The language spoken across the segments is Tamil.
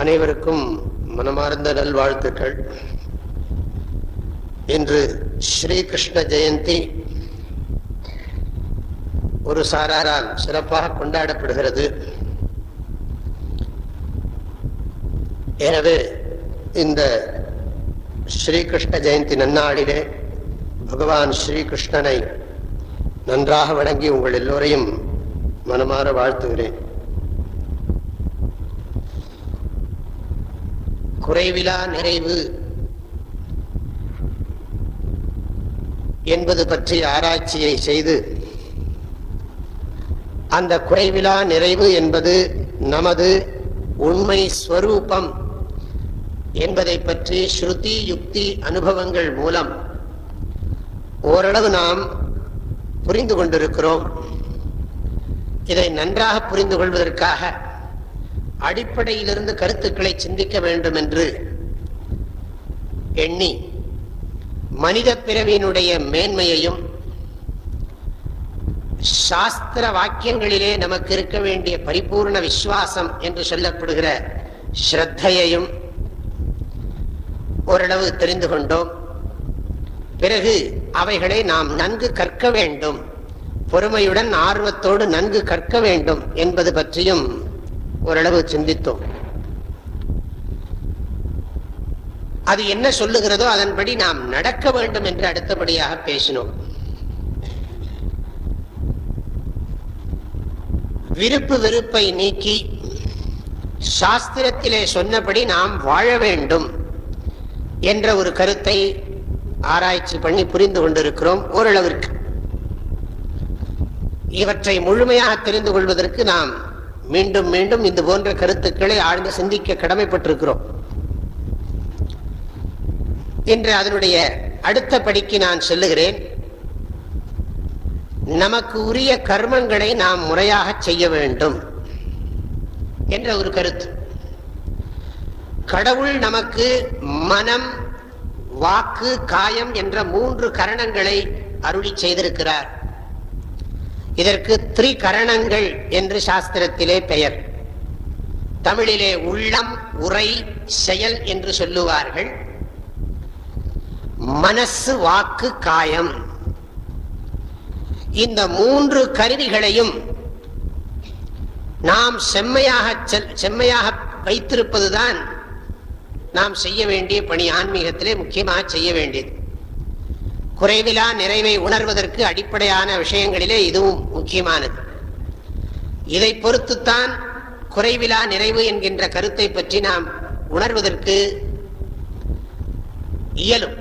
அனைவருக்கும் மனமார்ந்த நல்வாழ்த்துக்கள். இன்று ஸ்ரீகிருஷ்ண ஜெயந்தி ஒரு சாராரால் சிறப்பாக கொண்டாடப்படுகிறது. எனவே இந்த ஸ்ரீகிருஷ்ண ஜெயந்தி நன்னாளிலே பகவான் ஸ்ரீகிருஷ்ணனை நன்றாக வணங்கி உங்கள் எல்லோரையும் மனமாற வாழ்த்துகிறேன். குறைவிலா நிறைவு என்பது பற்றி ஆராய்ச்சியை செய்து அந்த குறைவிலா நிறைவு என்பது நமது உண்மை ஸ்வரூபம் என்பதை பற்றி ஸ்ருதி யுக்தி அனுபவங்கள் மூலம் ஓரளவு நாம் புரிந்து கொண்டிருக்கிறோம். இதை நன்றாக புரிந்து கொள்வதற்காக அடிப்படையிலிருந்து கருத்துக்களை சிந்திக்க வேண்டும் என்று எண்ணி மனித பிறவியினுடைய மேன்மையையும் சாஸ்திர வாக்கியங்களிலே நமக்கு இருக்க வேண்டிய பரிபூர்ண விசுவாசம் என்று சொல்லப்படுகிற ஸ்ரத்தையையும் ஓரளவு தெரிந்து கொண்டோம். பிறகு அவைகளை நாம் நன்கு கற்க வேண்டும். பொறுமையுடன் ஆர்வத்தோடு நன்கு கற்க வேண்டும் என்பது பற்றியும் ஓரளவு சிந்தித்தோம். அது என்ன சொல்லுகிறதோ அதன்படி நாம் நடக்க வேண்டும் என்று அடுத்தபடியாக பேசினோம். விருப்பு வெறுப்பை நீக்கி சாஸ்திரத்திலே சொன்னபடி நாம் வாழ வேண்டும் என்ற ஒரு கருத்தை ஆராய்ச்சி பண்ணி புரிந்து கொண்டிருக்கிறோம் ஓரளவிற்கு. இவற்றை முழுமையாக தெரிந்து கொள்வதற்கு நாம் மீண்டும் மீண்டும் இது போன்ற கருத்துக்களை ஆழ்ந்து சிந்திக்க கடமைப்பட்டிருக்கிறோம். இன்று அதனுடைய அடுத்த படிக்கு நான் சொல்லுகிறேன். நமக்கு உரிய கர்மங்களை நாம் முறையாக செய்ய வேண்டும் என்ற ஒரு கருத்து. கடவுள் நமக்கு மனம் வாக்கு காயம் என்ற மூன்று கரணங்களை அருளி செய்திருக்கிறார். இதற்கு திரிகரணங்கள் என்று சாஸ்திரத்திலே பெயர். தமிழிலே உள்ளம் உரை செயல் என்று சொல்லுவார்கள். மனசு வாக்கு காயம். இந்த மூன்று கருவிகளையும் நாம் செம்மையாக செம்மையாக வைத்திருப்பதுதான் நாம் செய்ய வேண்டிய பணி. ஆன்மீகத்திலே முக்கியமாக செய்ய வேண்டியது. குறைவிலா நிறைவை உணர்வதற்கு அடிப்படையான விஷயங்களிலே இதுவும் முக்கியமானது. இதை பொறுத்துத்தான் குறைவிலா நிறைவு என்கின்ற கருத்தை பற்றி நாம் உணர்வதற்கு இயலும்.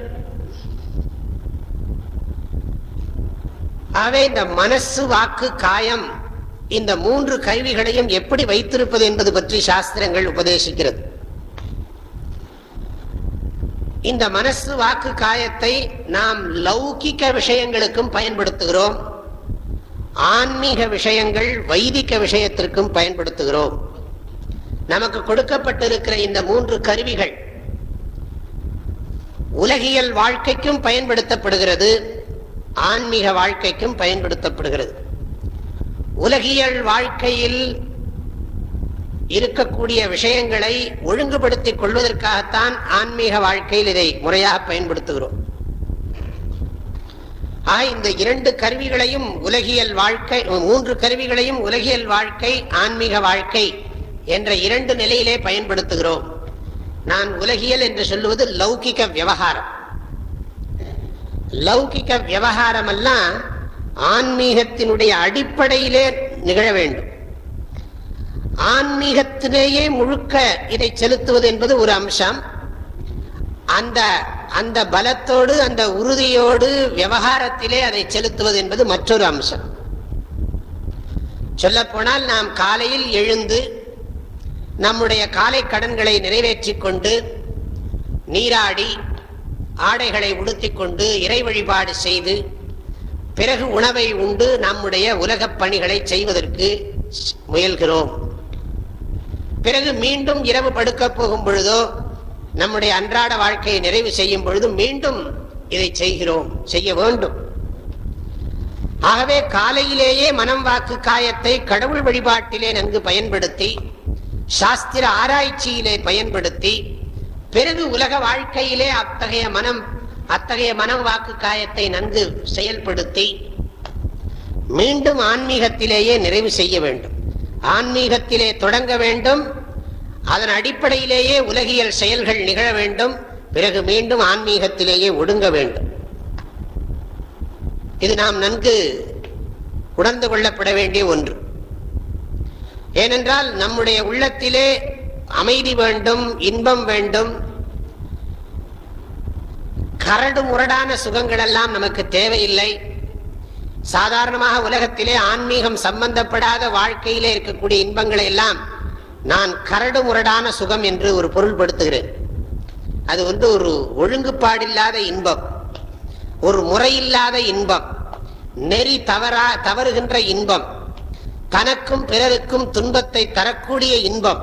ஆகவே இந்த மனசு வாக்கு காயம் இந்த மூன்று கருவிகளையும் எப்படி வைத்திருப்பது என்பது பற்றி சாஸ்திரங்கள் உபதேசிக்கிறது. இந்த மனசு வாக்கு காயத்தை நாம் லௌகிக்க விஷயங்களுக்கும் பயன்படுத்துகிறோம். ஆன்மீக விஷயங்கள் வைதிக விஷயத்திற்கும் பயன்படுத்துகிறோம். நமக்கு கொடுக்கப்பட்டிருக்கிற இந்த மூன்று கருவிகள் உலகியல் வாழ்க்கைக்கும் பயன்படுத்தப்படுகிறது ஆன்மீக வாழ்க்கைக்கும் பயன்படுத்தப்படுகிறது. உலகியல் வாழ்க்கையில் இருக்கக்கூடிய விஷயங்களை ஒழுங்குபடுத்திக் கொள்வதற்காகத்தான் ஆன்மீக வாழ்க்கையில் இதை முறையாக பயன்படுத்துகிறோம். ஆக இந்த இரண்டு கருவிகளையும் உலகியல் வாழ்க்கை மூன்று கருவிகளையும் உலகியல் வாழ்க்கை ஆன்மீக வாழ்க்கை என்ற இரண்டு நிலையிலே பயன்படுத்துகிறோம். நான் உலகியல் என்று சொல்லுவது லௌகிக விவகாரம். லௌகிக விவகாரம் எல்லாம் ஆன்மீகத்தினுடைய அடிப்படையிலே நிகழ வேண்டும். ஆன்மீகத்திலேயே முழுக்க இதை செலுத்துவது என்பது ஒரு அம்சம். அந்த அந்த பலத்தோடு அந்த உறுதியோடு விவகாரத்திலே அதை செலுத்துவது என்பது மற்றொரு அம்சம். சொல்லப்போனால் நாம் காலையில் எழுந்து நம்முடைய காலை கடன்களை நிறைவேற்றிக் கொண்டு நீராடி ஆடைகளை உடுத்திக்கொண்டு இறை வழிபாடு செய்து பிறகு உணவை உண்டு நம்முடைய உலகப் பணிகளை செய்வதற்கு முயல்கிறோம். பிறகு மீண்டும் இரவு படுக்க போகும் பொழுதோ நம்முடைய அன்றாட வாழ்க்கையை நிறைவு செய்யும் பொழுது மீண்டும் இதை செய்கிறோம் செய்ய வேண்டும். ஆகவே காலையிலேயே மனம் வாக்கு காயத்தை கடவுள் வழிபாட்டிலே நன்கு பயன்படுத்தி சாஸ்திர ஆராய்ச்சியிலே பயன்படுத்தி பிறகு உலக வாழ்க்கையிலே அத்தகைய மனம் அத்தகைய மனம் வாக்கு காயத்தை நன்கு செயல்படுத்தி மீண்டும் ஆன்மீகத்திலேயே நிறைவு செய்ய வேண்டும். ஆன்மீகத்திலே தொடங்க வேண்டும். அதன் அடிப்படையிலேயே உலகியல் செயல்கள் நிகழ வேண்டும். பிறகு மீண்டும் ஆன்மீகத்திலேயே ஒடுங்க வேண்டும். இது நாம் நன்கு உணர்ந்து கொள்ளப்பட வேண்டிய ஒன்று. ஏனென்றால் நம்முடைய உள்ளத்திலே அமைதி வேண்டும் இன்பம் வேண்டும். கரடு முரடான சுகங்கள் எல்லாம் நமக்கு தேவையில்லை. சாதாரணமாக உலகத்திலே ஆன்மீகம் சம்பந்தப்படாத வாழ்க்கையிலே இருக்கக்கூடிய இன்பங்களை எல்லாம் நான் கரடு முரடான சுகம் என்று ஒரு பொருள்படுத்துகிறேன். அது வந்து ஒரு ஒழுங்குபாடில்லாத இன்பம் ஒரு முறையில்லாத இன்பம் நெறி தவறா தவறுகின்ற இன்பம் தனக்கும் பிறருக்கும் துன்பத்தை தரக்கூடிய இன்பம்.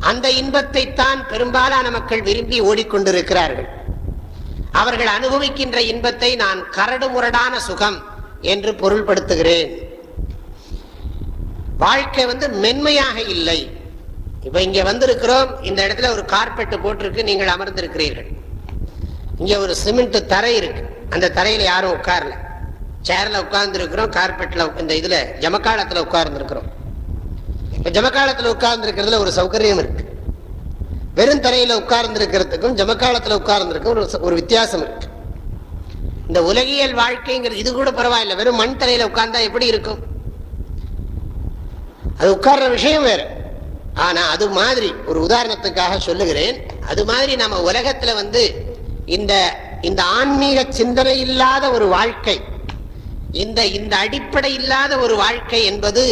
அந்த இன்பத்தை தான் பெரும்பாலான மக்கள் விரும்பி ஓடிக்கொண்டிருக்கிறார்கள். அவர்கள் அனுபவிக்கின்ற இன்பத்தை நான் கரடு முரடான சுகம் என்று பொருள்படுத்துகிறேன். வாழ்க்கை வந்து மென்மையாக இல்லை. இப்ப இங்க வந்திருக்கிறோம் இந்த இடத்துல ஒரு கார்பெட் போட்டிருக்கு நீங்கள் அமர்ந்திருக்கிறீர்கள். இங்க ஒரு சிமெண்ட் தரை இருக்கு. அந்த தரையில யாரும் உட்காரல. சேர்ல உட்கார்ந்து இருக்கிறோம் கார்பெட்ல இந்த இதுல ஜமக்காலத்துல உட்கார்ந்து இருக்கிறோம் இப்ப ஜமக்காலத்துல உட்கார்ந்து இருக்கிறதுல ஒரு சௌகரியம் இருக்கு. வெறும் தரையில உட்கார்ந்து இருக்கிறதுக்கும் ஜமக்காலத்துல உட்கார்ந்து இருக்கும் ஒரு ஒரு வித்தியாசம் இருக்கு. இந்த உலகியல் வாழ்க்கைங்கிறது இது கூட பரவாயில்ல. வெறும் மண் தரையில உட்கார்ந்தா எப்படி இருக்கும்? அது உட்கார்ற விஷயம் வேற. ஆனா அது மாதிரி ஒரு உதாரணத்துக்காக சொல்லுகிறேன். அது மாதிரி நம்ம உலகத்துல வந்து இந்த இந்த ஆன்மீக சிந்தனை இல்லாத ஒரு வாழ்க்கை இந்த இந்த அடிப்படை இல்லாத ஒரு வாழ்க்கை என்பது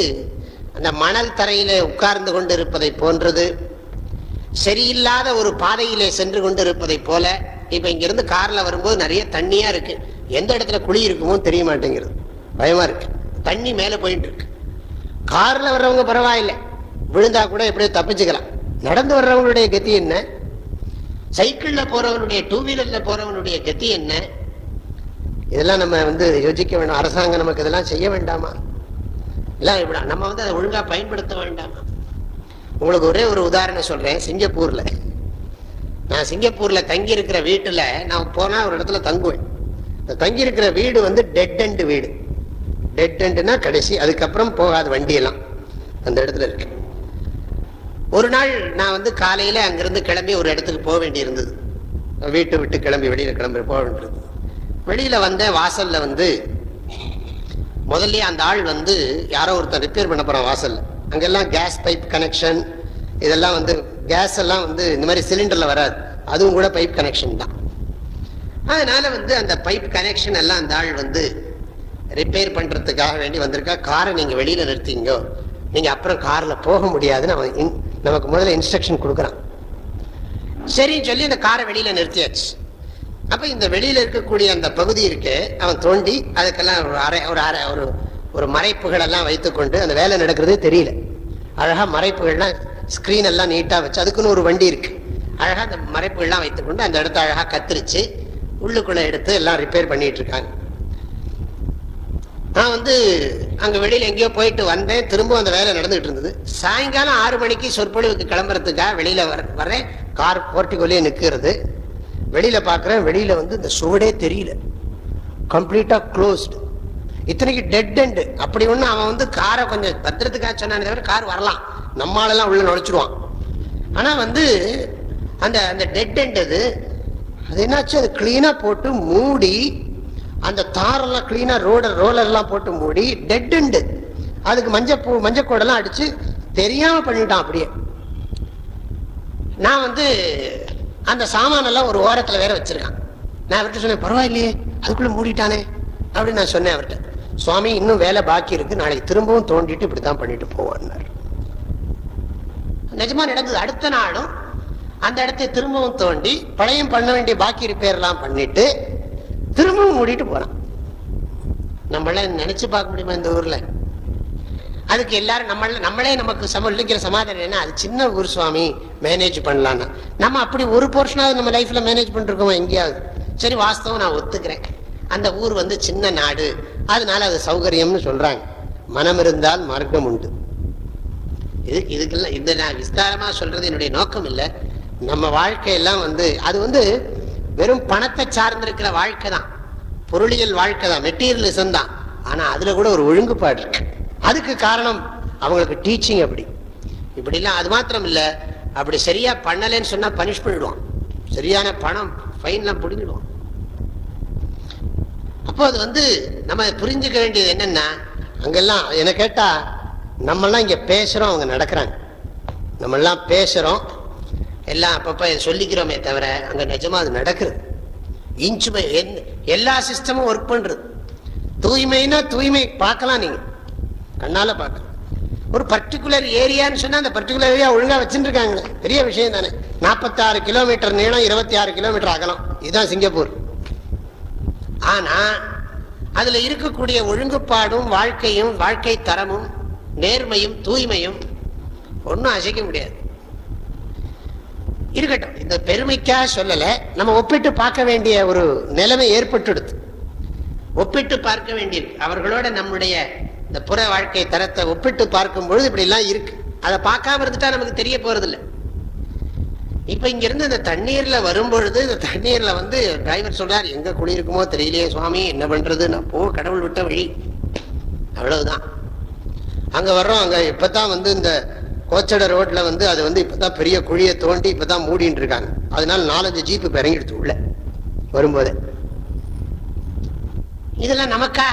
அந்த மணல் தரையில உட்கார்ந்து கொண்டிருப்பதை போன்றது சரியில்லாத ஒரு பாதையிலே சென்று கொண்டிருப்பதை போல இப்போ இங்கேருந்து காரில் வரும்போது நிறைய தண்ணியாக இருக்குது எந்த இடத்துல குழி இருக்குமோ தெரிய மாட்டேங்கிறது பயமாக இருக்குது தண்ணி மேலே போயிட்டு இருக்கு. காரில் வர்றவங்க பரவாயில்லை. விழுந்தா கூட எப்படியோ தப்பிச்சுக்கலாம். நடந்து வர்றவங்களுடைய கதி என்ன? சைக்கிளில் போகிறவனுடைய டூ வீலரில் போகிறவனுடைய கதி என்ன? இதெல்லாம் நம்ம வந்து யோசிக்க வேண்டாம் அரசாங்கம் நமக்கு இதெல்லாம் செய்ய வேண்டாமா? இல்லை இப்படி நம்ம வந்து அதை ஒழுங்காக பயன்படுத்த வேண்டாமா? உங்களுக்கு ஒரே ஒரு உதாரணம் சொல்கிறேன் சிங்கப்பூரில். நான் சிங்கப்பூர்ல தங்கி இருக்கிற வீட்டுல நான் போனா ஒரு இடத்துல தங்குவேன். இந்த தங்கி இருக்கிற வீடு வந்து டெட் அண்ட் வீடு. டெட் அண்ட்னா கடைசி அதுக்கப்புறம் போகாத வண்டியெல்லாம் அந்த இடத்துல இருக்கு. ஒரு நாள் நான் வந்து காலையில அங்கிருந்து கிளம்பி ஒரு இடத்துக்கு போக வேண்டி இருந்தது வீட்டை விட்டு கிளம்பி வெளியில கிளம்பி போக வேண்டியது வெளியில வந்த வாசல்ல வந்து முதல்ல அந்த ஆள் வந்து யாரோ ஒருத்தர் ரிப்பேர் பண்ண போறான் வாசல்ல. அங்கெல்லாம் கேஸ் பைப் கனெக்ஷன் இதெல்லாம் வந்து கேஸ் எல்லாம் வந்து இந்த மாதிரி சிலிண்டர்ல வராது. அதுவும் கூட பைப் கனெக்ஷன் தான். அதனால வந்து அந்த பைப் கனெக்ஷன் எல்லாம் அந்த ஆள் வந்து ரிப்பேர் பண்றதுக்காக வேண்டி வந்திருக்கா. காரை நீங்க வெளியில நிறுத்திங்க. நீங்க அப்புறம் கார்ல போக முடியாதுன்னு அவன் இன்- நமக்கு முதல்ல இன்ஸ்ட்ரக்ஷன் கொடுக்குறான். சரின்னு சொல்லி அந்த காரை வெளியில நிறுத்தியாச்சு. அப்ப இந்த வெளியில இருக்கக்கூடிய அந்த பகுதி இருக்கு அவன் தோண்டி அதுக்கெல்லாம் ஒரு அரை ஒரு அரை ஒரு ஒரு மறைப்புகள் எல்லாம் வைத்துக்கொண்டு அந்த வேலை நடக்கிறதே தெரியல. அழகா மறைப்புகள்லாம் ஸ்கிரீன் எல்லாம் நீட்டா வச்சு அதுக்குன்னு ஒரு வண்டி இருக்கு. அழகா அந்த மறைப்புகள்லாம் வைத்துக்கொண்டு அந்த இடத்த அழகா கத்திரிச்சு. உள்ளுக்குள்ளே எடுத்து எல்லாம் ரிப்பேர் பண்ணிட்டு இருக்காங்க. நான் வந்து அங்க வெளியில எங்கேயோ போயிட்டு வந்தேன். திரும்பவும் அந்த வேலை நடந்துகிட்டு இருந்தது. சாயங்காலம் ஆறு மணிக்கு சொற்பொழிவுக்கு கிளம்புறதுக்காக வெளியில வர வரேன் கார் போர்ட்டிகோலயே நிற்கிறது வெளியில பாக்குறேன். வெளியில வந்து இந்த சுவடே தெரியல. கம்ப்ளீட்டாக க்ளோஸ்டு இத்தனைக்கு டெட் எண்ட் அப்படி ஒன்று அவன் வந்து காரை கொஞ்சம் பத்திரத்துக்காக சொன்னானே தவிர கார் வரலாம். நம்மாலெல்லாம் உள்ள நுழைச்சிருவான். ஆனா வந்து அந்த அந்த டெட் எண்ட் அது அது என்னாச்சு? அது கிளீனா போட்டு மூடி அந்த தாரெல்லாம் கிளீனா ரோடர் ரோலர் எல்லாம் போட்டு மூடி டெட் எண்டு அதுக்கு மஞ்சள் பூ மஞ்சள் கோடெல்லாம் அடிச்சு தெரியாம பண்ணிட்டான் அப்படியே. நான் வந்து அந்த சாமானெல்லாம் ஒரு ஓரத்துல வேற வச்சிருக்கான். நான் அவர்கிட்ட சொன்னேன் பரவாயில்லையே அதுக்குள்ள மூடிட்டானே அப்படின்னு நான் சொன்னேன் அவர்கிட்ட. சுவாமி இன்னும் வேலை பாக்கி இருக்கு. நாளைக்கு திரும்பவும் தோண்டிட்டு இப்படித்தான் பண்ணிட்டு போவான்னாரு நிஜமா நடந்தது அடுத்த நாளும். அந்த இடத்தை திரும்பவும் தோண்டி பழையம் பண்ண வேண்டிய பாக்கி ரிப்பேர் எல்லாம் பண்ணிட்டு திரும்பவும் மூடிட்டு போறான். நம்மள நினைச்சு பார்க்க முடியுமா இந்த ஊர்ல? அதுக்கு எல்லாரும் நம்மள நம்மளே நமக்கு சமளிக்கிற சமாதானம் என்ன? அது சின்ன ஊர் சுவாமி மேனேஜ் பண்ணலான்னா நம்ம அப்படி ஒரு போர்ஷனாவது நம்ம லைஃப்ல மேனேஜ் பண்ணிருக்கோமா எங்கேயாவது? சரி வாஸ்தவம் நான் ஒத்துக்கிறேன். அந்த ஊர் வந்து சின்ன நாடு. அதனால அது சௌகரியம்னு சொல்றாங்க. மனம் இருந்தால் மார்க்கம் உண்டு. இது இதுக்கெல்லாம் இந்த நான் விஸ்தாரமாக சொல்றது என்னுடைய நோக்கம் இல்லை. நம்ம வாழ்க்கையெல்லாம் வந்து அது வந்து வெறும் பணத்தை சார்ந்திருக்கிற வாழ்க்கை தான். பொருளியல் வாழ்க்கை தான் மெட்டீரியலிசம் தான். ஆனால் அதில் கூட ஒரு ஒழுங்குபாடு இருக்கு. அதுக்கு காரணம் அவங்களுக்கு டீச்சிங் அப்படி. இப்படிலாம் அது மாத்திரம் இல்லை அப்படி சரியா பண்ணலைன்னு சொன்னால் பனிஷ் பண்ணிடுவான். சரியான பணம் ஃபைன்லாம் பிடிங்கிடுவான். அப்போ அது வந்து நம்ம புரிஞ்சுக்க வேண்டியது என்னென்னா அங்கெல்லாம் என்னை கேட்டால் நம்மெல்லாம் இங்கே பேசுகிறோம் அவங்க நடக்கிறாங்க. நம்மெல்லாம் பேசுகிறோம் எல்லாம் அப்பப்போ சொல்லிக்கிறோமே தவிர அங்கே நிஜமா அது நடக்குது. இன்ச்சு எல்லா சிஸ்டமும் ஒர்க் பண்ணுறது தூய்மைனா தூய்மை. பார்க்கலாம் நீங்கள் கண்ணால் பார்க்கலாம். ஒரு பர்டிகுலர் ஏரியான்னு சொன்னால் அந்த பர்டிகுலர் ஏரியா ஒழுங்காக வச்சுட்டு பெரிய விஷயம் தானே. நாற்பத்தாறு கிலோமீட்டர் நீளம் இருபத்தி ஆறு கிலோமீட்டர் அகலம். இதுதான் சிங்கப்பூர். ஆனால் அதில் இருக்கக்கூடிய ஒழுங்குப்பாடும் வாழ்க்கையும் வாழ்க்கை தரமும் நேர்மையும் தூய்மையும் ஒன்றும் அசைக்க முடியாது. இருக்கட்டும் இந்த பெருமைக்கா சொல்லலை நம்ம ஒப்பிட்டு பார்க்க வேண்டிய ஒரு நிலைமை ஏற்பட்டுடுது. ஒப்பிட்டு பார்க்க வேண்டியிருக்கு அவர்களோட நம்முடைய இந்த புற வாழ்க்கை தரத்தை ஒப்பிட்டு பார்க்கும் பொழுது இப்படி எல்லாம் இருக்கு. அதை பார்க்காம இருந்துட்டா நமக்கு தெரிய போறதில்லை. இப்போ இப்ப இங்க இருந்து இந்த தண்ணீர்ல வரும்பொழுது இந்த தண்ணீர்ல வந்து டிரைவர் சொல்றார் எங்க குடியிருக்குமோ தெரியலையே சுவாமி என்ன பண்றது? நான் போ கடவுள் விட்ட வழி. அவ்வளவுதான். அங்க வர்றோம் அங்க இப்பதான் வந்து இந்த கோச்சட ரோட்ல வந்து அது வந்து இப்பதான் பெரிய குழியை தோண்டி இப்பதான் மூடின்னு இருக்காங்க. அதனால நாலஞ்சு ஜீப்பு இப்போ இறங்கிடுச்சு உள்ள. வரும்போது. இதெல்லாம் நமக்கா?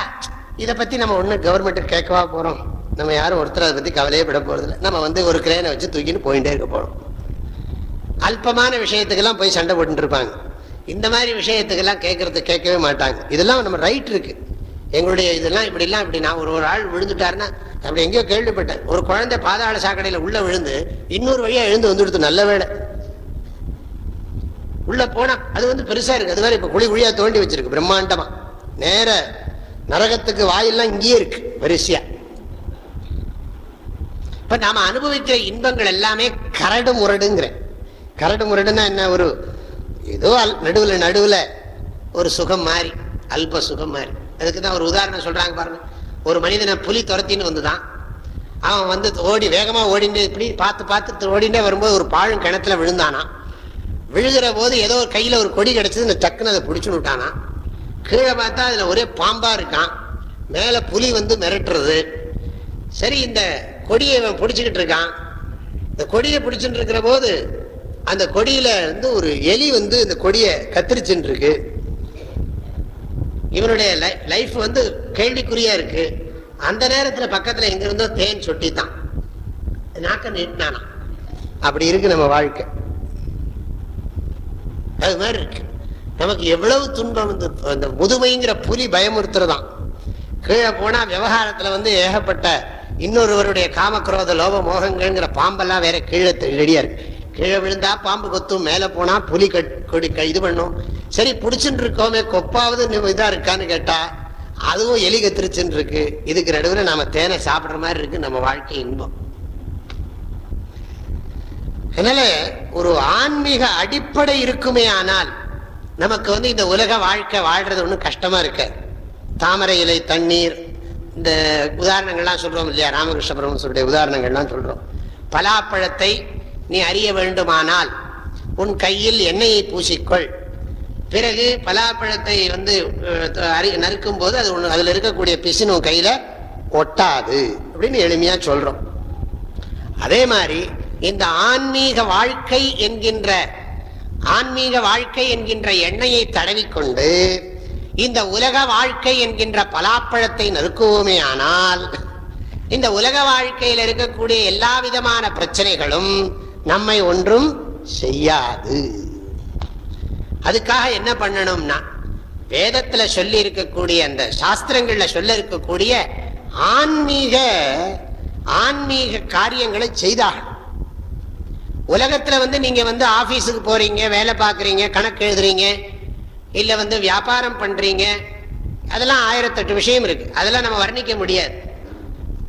இதை பத்தி நம்ம ஒண்ணு கவர்மெண்ட் கேட்கவா போறோம். நம்ம யாரும் ஒருத்தர் அதை பத்தி கவலையே விட போறது இல்லை நம்ம வந்து ஒரு கிரேனை வச்சு தூக்கின்னு போயிட்டே இருக்க போறோம். அல்பமான விஷயத்துக்கெல்லாம் போய் சண்டை போட்டுருப்பாங்க இருப்பாங்க. இந்த மாதிரி விஷயத்துக்கெல்லாம் கேட்கறது கேட்கவே மாட்டாங்க. இதெல்லாம் நம்ம ரைட் இருக்கு. எங்களுடைய இதெல்லாம் இப்படிலாம் இப்படி நான் ஒரு ஒரு ஆள் விழுந்துட்டாருன்னா அப்படி எங்கேயோ கேள்விப்பட்டேன். ஒரு குழந்தை பாதாள சாக்கடையில உள்ள விழுந்து இன்னொரு வழியா எழுந்து வந்துடுது நல்ல வேலை உள்ள போனா அது வந்து பெருசா இருக்கு. அது வேற இப்ப குழி குழியாக தோண்டி வச்சிருக்கு பிரம்மாண்டமாக நேர நரகத்துக்கு வாயெல்லாம் இங்கேயே இருக்கு வரிசையா. இப்ப நாம அனுபவிக்கிற இன்பங்கள் எல்லாமே கரடு முரடுங்கிற கரடு முரடுன்னா என்ன? ஒரு ஏதோ அல்- நடுவுல நடுவுல ஒரு சுகம் மாதிரி அல்ப சுகம் மாதிரி அதுக்கு தான் ஒரு உதாரணம் சொல்றாங்க பாருங்க. ஒரு மனிதனை புலி துரத்தின்னு வந்துதான். அவன் வந்து ஓடி வேகமா ஓடிண்டு இப்படி பார்த்து பார்த்து ஓடிண்டே வரும்போது ஒரு பாழும் கிணத்துல விழுந்தானா விழுகிற போது ஏதோ ஒரு கையில ஒரு கொடி கிடைச்சது டக்குன்னு அதை பிடிச்சுன்னு விட்டானா. கீழே பார்த்தா அதுல ஒரே பாம்பா இருக்கான். மேல புலி வந்து மிரட்டுறது. சரி இந்த கொடியை இவன் பிடிச்சுக்கிட்டு இருக்கான். இந்த கொடியை பிடிச்சுட்டு இருக்கிற போது அந்த கொடியில வந்து ஒரு எலி வந்து இந்த கொடியை கத்திரிச்சுட்டு இருக்கு. இவருடைய லைஃப் வந்து கேள்விக்குறியா இருக்கு. அந்த நேரத்துல பக்கத்துல எங்க இருந்தோ தேன் சொட்டித்தான். நாக்க நீட்டினானா? அப்படி இருக்கு நம்ம வாழ்க்கை. அது மாதிரி இருக்கு. நமக்கு எவ்வளவு துன்பம் இந்த அந்த முதுமைங்கிற புலி பயமுறுத்துறதான் கீழே போனா விவகாரத்துல வந்து ஏகப்பட்ட இன்னொருவருடைய காமக்ரோத லோப மோகங்கள்ங்கிற பாம்பெல்லாம் வேற கீழே ரெடியா இருக்கு. கீழே விழுந்தா பாம்பு கொத்தும் மேல போனா புலி கட்- கொடி க- இது பண்ணும். சரி புடிச்சுட்டு இருக்கோமே கொப்பாவது இதா இருக்கான்னு கேட்டா அதுவும் எலி கத்திரிச்சுன்னு இருக்கு. இதுக்கு நடுவில் நாம தேனை சாப்பிடுற மாதிரி இருக்கு நம்ம வாழ்க்கை இன்பம். அதனால ஒரு ஆன்மீக அடிப்படை இருக்குமே ஆனால் நமக்கு வந்து இந்த உலக வாழ்க்கை வாழ்றது ஒன்றும் கஷ்டமா இருக்க தாமரை இலை தண்ணீர் இந்த உதாரணங்கள்லாம் சொல்றோம் இல்லையா? ராமகிருஷ்ண பரமசுடைய உதாரணங்கள்லாம் சொல்றோம். பலாப்பழத்தை நீ அறிய வேண்டுமானால் உன் கையில் எண்ணெயை பூசிக்கொள். பிறகு பலாப்பழத்தை வந்து நறுக்கும் போது அது ஒன்று அதில் இருக்கக்கூடிய பிசின் உன் கையில் ஒட்டாது அப்படின்னு எளிமையாக சொல்கிறோம் அதே மாதிரி இந்த ஆன்மீக வாழ்க்கை என்கின்ற ஆன்மீக வாழ்க்கை என்கின்ற எண்ணெயை தடவிக்கொண்டு இந்த உலக வாழ்க்கை என்கின்ற பலாப்பழத்தை நறுக்குவோமே ஆனால் இந்த உலக வாழ்க்கையில் இருக்கக்கூடிய எல்லா விதமான பிரச்சனைகளும் நம்மை ஒன்றும் செய்யாது. அதுக்காக என்ன பண்ணணும்னா வேதத்துல சொல்லி இருக்கக்கூடிய அந்த சாஸ்திரங்கள்ல சொல்ல இருக்கக்கூடிய ஆன்மீக ஆன்மீக காரியங்களை செய்தாகணும். உலகத்துல வந்து நீங்க வந்து ஆபீஸுக்கு போறீங்க வேலை பார்க்கறீங்க கணக்கு எழுதுறீங்க இல்ல வந்து வியாபாரம் பண்றீங்க அதெல்லாம் ஆயிரத்தெட்டு விஷயம் இருக்கு. அதெல்லாம் நம்ம வர்ணிக்க முடியாது.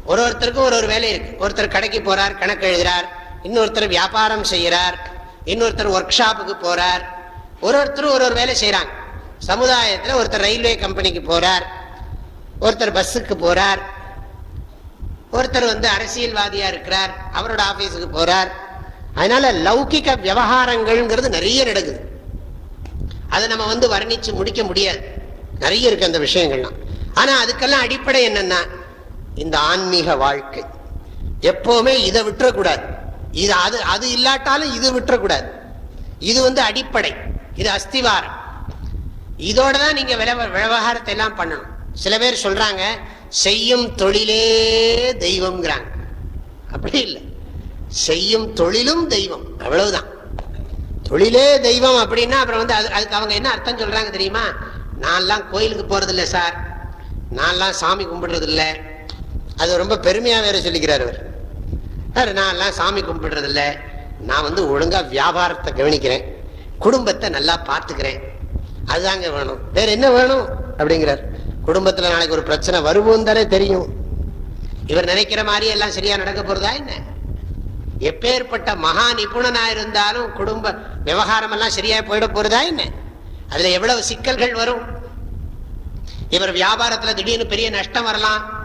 ஒரு ஒருத்தருக்கும் ஒரு ஒரு வேலை இருக்கு. ஒருத்தர் கடைக்கு போறார் கணக்கு எழுதுறார் இன்னொருத்தர் வியாபாரம் செய்கிறார் இன்னொருத்தர் ஒர்க் ஷாப்புக்கு போகிறார் ஒரு ஒருத்தரும் ஒரு ஒரு வேலை செய்கிறாங்க சமுதாயத்தில் ஒருத்தர் ரயில்வே கம்பெனிக்கு போகிறார் ஒருத்தர் பஸ்ஸுக்கு போகிறார் ஒருத்தர் வந்து அரசியல்வாதியாக இருக்கிறார் அவரோட ஆஃபீஸுக்கு போகிறார் அதனால லௌகிக விவகாரங்கள்ங்கிறது நிறைய நடக்குது. அதை நம்ம வந்து வர்ணித்து முடிக்க முடியாது. நிறைய இருக்கு அந்த விஷயங்கள்லாம். ஆனால் அதுக்கெல்லாம் அடிப்படை என்னென்னா இந்த ஆன்மீக வாழ்க்கை. எப்போவுமே இதை விட்டுறக்கூடாது. இது அது அது இல்லாட்டாலும் இது விட்டுறக்கூடாது. இது வந்து அடிப்படை. இது அஸ்திவாரம். இதோட தான் நீங்க விவ- விவகாரத்தை எல்லாம் பண்ணணும். சில பேர் சொல்றாங்க செய்யும் தொழிலே தெய்வம்ங்கிறாங்க. அப்படி இல்லை. செய்யும் தொழிலும் தெய்வம். அவ்வளவுதான். தொழிலே தெய்வம் அப்படின்னா அப்புறம் வந்து அது அதுக்கு அவங்க என்ன அர்த்தம் சொல்றாங்க தெரியுமா? நான்லாம் கோயிலுக்கு போறது இல்லை சார். நான்லாம் சாமி கும்பிடுறது இல்லை அது ரொம்ப பெருமையா வேற சொல்லிக்கிறார் அவர். சார் எல்லாம் சாமி கும்பிடுறதில்ல. நான் வந்து ஒழுங்காக வியாபாரத்தை கவனிக்கிறேன். குடும்பத்தை நல்லா பார்த்துக்கிறேன். அதுதாங்க வேணும். வேற என்ன வேணும்? அப்படிங்கிறார். குடும்பத்தில் நாளைக்கு ஒரு பிரச்சனை வருவோம் தானே தெரியும். இவர் நினைக்கிற மாதிரி எல்லாம் சரியா நடக்க போறதா என்ன? எப்பேற்பட்ட மகா நிபுணனா இருந்தாலும் குடும்ப விவகாரம் எல்லாம் சரியா போயிட போறதா என்ன? அதுல எவ்வளவு சிக்கல்கள் வரும்? இவர் வியாபாரத்துல திடீர்னு பெரிய நஷ்டம் வரலாம்.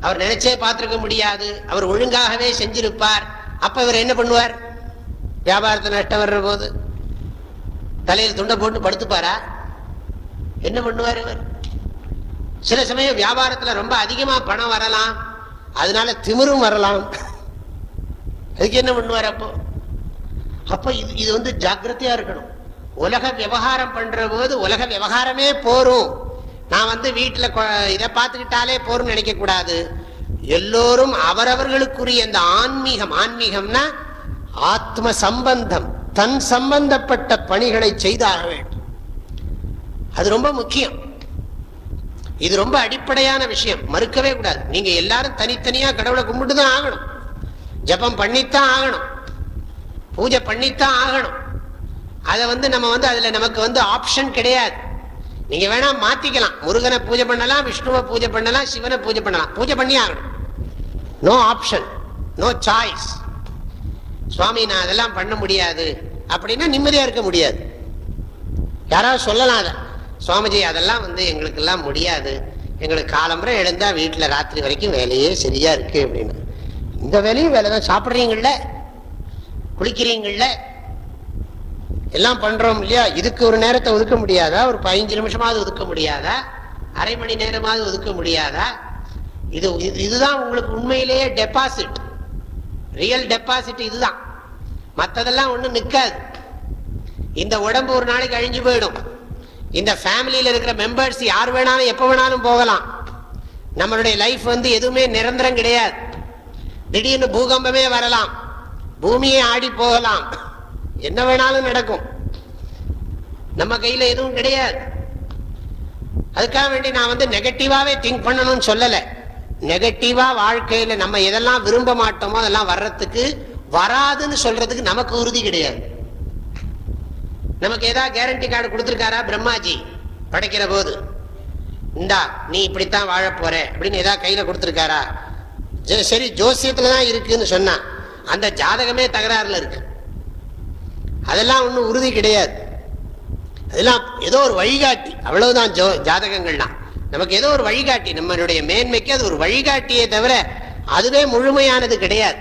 அவர் நினைச்சே பார்த்துருக்க முடியாது. அவர் ஒழுங்காகவே செஞ்சிருப்பார். அப்ப இவர் என்ன பண்ணுவார்? வியாபாரத்தை நஷ்டம் வர்ற போது தலையில் துண்டை போட்டு படுத்துப்பாரா? என்ன பண்ணுவார் இவர்? சில சமயம் வியாபாரத்துல ரொம்ப அதிகமா பணம் வரலாம். அதனால திமிரும் வரலாம். அதுக்கு என்ன பண்ணுவார் அப்போ? அப்ப இது இது வந்து ஜாக்கிரதையா இருக்கணும். உலக விவகாரம் பண்ற போது உலக விவகாரமே போரும். நான் வந்து வீட்டில் இதை பார்த்துக்கிட்டாலே போரும் நினைக்க கூடாது எல்லோரும் அவரவர்களுக்குரிய இந்த ஆன்மீகம் ஆன்மீகம்னா ஆத்ம சம்பந்தம் தன் சம்பந்தப்பட்ட பணிகளை செய்தாக வேண்டும். அது ரொம்ப முக்கியம். இது ரொம்ப அடிப்படையான விஷயம். மறுக்கவே கூடாது. நீங்க எல்லாரும் தனித்தனியா கடவுளை கும்பிட்டு தான் ஆகணும். ஜபம் பண்ணித்தான் ஆகணும். பூஜை பண்ணித்தான் ஆகணும். அதை வந்து நம்ம வந்து அதுல நமக்கு வந்து ஆப்ஷன் கிடையாது. நீங்க வேணா மாத்திக்கலாம். முருகனை பூஜை பண்ணலாம் விஷ்ணுவை பூஜை பண்ணலாம் சிவனை பூஜை பண்ணலாம். பூஜை பண்ணி ஆகணும். நோ ஆப்ஷன் நோ சாய்ஸ் சுவாமி நான் அதெல்லாம் பண்ண முடியாது. அப்படின்னா நிம்மதியா இருக்க முடியாது. யாராவது சொல்லலாம் அதை. சுவாமிஜி அதெல்லாம் வந்து எங்களுக்கெல்லாம் முடியாது. எங்களுக்கு காலம்பரை எழுந்தா வீட்டுல ராத்திரி வரைக்கும் வேலையே சரியா இருக்கு அப்படின்னு. இந்த வேலையும் வேலை தான் சாப்பிட்றீங்கள்ல குளிக்கிறீங்கள்ல எல்லாம் பண்றோம் இல்லையா? இதுக்கு ஒரு நேரத்தை ஒதுக்க முடியாதா? ஒரு பதினஞ்சு நிமிஷமாவது ஒதுக்க முடியாதா? அரை மணி நேரமாவது ஒதுக்க முடியாதா? இது இது- இதுதான் உங்களுக்கு உண்மையிலேயே டெபாசிட் ரியல் டெபாசிட் இதுதான். மற்றதெல்லாம் ஒன்றும் நிற்காது இந்த உடம்பு ஒரு நாளைக்கு அழிஞ்சு போயிடும். இந்த ஃபேமிலியில் இருக்கிற மெம்பர்ஸ் யார் வேணாலும் எப்போ வேணாலும் போகலாம். நம்மளுடைய லைஃப் வந்து எதுவுமே நிரந்தரம் கிடையாது. திடீர்னு பூகம்பமே வரலாம். பூமியே ஆடி போகலாம். என்ன வேணாலும் நடக்கும். நம்ம கையில எதுவும் கிடையாது. அதுக்காக வேண்டி நான் வந்து நெகட்டிவாவே திங்க் பண்ணணும்னு சொல்லல. நெகட்டிவா வாழ்க்கையில நம்ம எதெல்லாம் விரும்ப மாட்டோமோ அதெல்லாம் வர்றதுக்கு வராதுன்னு சொல்றதுக்கு நமக்கு உறுதி கிடையாது. நமக்கு ஏதாவது கேரண்டி கார்டு கொடுத்துருக்காரா பிரம்மாஜி? படைக்கிற போது. இந்தா நீ இப்படித்தான் வாழ போற அப்படின்னு ஏதாவது கையில கொடுத்துருக்காரா? சரி, சரி ஜோசியத்துல தான் இருக்குன்னு சொன்னா அந்த ஜாதகமே தகராறுல இருக்கு. அதெல்லாம் ஒண்ணும் உறுதி கிடையாது. அதெல்லாம் ஏதோ ஒரு வழிகாட்டி அவ்வளவுதான் ஜோ ஜாதகங்கள்லாம் நமக்கு ஏதோ ஒரு வழிகாட்டி நம்மளுடைய மேன்மைக்கு அது ஒரு வழிகாட்டியே தவிர அதுவே முழுமையானது கிடையாது.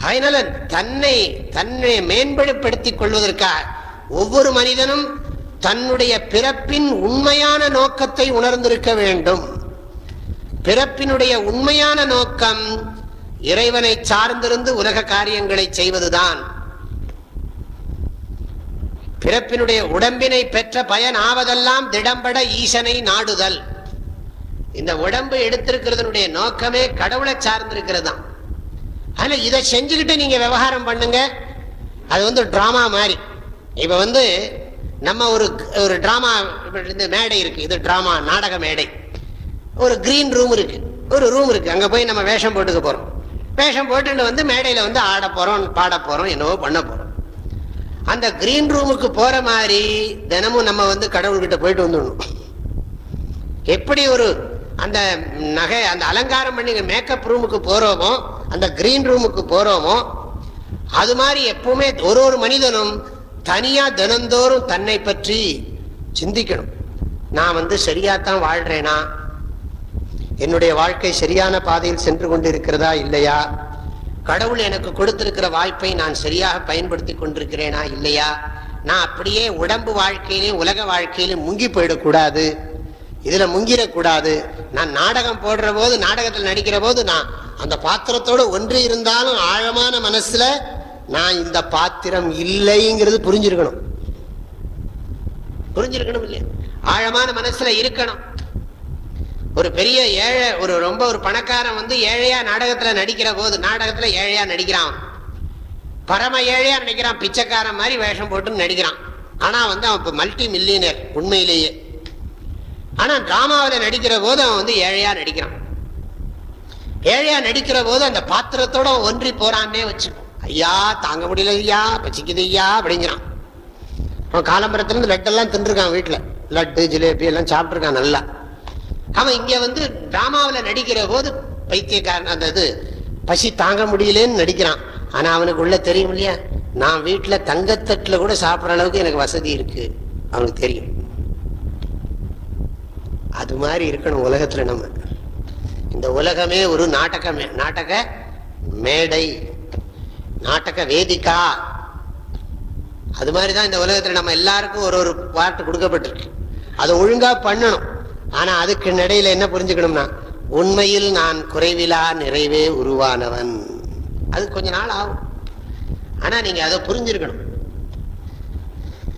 அதனால தன்னை தன்னை மேம்படுத்திக் கொள்வதற்காக ஒவ்வொரு மனிதனும் தன்னுடைய பிறப்பின் உண்மையான நோக்கத்தை உணர்ந்திருக்க வேண்டும். பிறப்பினுடைய உண்மையான நோக்கம் இறைவனை சார்ந்திருந்து உலக காரியங்களை செய்வதுதான். பிறப்பினுடைய உடம்பினை பெற்ற பயன் ஆவதெல்லாம் திடம்பட ஈசனை நாடுதல். இந்த உடம்பு எடுத்திருக்கிறதுனுடைய நோக்கமே கடவுளை சார்ந்திருக்கிறது தான் ஆனால் இதை செஞ்சுக்கிட்டு நீங்க விவகாரம் பண்ணுங்க. அது வந்து டிராமா மாதிரி. இப்ப வந்து நம்ம ஒரு ஒரு டிராமா இந்த மேடை இருக்கு. இது டிராமா நாடக மேடை. ஒரு கிரீன் ரூம் இருக்கு. ஒரு ரூம் இருக்கு. அங்க போய் நம்ம வேஷம் போட்டுக்க போறோம். வேஷம் போட்டுன்னு வந்து மேடையில வந்து ஆட போறோம் பாட போறோம் என்னவோ பண்ண போறோம். அந்த கிரீன் ரூமுக்கு போற மாதிரி தினமும் நம்ம வந்து கடவுள்கிட்ட போயிட்டு வந்துடணும். எப்படி ஒரு அந்த நகை அந்த அலங்காரம் பண்ணி மேக்கப் ரூமுக்கு போறோமோ அந்த கிரீன் ரூமுக்கு போறோமோ அது மாதிரி எப்பவுமே ஒரு ஒரு மனிதனும் தனியா தினந்தோறும் தன்னை பற்றி சிந்திக்கணும். நான் வந்து சரியாத்தான் வாழ்றேனா? என்னுடைய வாழ்க்கை சரியான பாதையில் சென்று கொண்டு இருக்கிறதா இல்லையா? கடவுள் எனக்கு கொடுத்திருக்கிற வாய்ப்பை நான் சரியாக பயன்படுத்தி கொண்டிருக்கிறேனா இல்லையா? நான் அப்படியே உடம்பு வாழ்க்கையிலையும் உலக வாழ்க்கையிலும் முங்கி போயிடக்கூடாது. இதுல முங்கிடக்கூடாது. நான் நாடகம் போடுற போது நாடகத்தில் நடிக்கிற போது நான் அந்த பாத்திரத்தோட ஒன்று இருந்தாலும் ஆழமான மனசுல நான் இந்த பாத்திரம் இல்லைங்கிறது புரிஞ்சிருக்கணும். புரிஞ்சிருக்கணும் இல்லையா? ஆழமான மனசுல இருக்கணும். ஒரு பெரிய ஏழை ஒரு ரொம்ப ஒரு பணக்காரன் வந்து ஏழையா நாடகத்துல நடிக்கிற போது நாடகத்துல ஏழையா நடிக்கிறான். பரம ஏழையா நடிக்கிறான் பிச்சைக்காரன் மாதிரி வேஷம் போட்டு நடிக்கிறான். ஆனா வந்து அவன் இப்ப மல்டி மில்லியனர் உண்மையிலேயே. ஆனா டிராமாவில் நடிக்கிற போது அவன் வந்து ஏழையா நடிக்கிறான். ஏழையா நடிக்கிற போது அந்த பாத்திரத்தோட ஒன்றி போறான்னே வச்சுக்கோ. ஐயா தாங்க முடியல ஐயா பச்சிக்குது ஐயா அப்படிங்கிறான். அவன் காலம்பரத்துல இருந்து லட்டெல்லாம் தின்றுருக்கான் வீட்டுல. லட்டு ஜிலேபி எல்லாம் சாப்பிட்டுருக்கான் நல்லா. அவன் இங்க வந்து டிராமாவில் நடிக்கிற போது பைத்தியக்காரன் அந்த இது பசி தாங்க முடியலன்னு நடிக்கிறான். ஆனா அவனுக்கு உள்ள தெரியும் இல்லையா? நான் வீட்டில் தங்கத்தட்டில் கூட சாப்பிட்ற அளவுக்கு எனக்கு வசதி இருக்கு. அவனுக்கு தெரியும். அது மாதிரி இருக்கணும் உலகத்துல நம்ம. இந்த உலகமே ஒரு நாடக நாடக மேடை நாடக வேதிக்கா. அது மாதிரி தான் இந்த உலகத்துல நம்ம எல்லாருக்கும் ஒரு ஒரு பாட்டு கொடுக்கப்பட்டிருக்கு. அதை ஒழுங்கா பண்ணணும். ஆனா அதுக்கு இடையில என்ன புரிஞ்சுக்கணும்னா உண்மையில் நான் குறைவிலா நிறைவே உருவானவன். அது கொஞ்ச நாள் ஆகும். ஆனா நீங்க அதை புரிஞ்சிருக்கணும்.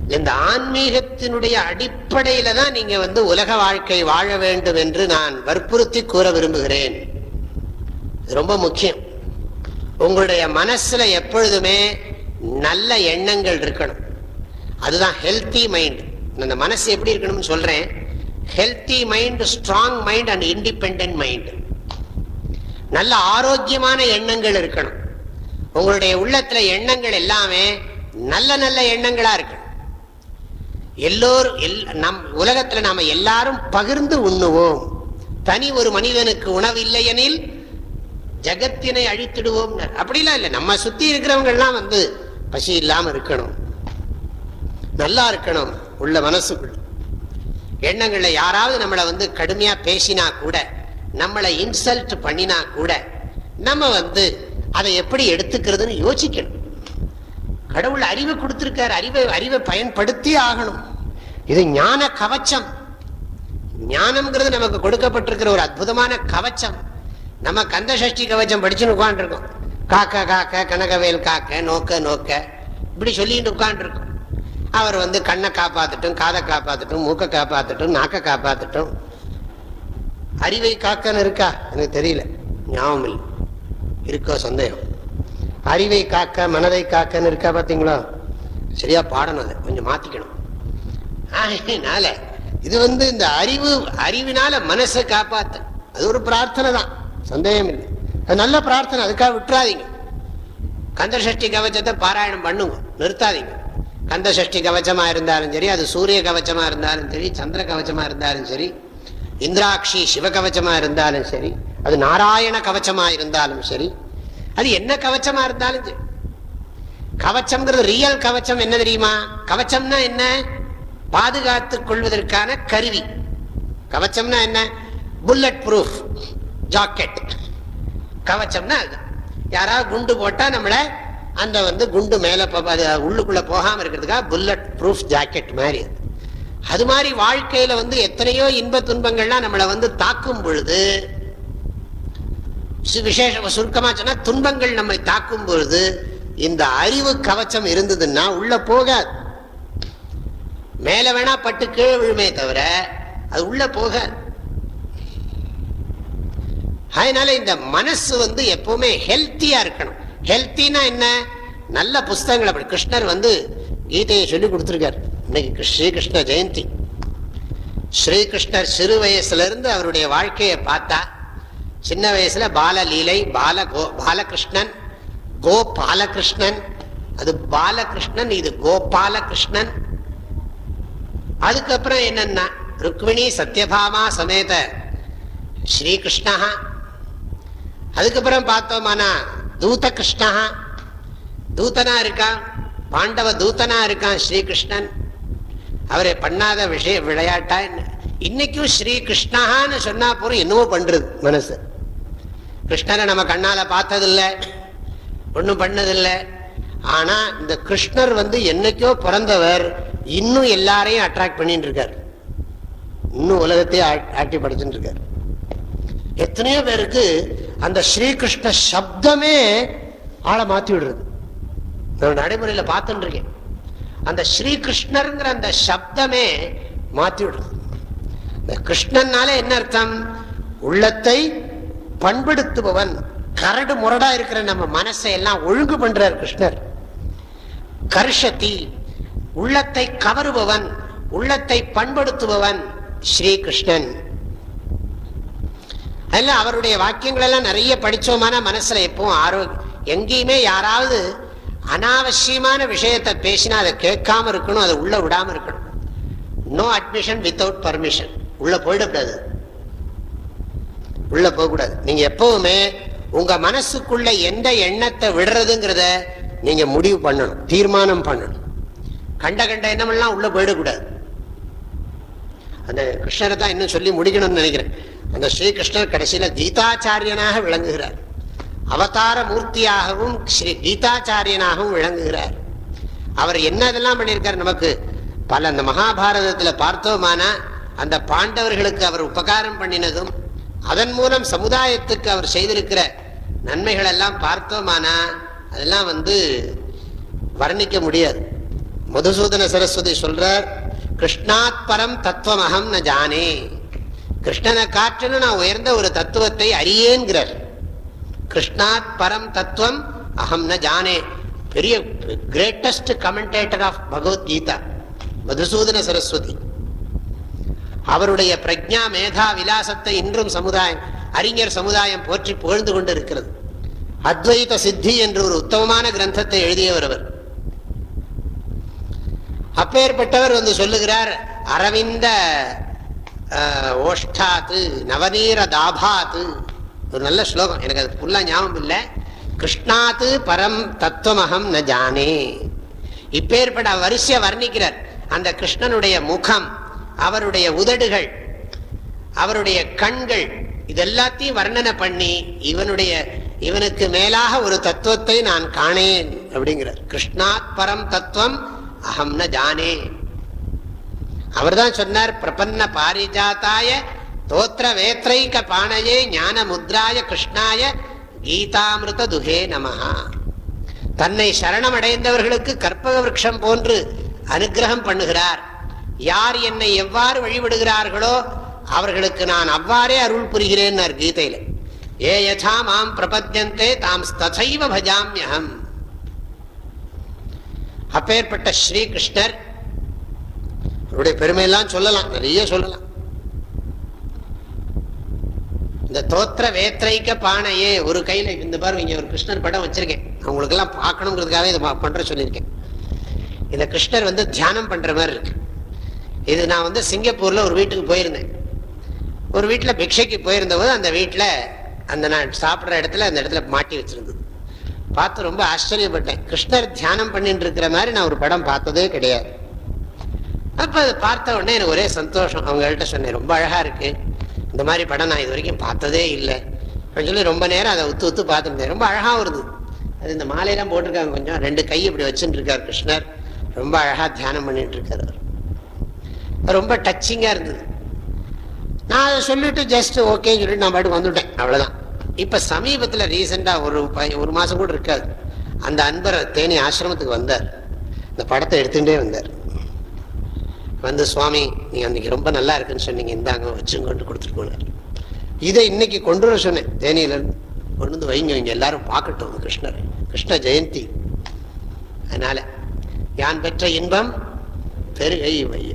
இந்த ஆன்மீகத்தினுடைய அடிப்படையில தான் நீங்க வந்து உலக வாழ்க்கை வாழ வேண்டும் என்று நான் வற்புறுத்தி கூற விரும்புகிறேன். ரொம்ப முக்கியம். உங்களுடைய மனசுல எப்பொழுதுமே நல்ல எண்ணங்கள் இருக்கணும். அதுதான் ஹெல்த்தி மைண்ட் அந்த மனசு எப்படி இருக்கணும்னு சொல்றேன். Healthy mind strong mind and independent mind நல்ல ஆரோக்கியமான எண்ணங்கள் இருக்கணும். உங்களுடைய உள்ளத்துல எண்ணங்கள் எல்லாமே நல்ல நல்ல எண்ணங்களா இருக்கணும். எல்லோரும் நம் உலகத்துல நாம எல்லாரும் பகிர்ந்து உண்ணுவோம். தனி ஒரு மனிதனுக்கு உணவு இல்லையெனில் ஜகத்தினை அழித்திடுவோம் அப்படிலாம் இல்லை. நம்ம சுத்தி இருக்கிறவங்க எல்லாம் வந்து பசி இல்லாம இருக்கணும். நல்லா இருக்கணும். உள்ள மனசுக்குள்ள எண்ணங்கள்ல யாராவது நம்மளை வந்து கடுமையா பேசினா கூட நம்மளை இன்சல்ட் பண்ணினா கூட நம்ம வந்து அதை எப்படி எடுத்துக்கிறதுன்னு யோசிக்கணும். கடவுள் அறிவு கொடுத்திருக்கார். அறிவை அறிவை பயன்படுத்தி ஆகணும். இது ஞான கவச்சம். ஞானம்ங்கிறது நமக்கு கொடுக்கப்பட்டிருக்கிற ஒரு அற்புதமான கவச்சம். நம்ம கந்த சஷ்டி கவச்சம் படிச்சுன்னு உட்காந்துருக்கோம் காக்க காக்க கனகவேல் காக்க நோக்க நோக்க இப்படி சொல்லிட்டு உட்காந்துருக்கோம் அவர் வந்து கண்ணை காப்பாத்தட்டும் காதை காப்பாத்தட்டும் மூக்க காப்பாத்தட்டும் நாக்க காப்பாத்தட்டும். அறிவை காக்கன்னு இருக்கா? எனக்கு தெரியல. ஞாபகம் இல்லை. இருக்கோ சந்தேகம்? அறிவை காக்க மனதை காக்கன்னு இருக்கா பாத்தீங்களா சரியா பாடணும் அதை. கொஞ்சம் மாத்திக்கணும். அதனால இது வந்து இந்த அறிவு அறிவினால மனசை காப்பாத்து. அது ஒரு பிரார்த்தனை தான். சந்தேகம் இல்லை. அது நல்ல பிரார்த்தனை. அதுக்காக விட்டுறாதீங்க. கந்தசஷ்டி கவச்சத்தை பாராயணம் பண்ணுங்க. நிறுத்தாதீங்க. கந்த சஷ்டி இருந்தாலும் சரி அது சூரிய கவச்சமாக இருந்தாலும் சரி சந்திர கவச்சமாக இருந்தாலும் சரி இந்திராட்சி சிவகவச்சமாக இருந்தாலும் சரி அது நாராயண கவச்சமாக இருந்தாலும் சரி அது என்ன கவச்சமாக இருந்தாலும் சரி. கவச்சம்ங்கிறது ரியல் கவச்சம் என்ன தெரியுமா? கவச்சம்னா என்ன? பாதுகாத்துக் கொள்வதற்கான கருவி. கவச்சம்னா என்ன? புல்லட் ப்ரூஃப் ஜாக்கெட் கவச்சம்னா அது. யாராவது குண்டு போட்டால் நம்மளை அந்த வந்து குண்டு மேலே உள்ளுக்குள்ளே போகாமல் இருக்கிறதுக்காக புல்லட் ப்ரூஃப் ஜாக்கெட் மாதிரி அது அது மாதிரி வாழ்க்கையில் வந்து எத்தனையோ இன்ப துன்பங்கள்லாம் நம்மளை வந்து தாக்கும் பொழுது விசேஷ சுருக்கமாக சொன்னால் துன்பங்கள் நம்மை தாக்கும் பொழுது இந்த அறிவு கவச்சம் இருந்ததுன்னா உள்ள போகாது. மேல வேணா பட்டு கீழே விழுமே தவிர அது உள்ள போகாது. அதனால இந்த மனசு வந்து எப்பவுமே ஹெல்த்தியா இருக்கணும். ஹெல்த்தினா என்ன? நல்ல புஸ்தகங்கள் அப்படி. கிருஷ்ணர் வந்து கீதையை சொல்லி கொடுத்துருக்காரு. இன்னைக்கு ஸ்ரீகிருஷ்ண ஜெயந்தி. ஸ்ரீகிருஷ்ணர் சிறு வயசுல இருந்து அவருடைய வாழ்க்கையை பார்த்தா சின்ன வயசுல பாலலீலை பால கோ பாலகிருஷ்ணன் கோ பாலகிருஷ்ணன் அது பாலகிருஷ்ணன் இது கோபாலகிருஷ்ணன். அதுக்கப்புறம் என்னன்னா ருக்மிணி சத்யபாமா சமேத ஸ்ரீகிருஷ்ணா. அதுக்கப்புறம் பார்த்தோமானா தூத கிருஷ்ணா தூதனா இருக்கான் பாண்டவ தூதனா இருக்கான் ஸ்ரீகிருஷ்ணன்? அவரை பண்ணாத விஷய விளையாட்டா என்ன? இன்னைக்கும் ஸ்ரீ கிருஷ்ணான்னு சொன்னா போற என்னவோ பண்றது மனசு. கிருஷ்ணரை நம்ம கண்ணால பார்த்ததில்ல ஒன்றும் பண்ணதில்லை. ஆனா இந்த கிருஷ்ணர் வந்து என்னைக்கோ பிறந்தவர் இன்னும் எல்லாரையும் அட்ராக்ட் பண்ணிட்டு இருக்கார். இன்னும் உலகத்தையே ஆட்டி படைச்சுட்டு இருக்கார். எத்தனையோ பேருக்கு அந்த ஸ்ரீகிருஷ்ண சப்தமே ஆளை மாத்தி விடுறது. நான் நடைமுறையில பார்த்துட்டு இருக்கேன் அந்த ஸ்ரீகிருஷ்ணருங்கிற அந்த சப்தமே மாத்தி விடுறது. இந்த கிருஷ்ணன்னாலே என்ன அர்த்தம்? உள்ளத்தை பண்படுத்துபவன் கரடு முரடா இருக்கிற நம்ம மனசை எல்லாம் ஒழுங்கு பண்றார் கிருஷ்ணர். கர்ஷதி உள்ளத்தை கவருபவன் உள்ளத்தை பண்படுத்துபவன் ஸ்ரீகிருஷ்ணன். அதில் அவருடைய வாக்கியங்கள் எல்லாம் நிறைய படிச்சோமான மனசுல எப்பவும் ஆரோக்கியம் எங்கேயுமே யாராவது அனாவசியமான விஷயத்தை பேசினா அதை கேட்காம இருக்கணும் அதை உள்ள விடாம இருக்கணும். நோ அட்மிஷன் வித்தவுட் பர்மிஷன் உள்ள போயிடக்கூடாது. உள்ள போகக்கூடாது. நீங்க எப்பவுமே உங்க மனசுக்குள்ள எந்த எண்ணத்தை விடுறதுங்கிறத நீங்க முடிவு பண்ணணும் தீர்மானம் பண்ணணும். கண்ட கண்ட எண்ணமெல்லாம் உள்ள போயிடக்கூடாது. அந்த கிருஷ்ணரை தான் இன்னும் சொல்லி முடிக்கணும்னு நினைக்கிறேன். அந்த ஸ்ரீகிருஷ்ணர் கடைசியில கீதாச்சாரியனாக விளங்குகிறார். அவதார மூர்த்தியாகவும் ஸ்ரீ கீதாச்சாரியனாகவும் விளங்குகிறார். அவர் என்ன இதெல்லாம் பண்ணியிருக்கார் நமக்கு? பல அந்த மகாபாரதத்தில் பார்த்தோமானா அந்த பாண்டவர்களுக்கு அவர் உபகாரம் பண்ணினதும் அதன் மூலம் சமுதாயத்துக்கு அவர் செய்திருக்கிற நன்மைகள் எல்லாம் பார்த்தோமானா அதெல்லாம் வந்து வர்ணிக்க முடியாது. மதுசூதன சரஸ்வதி சொல்றார் கிருஷ்ணாத் பரம் தத்துவம் அகம் ந ஜானே. கிருஷ்ணனை காற்றுன்னு நான் உயர்ந்த ஒரு தத்துவத்தை அறியேன்கிறார். கிருஷ்ணாத் பரம் தத்துவம் அகம் ந ஜானே. பெரிய greatest commentator of Bhagavad Gita Madhusudana Saraswati. அவருடைய பிரஜா மேதா விலாசத்தை இன்றும் சமுதாயம் அறிஞர் சமுதாயம் போற்றி புகழ்ந்து கொண்டு இருக்கிறது அத்வைத சித்தி என்று ஒரு உத்தமமான கிரந்தத்தை எழுதியவர் அவர். அப்பேற்பட்டவர் வந்து சொல்லுகிறார் அரவிந்த ஓஷ்டாத்து நவநீர தாபாத்து. ஒரு நல்ல ஸ்லோகம். எனக்கு அது ஃபுல்லாக ஞாபகம் இல்லை. கிருஷ்ணாத்து பரம் தத்துவமகம் ந ஜானே. இப்பேற்பட வரிசைய வர்ணிக்கிறார். அந்த கிருஷ்ணனுடைய முகம் அவருடைய உதடுகள் அவருடைய கண்கள் இதெல்லாத்தையும் வர்ணனை பண்ணி இவனுடைய இவனுக்கு மேலாக ஒரு தத்துவத்தை நான் காணேன் அப்படிங்கிறார். கிருஷ்ணாத் பரம் தத்துவம் அகம் ந ஜானே. அவர் தான் சொன்னார் பிரபன்ன பாரிஜாத்தாய தோத்திர வேத்ரைக பானையே ஞான முத்ராய கிருஷ்ணாய கீதாமிருத துகே நமஹா. தன்னை சரணமடைந்தவர்களுக்கு கற்பக விரக்ஷம் போன்று அனுகிரகம் பண்ணுகிறார். யார் என்னை எவ்வாறு வழிபடுகிறார்களோ அவர்களுக்கு நான் அவ்வாறே அருள் புரிகிறேன் கீதையில. ஏ யதா மாம் பிரபத்தியந்தே தாம் தசைவ பஜாமியகம் அப்பேற்பட்ட ஸ்ரீகிருஷ்ணர் அவருடைய பெருமையெல்லாம் சொல்லலாம் நிறைய சொல்லலாம். இந்த தோத்திர வேத்திரைக்க பானையே ஒரு கையில இந்த பாருங்க இங்க ஒரு கிருஷ்ணர் படம் வச்சிருக்கேன். அவங்களுக்கு எல்லாம் பார்க்கணுங்கிறதுக்காக இதை பண்ற சொல்லியிருக்கேன். இந்த கிருஷ்ணர் வந்து தியானம் பண்ற மாதிரி இருக்கு. இது நான் வந்து சிங்கப்பூர்ல ஒரு வீட்டுக்கு போயிருந்தேன். ஒரு வீட்டுல பிக்ஷைக்கு போயிருந்த போது அந்த வீட்டுல அந்த நான் சாப்பிடுற இடத்துல அந்த இடத்துல மாட்டி வச்சிருந்தது. பார்த்து ரொம்ப ஆச்சரியப்பட்டேன். கிருஷ்ணர் தியானம் பண்ணிட்டு இருக்கிற மாதிரி நான் ஒரு படம் பார்த்ததே கிடையாது. அப்ப அதை பார்த்த உடனே எனக்கு ஒரே சந்தோஷம். அவங்கள்ட்ட சொன்னேன் ரொம்ப அழகா இருக்கு. இந்த மாதிரி படம் நான் இது வரைக்கும் பார்த்ததே இல்லை. அப்படின்னு சொல்லி ரொம்ப நேரம் அதை உத்து உத்து பார்த்துருந்தேன் ரொம்ப அழகா வருது. அது இந்த மாலையெல்லாம் போட்டிருக்காங்க கொஞ்சம். ரெண்டு கை இப்படி வச்சுட்டு இருக்கார் கிருஷ்ணர். ரொம்ப அழகா தியானம் பண்ணிட்டு இருக்காரு அவர். ரொம்ப டச்சிங்கா இருந்தது. நான் அதை சொல்லிட்டு ஜஸ்ட் ஓகேன்னு சொல்லிட்டு நான் பாட்டு வந்துட்டேன். அவ்வளவுதான். இப்ப சமீபத்துல ரீசெண்டா ஒரு ஒரு மாசம் கூட இருக்காது. அந்த அன்பர் தேனி ஆசிரமத்துக்கு வந்தார். இந்த படத்தை எடுத்துட்டே வந்தார். வந்து சுவாமி நீங்க அன்னைக்கு ரொம்ப நல்லா இருக்குன்னு சொன்னீங்க. இந்தாங்க வச்சுங்க கொண்டு கொடுத்துட்டு போனார். இதை இன்னைக்கு கொண்டு வர சொன்னேன். தேனியில இருந்து கொண்டு வந்து வைங்க இங்க எல்லாரும் பார்க்கட்டும் கிருஷ்ணர் கிருஷ்ண ஜெயந்தி. அதனால யான் பெற்ற இன்பம் பெருகை வைய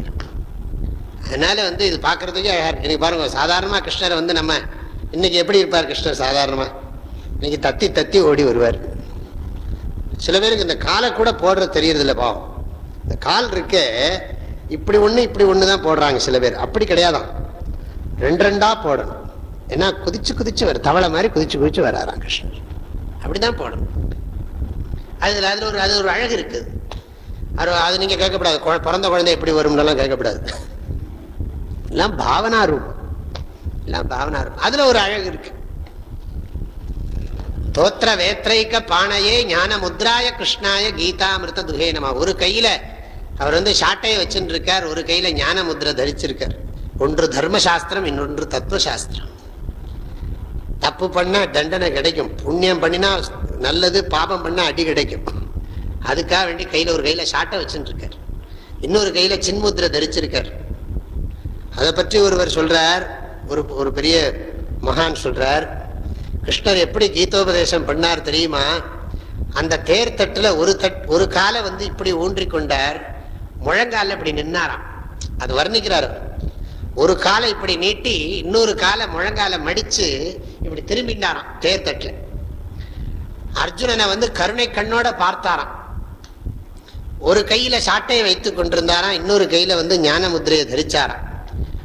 அதனால வந்து இது பார்க்கறதுக்கே அழகா இருக்கு. இன்னைக்கு பாருங்க சாதாரணமா கிருஷ்ணரை வந்து நம்ம இன்னைக்கு எப்படி இருப்பார் கிருஷ்ணர் சாதாரணமா? இன்னைக்கு தத்தி தத்தி ஓடி வருவார். சில பேருக்கு இந்த காலை கூட போடுறது தெரியறதில்ல பாவம். இந்த கால் இருக்கே இப்படி ஒண்ணு இப்படி ஒண்ணு தான் போடுறாங்க சில பேர். அப்படி கிடையாதான். ரெண்டு ரெண்டா போடணும். ஏன்னா குதிச்சு குதிச்சு வர தவளை மாதிரி குதிச்சு குதிச்சு வராராம் கிருஷ்ணர். அப்படிதான் போடணும். அதுல அதுல ஒரு அது ஒரு அழகு இருக்குது. அது அது நீங்க கேட்கக்கூடாது. பிறந்த குழந்தை எப்படி வரும்னெல்லாம் கேட்கக்கூடாது. எல்லாம் பாவனா ரூபம். எல்லாம் பாவனா இருக்கும் அதுல ஒரு அழகு இருக்கு. தோத்திர வேத்ரைக்க பானையே ஞான முத்ராய கிருஷ்ணாய கீதாமிருத துகே நம ஒரு கையில அவர் வந்து சாட்டையை வச்சுட்டு இருக்கார் ஒரு கையில ஞான முத்ரை தரிச்சிருக்கார். ஒன்று தர்மசாஸ்திரம் இன்னொன்று தத்துவசாஸ்திரம். தப்பு பண்ணா தண்டனை கிடைக்கும். புண்ணியம் பண்ணினா நல்லது பாபம் பண்ணா அடி கிடைக்கும். அதுக்காக வேண்டி கையில ஒரு கையில சாட்டை வச்சுட்டு இருக்கார் இன்னொரு கையில சின்முத்ரை தரிச்சிருக்கார். அதை பற்றி ஒருவர் சொல்றார் ஒரு ஒரு பெரிய மகான் சொல்றார் கிருஷ்ணர் எப்படி கீதோபதேசம் பண்ணார் தெரியுமா? அந்த தேர் தட்டுல ஒரு தட் ஒரு காலை வந்து இப்படி ஊன்றி கொண்டார். முழங்கால இப்படி நின்னாராம். அது வர்ணிக்கிறார். ஒரு காலை இப்படி நீட்டி இன்னொரு காலை முழங்கால மடிச்சு இப்படி திரும்பினாராம் தேர் தட்டுல. அர்ஜுனனை வந்து கருணை கண்ணோட பார்த்தாராம். ஒரு கையில சாட்டையை வைத்துக் கொண்டிருந்தாராம் இன்னொரு கையில வந்து ஞான முத்திரையை தரிச்சாராம்.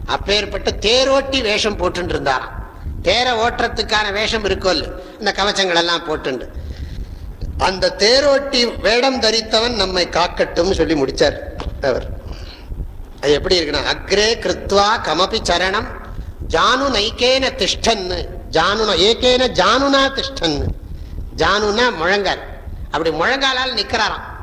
அப்பேற்பட்ட தேரோட்டி வேஷம் போட்டு இருந்தாராம் தேரை ஓட்டுறதுக்கான வேஷம் இருக்கோல் இந்த கவச்சங்கள் எல்லாம் போட்டுண்டு. அந்த தேரோட்டி வேடம் தரித்தவன் நம்மை காக்கட்டும் சொல்லி முடிச்சார் அவர். அது எப்படி இருக்குன்னா அக்ரே கிருத்வா கமபி சரணம் ஜானு நைக்கேன திஷ்டன்னு ஜானு ஏகேன ஜானுனா திஷ்டன்னு. ஜானுனா முழங்கால். அப்படி முழங்காலால் நிக்கிறாராம்.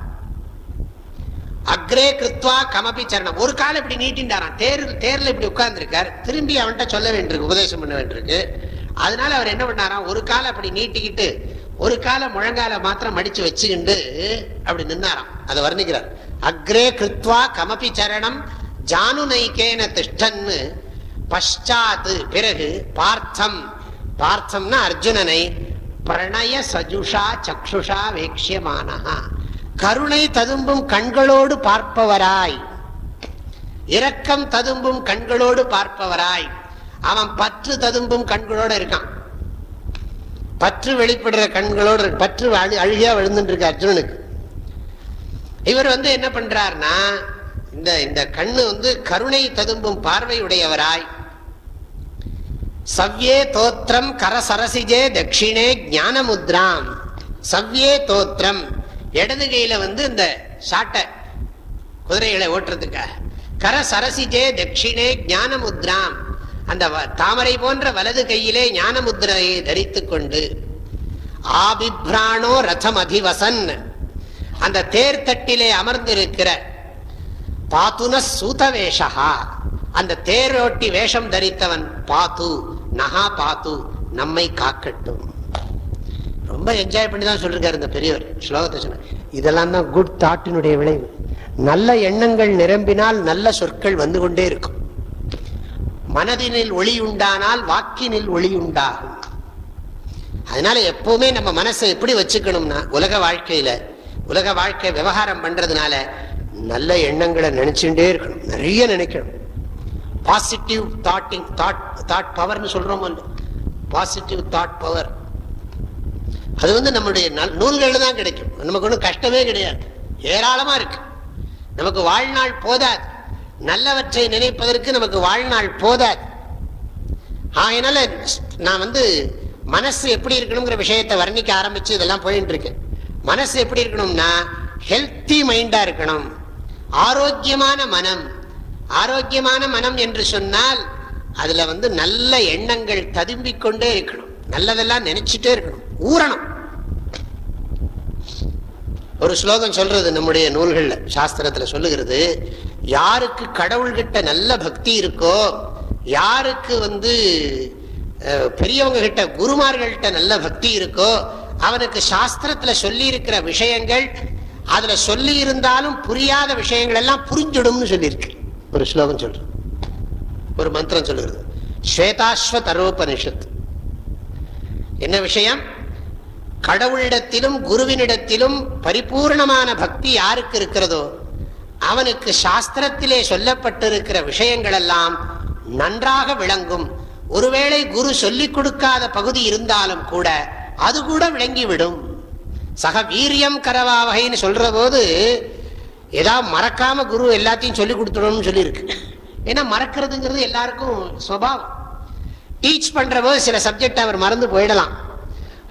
அக்ரே கிருத்வா கமபி சரணம். ஒரு கால் இப்படி நீட்டின்றாராம். தேர் தேர்ல இப்படி உட்கார்ந்துருக்கார். திரும்பி அவன்கிட்ட சொல்ல வேண்டியிருக்கு உபதேசம் பண்ண வேண்டியிருக்கு. அதனால அவர் என்ன பண்ணாராம்? ஒரு காலை அப்படி நீட்டிக்கிட்டு ஒரு காலை முழங்கால மாத்திரம் மடிச்சு வச்சுக்கிண்டு அப்படி நின்னாராம். அதை வர்ணிக்கிறார். அக்ரே கிருத்வா கமபி சரணம் ஜானு நைக்கேன திஷ்டன்னு பஷாத்து பிறகு பார்த்தம். பார்த்தம்னா அர்ஜுனனை பிரணய சஜுஷா சக்ஷுஷா வேக்ஷியமானஹா. கருணை ததும்பும் கண்களோடு பார்ப்பவராய். இரக்கம் ததும்பும் கண்களோடு பார்ப்பவராய். அவன் பற்று ததும்பும் கண்களோடு இருக்கான். பற்று வெளிப்படுற கண்களோடு பற்று அழு அழுகியா விழுந்துட்டு இருக்கு அர்ஜுனனுக்கு. இவர் வந்து என்ன பண்றாருன்னா இந்த இந்த கண்ணு வந்து கருணை ததும்பும் பார்வை உடையவராய் சவ்யே தோத்திரம் கரசரசிஜே தட்சிணே ஞான முத்ராம் சவ்யே தோத்திரம். இடது கையில வந்து இந்த சாட்டை குதிரைகளை ஓட்டுறதுக்காக. கர சரசிஜே தட்சிணே ஞான முத்ராம் அந்த வ- தாமரை போன்ற வலது கையிலே ஞான முத்திரையை கொண்டு ஆபிப்ராணோ ரதம் அதிவசன் அந்த தேர் தட்டிலே அமர்ந்திருக்கிற பாத்துன சூதவேஷா அந்த தேரோட்டி வேஷம் தரித்தவன் பாத்து நகா பாத்து நம்மை காக்கட்டும். ரொம்ப என்ஜாய் பண்ணி தான் சொல்லிருக்காரு இந்த பெரியவர் ஸ்லோகத்தை சொன்ன இதெல்லாம் தான் குட் தாட்டினுடைய விளைவு. நல்ல எண்ணங்கள் நிரம்பினால் நல்ல சொற்கள் வந்து கொண்டே இருக்கும். மனதினில் ஒளி உண்டானால் வாக்கினில் ஒளி உண்டாகும். அதனால எப்பவுமே நம்ம மனசை எப்படி வச்சுக்கணும்னா உலக வாழ்க்கையில உலக வாழ்க்கை விவகாரம் பண்றதுனால நல்ல எண்ணங்களை நினைச்சுட்டே இருக்கணும். நிறைய நினைக்கணும். பாசிட்டிவ் தாட்டிங் தாட் தாட் பவர்னு சொல்றோம் பாசிட்டிவ் தாட் பவர் அது வந்து நம்முடைய நல்- தான் கிடைக்கும். நமக்கு ஒன்றும் கஷ்டமே கிடையாது. ஏராளமாக இருக்கு. நமக்கு வாழ்நாள் போதாது. நல்லவற்றை நினைப்பதற்கு நமக்கு வாழ்நாள் போதாது. ஆகினால நான் வந்து மனசு எப்படி இருக்கணுங்கிற விஷயத்தை வர்ணிக்க ஆரம்பித்து இதெல்லாம் போயிட்டு இருக்கேன் மனசு எப்படி இருக்கணும்னா ஹெல்த்தி மைண்டாக இருக்கணும். ஆரோக்கியமான மனம். ஆரோக்கியமான மனம் என்று சொன்னால் அதில் வந்து நல்ல எண்ணங்கள் ததும்பிக் கொண்டே இருக்கணும். நல்லதெல்லாம் நினைச்சிட்டே இருக்கணும். ஊறணும். ஒரு ஸ்லோகம் சொல்றது நம்முடைய நூல்கள்ல சாஸ்திரத்துல சொல்லுகிறது யாருக்கு கடவுள்கிட்ட நல்ல பக்தி இருக்கோ யாருக்கு வந்து பெரியவங்க கிட்ட குருமார்கள்கிட்ட நல்ல பக்தி இருக்கோ அவனுக்கு சாஸ்திரத்துல சொல்லி இருக்கிற விஷயங்கள் அதுல சொல்லி இருந்தாலும் புரியாத விஷயங்கள் எல்லாம் புரிஞ்சிடும்னு சொல்லியிருக்கு. ஒரு ஸ்லோகம் சொல்றது. ஒரு மந்திரம் சொல்லுகிறது. ஸ்வேதாஸ்வ தரோபனிஷத் என்ன விஷயம்? கடவுளிடத்திலும் குருவினிடத்திலும் பரிபூர்ணமான பக்தி யாருக்கு இருக்கிறதோ அவனுக்கு சாஸ்திரத்திலே சொல்லப்பட்டிருக்கிற விஷயங்கள் எல்லாம் நன்றாக விளங்கும். ஒருவேளை குரு சொல்லிக் கொடுக்காத பகுதி இருந்தாலும் கூட அது கூட விளங்கிவிடும். சக வீரியம் கரவாவகைன்னு சொல்ற போது ஏதாவது மறக்காம குரு எல்லாத்தையும் சொல்லி கொடுத்துடணும்னு சொல்லியிருக்கு. ஏன்னா மறக்கிறதுங்கிறது எல்லாருக்கும் சுவாவம் டீச் பண்ற போது சில சப்ஜெக்ட் அவர் மறந்து போயிடலாம்.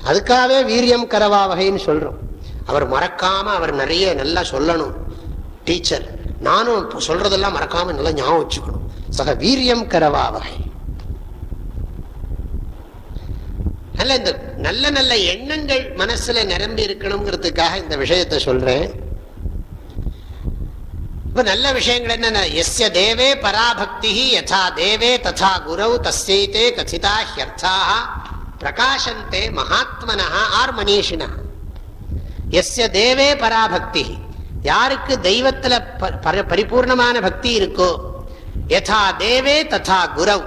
அதுக்காகவே வீரியம் கரவா வகைன்னு சொல்றோம். அவர் மறக்காம அவர் நிறைய நல்லா சொல்லணும். டீச்சர் நானும் சொல்றதெல்லாம் மறக்காம நல்லா ஞாபகம் வச்சுக்கணும். சக வீரியம் கரவா வகை. நல்ல இந்த நல்ல நல்ல எண்ணங்கள் மனசுல நிரம்பி இருக்கணுங்கிறதுக்காக இந்த விஷயத்தை சொல்றேன். இப்ப நல்ல விஷயங்கள் என்ன எஸ்ய தேவே பராபக்தி யதா தேவே ததா குரௌ தஸ்யைத்தே கதிதா ஹியர்த்தாக பிரகாசந்தே மகாத்மனா ஆர் மனிஷினா எஸ்ய தேவே பராபக்தி. யாருக்கு தெய்வத்துல பரிபூர்ணமான பக்தி இருக்கோ யதா தேவே ததா குரவ்.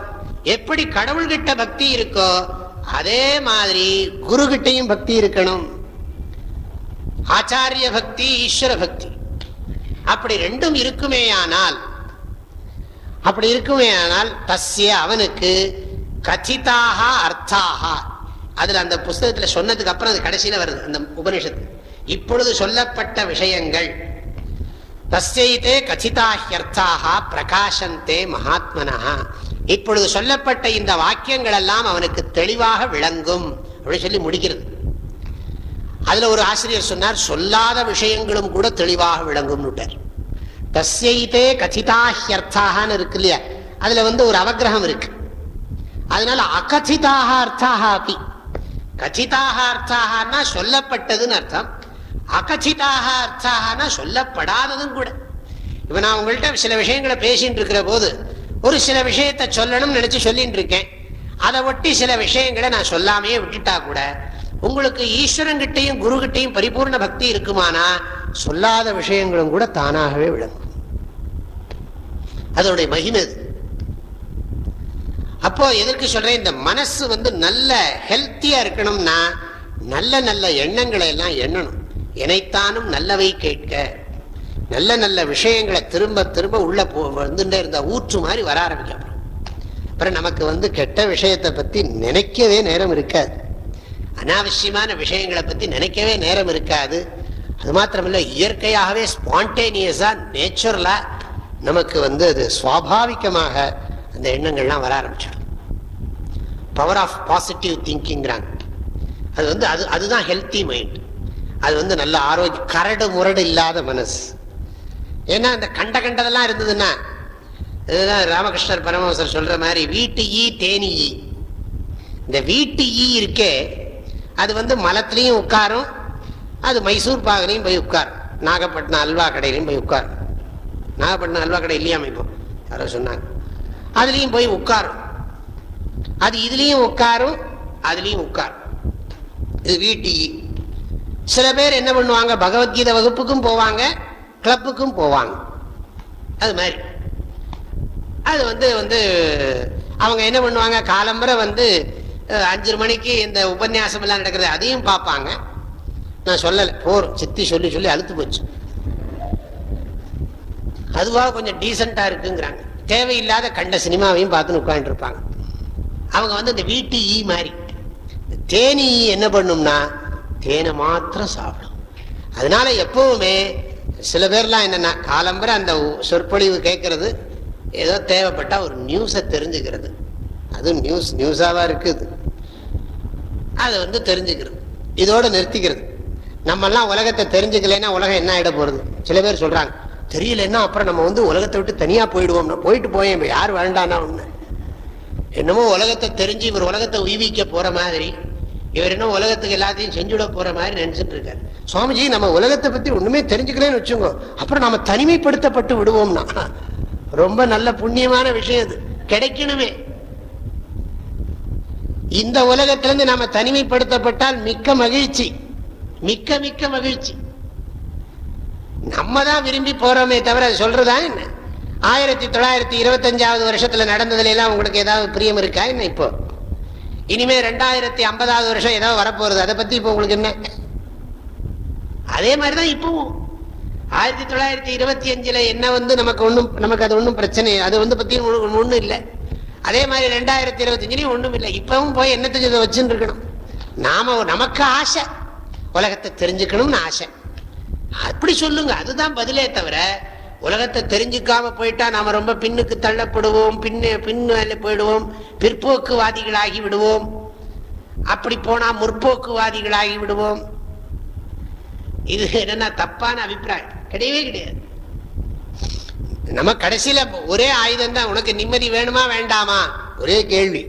எப்படி கடவுள்கிட்ட பக்தி இருக்கோ அதே மாதிரி குரு கிட்டையும் பக்தி இருக்கணும். ஆச்சாரிய பக்தி ஈஸ்வர பக்தி. அப்படி ரெண்டும் இருக்குமேயானால் அப்படி இருக்குமேயானால் தஸ்ய அவனுக்கு கச்சிதாக அர்த்தாக அதுல அந்த புஸ்தகத்துல சொன்னதுக்கு அப்புறம் அது கடைசியில வருது அந்த உபனிஷத்து இப்பொழுது சொல்லப்பட்ட விஷயங்கள். தஸ்யைத்தே கச்சிதாஹ்யர்த்தாக பிரகாசந்தே மகாத்மனா. இப்பொழுது சொல்லப்பட்ட இந்த வாக்கியங்கள் எல்லாம் அவனுக்கு தெளிவாக விளங்கும் அப்படின்னு சொல்லி முடிக்கிறது. அதுல ஒரு ஆசிரியர் சொன்னார் சொல்லாத விஷயங்களும் கூட தெளிவாக விளங்கும் தஸ்யைத்தே கச்சிதாஹ்யர்த்தாகனு இருக்கு இல்லையா? அதுல வந்து ஒரு அவகிரகம் இருக்கு. அதனால அகச்சிதாக அர்த்தாக அப்படி கச்சிதாக அர்த்தாகனா சொல்லப்பட்டதுன்னு அர்த்தம். அகச்சிதாக அர்த்தாகனா சொல்லப்படாததும் கூட. இப்ப நான் உங்கள்கிட்ட சில விஷயங்களை பேசிட்டு இருக்கிற போது ஒரு சில விஷயத்த சொல்லணும்னு நினைச்சு சொல்லிட்டு இருக்கேன். அதை ஒட்டி சில விஷயங்களை நான் சொல்லாமையே விட்டுட்டா கூட உங்களுக்கு ஈஸ்வரன் கிட்டையும் குரு கிட்டையும் பரிபூர்ண பக்தி இருக்குமானா? சொல்லாத விஷயங்களும் கூட தானாகவே விளங்கும். அதோடைய மகிமை அப்போ எதற்கு சொல்றேன் இந்த மனசு வந்து நல்ல ஹெல்த்தியா இருக்கணும்னா நல்ல நல்ல எண்ணங்களை எல்லாம் எண்ணணும். இணைத்தானும் நல்லவை கேட்க நல்ல நல்ல விஷயங்களை திரும்ப திரும்ப உள்ள போ வந்துட்டே இருந்தா ஊற்று மாதிரி வர ஆரம்பிக்கும். அப்புறம் நமக்கு வந்து கெட்ட விஷயத்தை பத்தி நினைக்கவே நேரம் இருக்காது. அனாவசியமான விஷயங்களை பத்தி நினைக்கவே நேரம் இருக்காது. அது மாத்திரமில்ல இயற்கையாகவே ஸ்பான்டேனியஸா நேச்சுரலா நமக்கு வந்து அது சுவாபாவிகமாக அந்த எண்ணங்கள்லாம் வர ஆரம்பிச்சிடும். பவர் ஆஃப் பாசிட்டிவ் திங்கிங்கிறாங்க. அது வந்து அது அதுதான் ஹெல்த்தி மைண்ட். அது வந்து நல்ல ஆரோக்கிய கரடு முரடு இல்லாத மனசு. ஏன்னா அந்த கண்ட கண்டதெல்லாம் இருந்ததுன்னா இதுதான் ராமகிருஷ்ணர் பரமஹம்சர் சொல்ற மாதிரி வீட்டு ஈ தேனி ஈ. இந்த வீட்டு ஈ இருக்கே அது வந்து மலத்திலையும் உட்காரும் அது மைசூர் பாகலையும் போய் உட்காரும். நாகப்பட்டினம் அல்வா கடையிலையும் போய் உட்காரும். நாகப்பட்டினம் அல்வா கடை இல்லையா அமைப்போம் யாரோ சொன்னாங்க. அதுலேயும் போய் உட்காரும். அது இதுலயும் உட்காரும் அதுலயும் உட்காரும். இது வீட்டு சில பேர் என்ன பண்ணுவாங்க பகவத்கீதை வகுப்புக்கும் போவாங்க கிளப்புக்கும் போவாங்க. அது மாதிரி. அது வந்து வந்து அவங்க என்ன பண்ணுவாங்க காலம்பரை வந்து அஞ்சு மணிக்கு இந்த உபன்யாசம் எல்லாம் நடக்கிறது அதையும் பார்ப்பாங்க. நான் சொல்லலை போறோம் சித்தி சொல்லி சொல்லி அழுத்து போச்சு. அதுவாக கொஞ்சம் டீசெண்டா இருக்குங்கிறாங்க. தேவையில்லாத கண்ட சினிமாவையும் பார்த்துன்னு உட்காந்துருப்பாங்க இருப்பாங்க. அவங்க வந்து இந்த வீட்டு ஈ மாதிரி. தேனி ஈ என்ன பண்ணும்னா தேனை மாத்திரம் சாப்பிடும். அதனால எப்பவுமே சில பேர்லாம் என்னன்னா காலம்பரை அந்த சொற்பொழிவு கேட்கறது ஏதோ தேவைப்பட்டா ஒரு நியூஸை தெரிஞ்சுக்கிறது. அது நியூஸ் நியூஸாவா இருக்குது. அதை வந்து தெரிஞ்சுக்கிறது. இதோட நிறுத்திக்கிறது. நம்மெல்லாம் உலகத்தை தெரிஞ்சுக்கலைன்னா உலகம் என்ன ஆகிட போகிறது சில பேர் சொல்கிறாங்க தெரியலன்னா அப்புறம் நம்ம வந்து உலகத்தை விட்டு தனியாக போயிடுவோம்னா. போயிட்டு போயேன் யார் வேண்டானா ஒன்று என்னமோ உலகத்தை தெரிஞ்சு இவர் உலகத்தை உய்விக்க போற மாதிரி இவர் என்ன உலகத்துக்கு எல்லாத்தையும் செஞ்சுட போற மாதிரி நினைச்சிட்டு இருக்காரு. சுவாமிஜி நம்ம உலகத்தை பத்தி ஒண்ணுமே தெரிஞ்சுக்கலன்னு வச்சுக்கோ. அப்புறம் நம்ம தனிமைப்படுத்தப்பட்டு விடுவோம்னா ரொம்ப நல்ல புண்ணியமான விஷயம் அது. கிடைக்கணுமே. இந்த உலகத்திலிருந்து நாம தனிமைப்படுத்தப்பட்டால் மிக்க மகிழ்ச்சி. மிக்க மிக்க மகிழ்ச்சி. நம்ம தான் விரும்பி போறோமே தவிர சொல்றதா என்ன? ஆயிரத்தி தொள்ளாயிரத்தி இருபத்தஞ்சாவது வருஷத்துல நடந்ததுல எல்லாம் உங்களுக்கு ஏதாவது பிரியம் இருக்கா? என்ன இப்போ? இனிமே ரெண்டாயிரத்தி ஐம்பதாவது வருஷம் ஏதாவது வரப்போறது அதை பத்தி இப்போ உங்களுக்கு என்ன? அதே மாதிரிதான் இப்பவும். ஆயிரத்தி தொள்ளாயிரத்தி இருபத்தி அஞ்சுல என்ன வந்து நமக்கு ஒன்றும் நமக்கு அது ஒன்றும் பிரச்சனை அது வந்து பத்தி ஒன்றும் இல்லை. அதே மாதிரி ரெண்டாயிரத்தி இருபத்தி அஞ்சுலயும் இல்லை. இப்பவும் போய் என்னத்துக்கு இதை வச்சுட்டு இருக்கணும்? நாம நமக்கு ஆசை. உலகத்தை தெரிஞ்சுக்கணும்னு ஆசை. அப்படி சொல்லுங்க. அதுதான் பதிலே தவிர உலகத்தை தெரிஞ்சுக்காம போயிட்டா நாம ரொம்ப பின்னுக்கு தள்ளப்படுவோம் பின்னு பின்னு போயிடுவோம் பிற்போக்குவாதிகளாகி விடுவோம். அப்படி போனா முற்போக்குவாதிகளாகி விடுவோம். இது என்னன்னா தப்பான அபிப்பிராயம். கிடையவே கிடையாது. நம்ம கடைசியில ஒரே ஆயுதம் தான். உனக்கு நிம்மதி வேணுமா வேண்டாமா? ஒரே கேள்வி.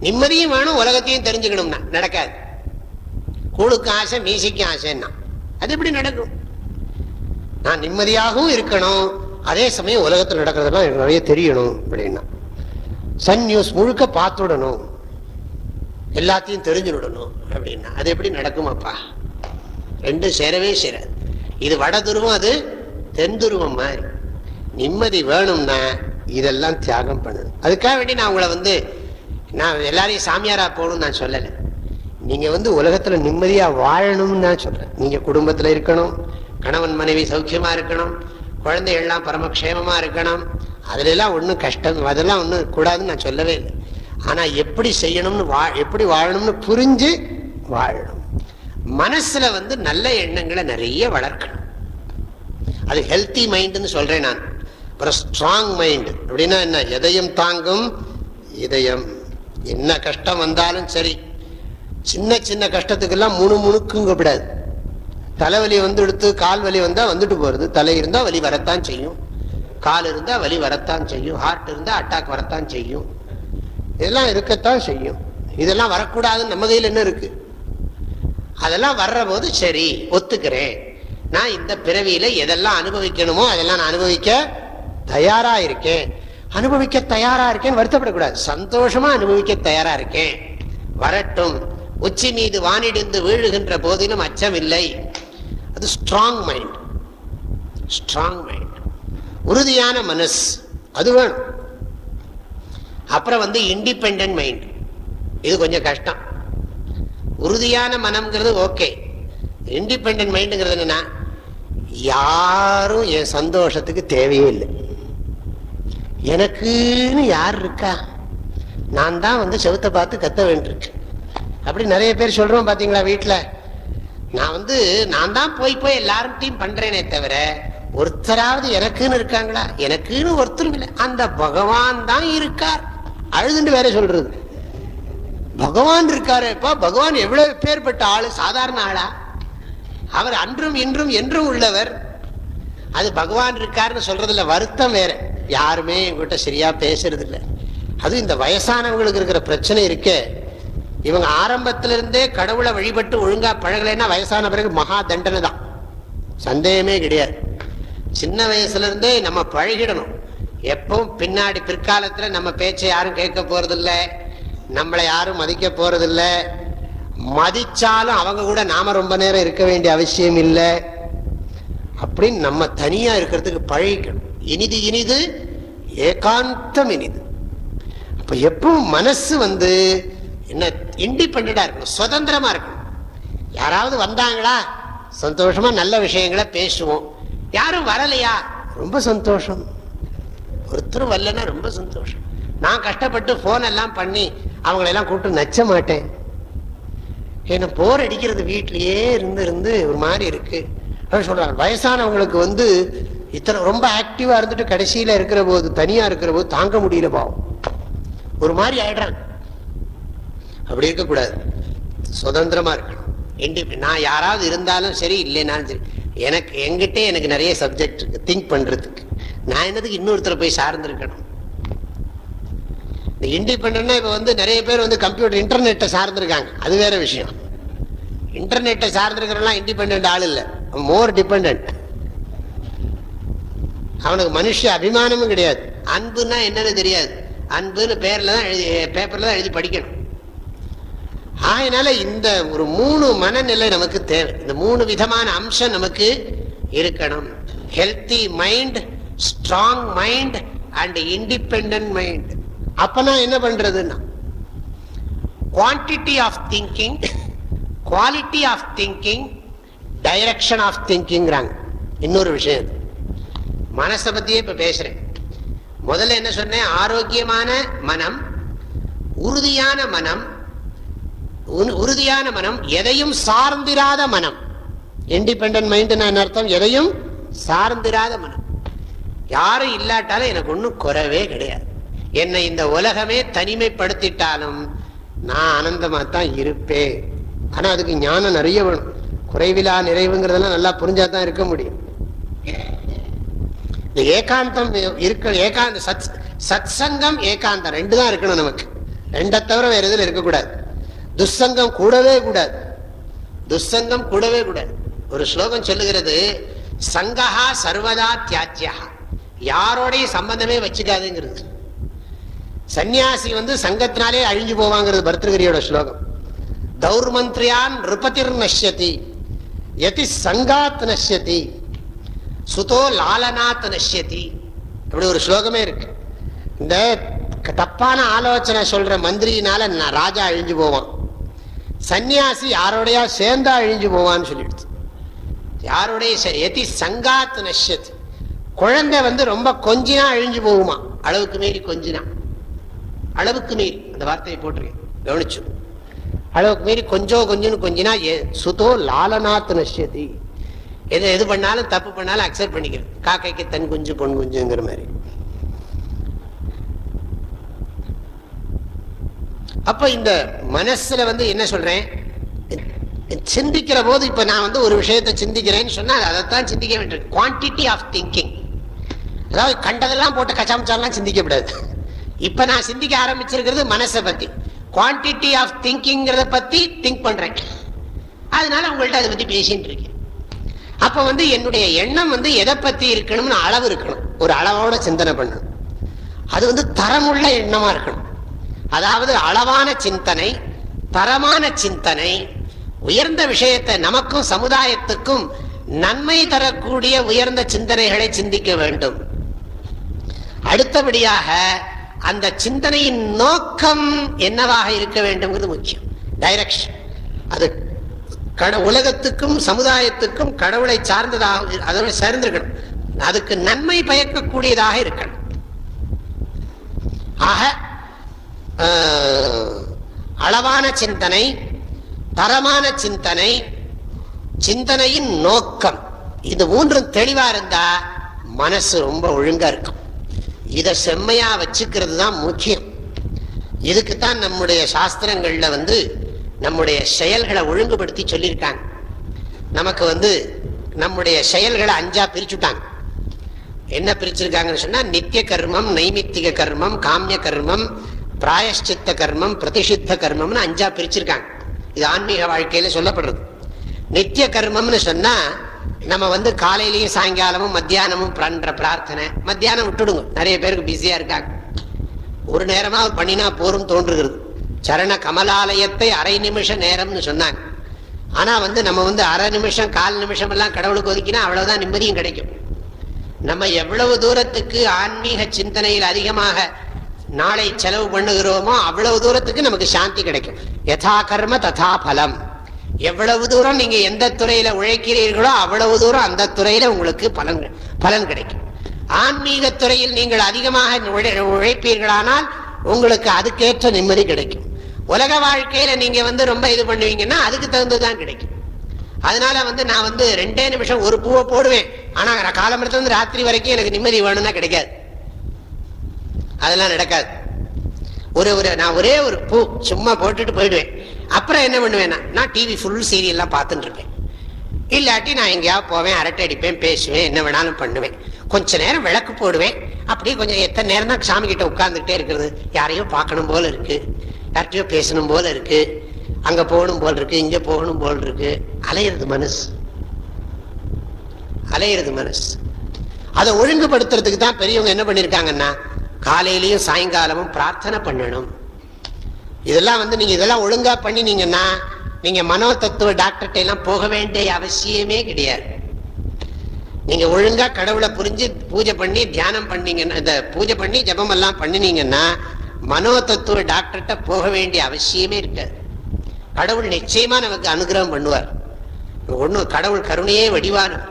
நிம்மதியும் வேணும் உலகத்தையும் தெரிஞ்சுக்கணும்னா. நடக்காது. கூழுக்கு ஆசை மீசைக்கு ஆசைன்னா. அது எப்படி நடக்கும்? நான் நிம்மதியாகவும் இருக்கணும். அதே சமயம் உலகத்தில் நடக்கிறதெல்லாம் எனக்கு நிறைய தெரியணும் அப்படின்னா. சன் நியூஸ் முழுக்க பார்த்துடணும். எல்லாத்தையும் தெரிஞ்சுடணும் அப்படின்னா. அது எப்படி நடக்குமாப்பா? ரெண்டும் சேரவே சேராது. இது வட துருவம் அது தென் துருவம் மாதிரி. நிம்மதி வேணும்னா இதெல்லாம் தியாகம் பண்ணணும். அதுக்காக வேண்டி நான் உங்களை வந்து நான் எல்லாரையும் சாமியாரா போகணும்னு நான் சொல்லலை. நீங்க வந்து உலகத்துல நிம்மதியா வாழணும்னு நான் சொல்றேன். நீங்க குடும்பத்துல இருக்கணும். கணவன் மனைவி சௌக்கியமா இருக்கணும். குழந்தைகள்லாம் பரமக்ஷேமமா இருக்கணும். அதுல எல்லாம் ஒன்றும் கஷ்டம் அதெல்லாம் ஒன்றும் கூடாதுன்னு நான் சொல்லவே இல்லை. ஆனா எப்படி செய்யணும்னு வா எப்படி வாழணும்னு புரிஞ்சு வாழணும். மனசுல வந்து நல்ல எண்ணங்களை நிறைய வளர்க்கணும். அது ஹெல்த்தி மைண்டுன்னு சொல்றேன் நான். அப்புறம் ஸ்ட்ராங் மைண்ட் அப்படின்னா என்ன? எதையும் தாங்கும் இதயம். என்ன கஷ்டம் வந்தாலும் சரி. சின்ன சின்ன கஷ்டத்துக்கெல்லாம் முணு முணுக்குங்க விடாது தலைவலி வந்து எடுத்து கால் வலி வந்தால் வந்துட்டு போகிறது தலை இருந்தால் வலி வரத்தான் செய்யும். கால் இருந்தால் வலி வரத்தான் செய்யும். ஹார்ட் இருந்தால் அட்டாக் வரத்தான் செய்யும். இதெல்லாம் இருக்கத்தான் செய்யும். இதெல்லாம் வரக்கூடாதுன்னு நம்ம கையில் என்ன இருக்கு? அதெல்லாம் வர்ற போது சரி ஒத்துக்கிறேன். நான் இந்த பிறவியில எதெல்லாம் அனுபவிக்கணுமோ அதெல்லாம் நான் அனுபவிக்க தயாரா இருக்கேன். அனுபவிக்க தயாரா இருக்கேன் வருத்தப்படக்கூடாது. சந்தோஷமா அனுபவிக்க தயாரா இருக்கேன். வரட்டும். உச்சி மீது வானிடிந்து வீழுகின்ற போதிலும் அச்சம் இல்லை அது ஸ்ட்ராங் மைண்ட் ஸ்ட்ராங் மைண்ட் உறுதியான மனசு. அது வேணும். அப்புறம் வந்து இண்டிபெண்ட் மைண்ட் இது கொஞ்சம் கஷ்டம். உறுதியான மனம்ங்கிறது ஓகே இண்டிபெண்ட் மைண்டுங்கிறது என்னன்னா யாரும் என் சந்தோஷத்துக்கு தேவையே இல்லை. எனக்குன்னு யார் இருக்கா? நான் தான் வந்து செவத்தை பார்த்து கத்த வேண்டியிருக்கு. அப்படி நிறைய பேர் சொல்றோம் பார்த்தீங்களா வீட்டில் நான் வந்து நான் தான் போய் போய் எல்லார்கிட்டையும் பண்றேனே தவிர ஒருத்தராவது எனக்குன்னு இருக்காங்களா? எனக்குன்னு ஒருத்தரும் இல்லை. அந்த பகவான் தான் இருக்கார். அழுதுன்னு வேற சொல்றது. பகவான் இருக்காரேப்பா பகவான் எவ்வளவு பேர்பட்ட ஆளு? சாதாரண ஆளா? அவர் அன்றும் இன்றும் என்றும் உள்ளவர். அது பகவான் இருக்காருன்னு சொல்றதுல வருத்தம் வேற. யாருமே எங்கிட்ட சரியா பேசுறது இல்லை அதுவும் இந்த வயசானவங்களுக்கு இருக்கிற பிரச்சனை இருக்கே. இவங்க ஆரம்பத்திலிருந்தே கடவுளை வழிபட்டு ஒழுங்கா பழகலைன்னா வயசான பிறகு மகா தண்டனை தான். சந்தேகமே கிடையாது. சின்ன வயசுல இருந்தே நம்ம பழகிடணும். எப்பவும் பின்னாடி பிற்காலத்துல நம்ம பேச்சை யாரும் கேட்க போறதில்ல. நம்மளை யாரும் மதிக்க போறதில்ல. மதிச்சாலும் அவங்க கூட நாம ரொம்ப நேரம் இருக்க வேண்டிய அவசியம் இல்லை. அப்படின்னு நம்ம தனியா இருக்கிறதுக்கு பழகிக்கணும். இனிது இனிது ஏகாந்தம் இனிது. அப்ப எப்பவும் மனசு வந்து என்ன இண்டிபெண்டா இருக்கணும் சுதந்திரமா இருக்கணும். யாராவது வந்தாங்களா சந்தோஷமா நல்ல விஷயங்களை பேசுவோம். யாரும் வரலையா? ரொம்ப சந்தோஷம். ஒருத்தரும் வரலன்னா ரொம்ப சந்தோஷம். நான் கஷ்டப்பட்டு போன் எல்லாம் பண்ணி அவங்களெல்லாம் கூப்பிட்டு நச்ச மாட்டேன். என்ன போர் அடிக்கிறது வீட்லயே இருந்து இருந்து ஒரு மாதிரி இருக்கு. அப்படின்னு சொல்றாங்க வயசானவங்களுக்கு வந்து இத்தனை ரொம்ப ஆக்டிவா இருந்துட்டு கடைசியில இருக்கிற போது தனியா இருக்கிற போது தாங்க முடியல பாவம். ஒரு மாதிரி ஆயிடுறாங்க. அப்படி இருக்கக்கூடாது. சுதந்திரமா இருக்கணும். நான் யாராவது இருந்தாலும் சரி இல்லைனாலும் சரி எனக்கு எங்கிட்டே எனக்கு நிறைய சப்ஜெக்ட் இருக்கு. திங்க் பண்றதுக்கு. நான் என்னதுக்கு இன்னொருத்தரை போய் சார்ந்திருக்கணும்? இந்த இண்டிபெண்டா இப்ப வந்து நிறைய பேர் வந்து கம்ப்யூட்டர் இன்டர்நெட்டை சார்ந்திருக்காங்க. அது வேற விஷயம். இன்டர்நெட்டை சார்ந்திருக்கிறனா இண்டிபெண்ட் ஆள் இல்லை. மோர் டிபெண்ட் அவனுக்கு மனுஷ அபிமானமும் கிடையாது. அன்புன்னா என்னன்னு தெரியாது. அன்புன்னு பேர்ல தான் எழுதி பேப்பர்ல தான் எழுதி படிக்கணும். ஆகையினால இந்த ஒரு மூணு மனநிலை நமக்கு தேவை. இந்த மூணு விதமான அம்சம் நமக்கு இருக்கணும். Healthy mind strong mind and independent mind அப்பனா என்ன பண்றதுன்னா quantity of thinking quality of thinking direction of திங்கிங்கிறாங்க இன்னொரு விஷயம் மனசை பத்தியே இப்ப பேசுறேன். முதல்ல என்ன சொன்னேன்? ஆரோக்கியமான மனம் உறுதியான மனம் உறுதியான மனம் எதையும் சார்ந்திராத மனம். இண்டிபெண்ட் மைண்ட் அர்த்தம்? எதையும் சார்ந்திராத மனம். யாரும் இல்லாட்டாலும் எனக்கு ஒன்றும் குறவே கிடையாது. என்னை இந்த உலகமே தனிமைப்படுத்திட்டாலும் நான் ஆனந்தமாக தான் இருப்பேன். ஆனால் அதுக்கு ஞானம் நிறைய வேணும். குறைவிலா நிறைவுங்கிறதெல்லாம் நல்லா புரிஞ்சாதான் இருக்க முடியும். இந்த ஏகாந்தம் இருக்க ஏகாந்த சத் சத் சங்கம் ஏகாந்தம் ரெண்டு தான் இருக்கணும் நமக்கு. ரெண்டை தவிர வேறு எதுல இருக்கக்கூடாது. துஸ்சங்கம் கூடவே கூடாது. துஸ்சங்கம் கூடவே கூடாது. ஒரு ஸ்லோகம் சொல்லுகிறது சங்கஹா சர்வதா தியாஜ்யா. யாரோடையும் சம்பந்தமே வச்சுக்காதுங்கிறது. சன்னியாசி வந்து சங்கத்தினாலே அழிஞ்சு போவாங்கிறது பர்தகிரியோட ஸ்லோகம். தௌர்மந்திரியான் நிருபதிர் நஷ்யதி எதி சங்காத் நஷ்யதி சுதோ லாலனாத் நஷ்யதி. அப்படி ஒரு ஸ்லோகமே இருக்கு. இந்த தப்பான ஆலோசனை சொல்ற மந்திரியினால ராஜா அழிஞ்சு போவான். சன்னியாசி யாரோடையா சேர்ந்தா அழிஞ்சு போவான்னு சொல்லிடுது யாருடைய ச- எதி சங்காத் நஷ்யத் குழந்தை வந்து ரொம்ப கொஞ்சினா அழிஞ்சு போகுமா? அளவுக்கு மீறி கொஞ்சினா. அளவுக்கு மீறி. அந்த வார்த்தையை போட்டிருக்கேன். கவனிச்சு. அளவுக்கு மீறி கொஞ்சம் கொஞ்சம்னு கொஞ்சினா எ- சுதோ லாலநாத் நஷ்யதி. எது எது பண்ணாலும் தப்பு பண்ணாலும் அக்செப்ட் பண்ணிக்கிறது. காக்கைக்கு தன் குஞ்சு பொன் குஞ்சுங்கிற மாதிரி. அப்ப இந்த மனசுல வந்து என்ன சொல்றேன்? சிந்திக்கிற போது இப்ப நான் வந்து ஒரு விஷயத்தை சிந்திக்கிறேன்னு சொன்னா அதைத்தான் சிந்திக்க வேண்டியது குவான்டிட்டி ஆஃப் திங்கிங் அதாவது கண்டதெல்லாம் போட்டு கச்சாமச்சாலாம் சிந்திக்கப்படாது இப்ப நான் சிந்திக்க ஆரம்பிச்சிருக்கிறது மனசை பத்தி. குவான்டிட்டி ஆஃப் திங்கிங்கிறத பத்தி திங்க் பண்றேன். அதனால உங்கள்கிட்ட அதை பத்தி பேசிட்டு இருக்கேன். அப்ப வந்து என்னுடைய எண்ணம் வந்து எதை பத்தி இருக்கணும்னு அளவு இருக்கணும். ஒரு அளவோட சிந்தனை பண்ணணும். அது வந்து தரமுள்ள எண்ணமா இருக்கணும். அதாவது அளவான சிந்தனை தரமான சிந்தனை உயர்ந்த விஷயத்தை நமக்கும் சமுதாயத்துக்கும் நன்மை தரக்கூடிய உயர்ந்த சிந்தனைகளை சிந்திக்க வேண்டும். அடுத்தபடியாக அந்த சிந்தனையின் நோக்கம் என்னவாக இருக்க வேண்டும்ங்கிறது முக்கியம். டைரக்ஷன் அது கட உலகத்துக்கும் சமுதாயத்துக்கும் கடவுளை சார்ந்ததாக அதோட சேர்ந்திருக்கணும். அதுக்கு நன்மை பயக்கக்கூடியதாக இருக்கணும். ஆக அளவான சிந்தனை தரமான சிந்தனை சிந்தனையின் நோக்கம். இது மூன்றும் தெளிவா இருந்தா மனசு ரொம்ப ஒழுங்கா இருக்கும். இத செம்மையா வச்சுக்கிறது தான் முக்கியம். இதுக்குத்தான் நம்முடைய சாஸ்திரங்கள்ல வந்து நம்முடைய செயல்களை ஒழுங்குபடுத்தி சொல்லியிருக்காங்க. நமக்கு வந்து நம்முடைய செயல்களை அஞ்சா பிரிச்சுட்டாங்க. என்ன பிரிச்சிருக்காங்கன்னு சொன்னா நித்திய கர்மம் நைமித்திக கர்மம் காமிய கர்மம் பிராயஷ்சித்த கர்மம் பிரதிஷித்த கர்மம்னு அஞ்சா பிரிச்சிருக்காங்க. இது ஆன்மீக வாழ்க்கையில சொல்லப்படுறது. நித்திய கர்மம்னு சொன்னா நம்ம வந்து காலையிலயும் சாயங்காலமும் மத்தியானமும் பண்ற பிரார்த்தனை. மத்தியானம் விட்டுடுங்க. நிறைய பேருக்கு பிஸியா இருக்காங்க. ஒரு நேரமா பண்ணினா போரும் தோன்றுகிறது. சரண கமலாலயத்தை அரை நிமிஷ நேரம்னு சொன்னாங்க. ஆனா வந்து நம்ம வந்து அரை நிமிஷம் கால் நிமிஷம் எல்லாம் கடவுளுக்கு ஒதுக்கினா அவ்வளவுதான் நிம்மதியும் கிடைக்கும். நம்ம எவ்வளவு தூரத்துக்கு ஆன்மீக சிந்தனையில் அதிகமாக நாளை செலவு பண்ணுகிறோமோ அவ்வளவு தூரத்துக்கு நமக்கு சாந்தி கிடைக்கும். யதா கர்ம ததா பலம். எவ்வளவு தூரம் நீங்க எந்த துறையில உழைக்கிறீர்களோ அவ்வளவு தூரம் அந்த துறையில உங்களுக்கு பலன் பலன் கிடைக்கும். ஆன்மீக துறையில் நீங்கள் அதிகமாக உழை- உழைப்பீர்களானால் உங்களுக்கு அதுக்கேற்ற நிம்மதி கிடைக்கும். உலக வாழ்க்கையில நீங்க வந்து ரொம்ப இது பண்ணுவீங்கன்னா அதுக்கு தகுந்ததுதான் கிடைக்கும். அதனால வந்து நான் வந்து ரெண்டே நிமிஷம் ஒரு பூவை போடுவேன். ஆனா காலமரத்துல இருந்து ராத்திரி வரைக்கும் எனக்கு நிம்மதி வேணும்னா கிடைக்காது. அதெல்லாம் நடக்காது. ஒரு ஒரு நான் ஒரே ஒரு பூ சும்மா போட்டுட்டு போயிடுவேன். அப்புறம் என்ன பண்ணுவேன்னா நான் டிவி ஃபுல் சீரியல்லாம் பார்த்துட்டு இருப்பேன் இல்லாட்டி நான் எங்கேயாவது போவேன் அரட்டை அடிப்பேன் பேசுவேன் என்ன வேணாலும் பண்ணுவேன். கொஞ்ச நேரம் விளக்கு போடுவேன். அப்படியே கொஞ்சம் எத்தனை நேரம் தான் சாமி கிட்ட இருக்கிறது. யாரையோ பார்க்கணும் போல இருக்கு. யார்கிட்டயோ பேசணும் போல இருக்கு. அங்க போகணும் போல் இருக்கு இங்க போகணும் போல் இருக்கு. அலையிறது மனசு. அலையிறது மனசு. அதை ஒழுங்குபடுத்துறதுக்கு தான் பெரியவங்க என்ன பண்ணிருக்காங்கன்னா காலையிலையும் சாயங்காலமும் பிரார்த்தனை பண்ணணும். இதெல்லாம் வந்து நீங்க இதெல்லாம் ஒழுங்கா பண்ணினீங்கன்னா நீங்க மனோ தத்துவ டாக்டர்கிட்ட எல்லாம் போக வேண்டிய அவசியமே கிடையாது. நீங்க ஒழுங்கா கடவுளை புரிஞ்சு பூஜை பண்ணி தியானம் பண்ணீங்கன்னா இந்த பூஜை பண்ணி ஜபம் எல்லாம் பண்ணினீங்கன்னா மனோ தத்துவ டாக்டர்கிட்ட போக வேண்டிய அவசியமே இருக்காது. கடவுள் நிச்சயமா நமக்கு அனுகிரகம் பண்ணுவார். ஒண்ணும் கடவுள் கருணையே வடிவானவர்.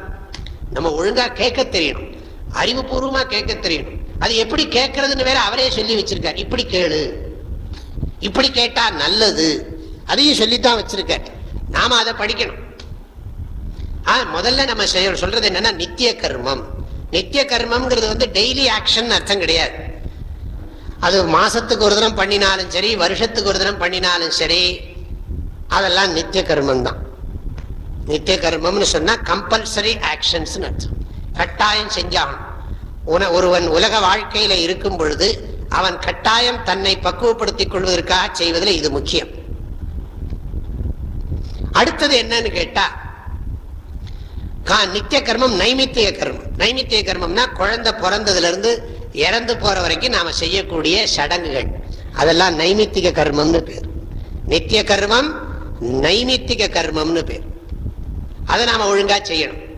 நம்ம ஒழுங்கா கேட்க தெரியணும். அறிவுபூர்வமா கேட்க தெரியணும். அது எப்படி கேட்கறதுன்னு வேற அவரே சொல்லி வச்சிருக்கார். இப்படி கேளு. இப்படி கேட்டா நல்லது. அதையும் சொல்லித்தான் வச்சிருக்கார். நாம அதை படிக்கணும். ஆ, முதல்ல நம்ம செய்ய- சொல்றது என்னன்னா நித்திய கர்மம். நித்திய கர்மம்ங்கிறது வந்து டெய்லி ஆக்ஷன் அர்த்தம் கிடையாது. அது மாசத்துக்கு ஒரு தினம் பண்ணினாலும் சரி வருஷத்துக்கு ஒரு தினம் பண்ணினாலும் சரி அதெல்லாம் நித்திய கர்மம் தான். நித்திய கர்மம்னு சொன்னா கம்பல்சரி ஆக்ஷன்ஸ் அர்த்தம். கட்டாயம் செஞ்சாகணும். உன ஒருவன் உலக வாழ்க்கையில இருக்கும் பொழுது அவன் கட்டாயம் தன்னை பக்குவப்படுத்திக் கொள்வதற்காக செய்வதில் இது முக்கியம். அடுத்தது என்னன்னு கேட்டா கா- நித்திய கர்மம் நைமித்திய கர்மம். நைமித்திய கர்மம்னா குழந்தை பிறந்ததுல இருந்து இறந்து போற வரைக்கும் நாம செய்யக்கூடிய சடங்குகள். அதெல்லாம் நைமித்திக கர்மம்னு பேர். நித்திய கர்மம் நைமித்திக கர்மம்னு பேர். அதை நாம ஒழுங்கா செய்யணும்.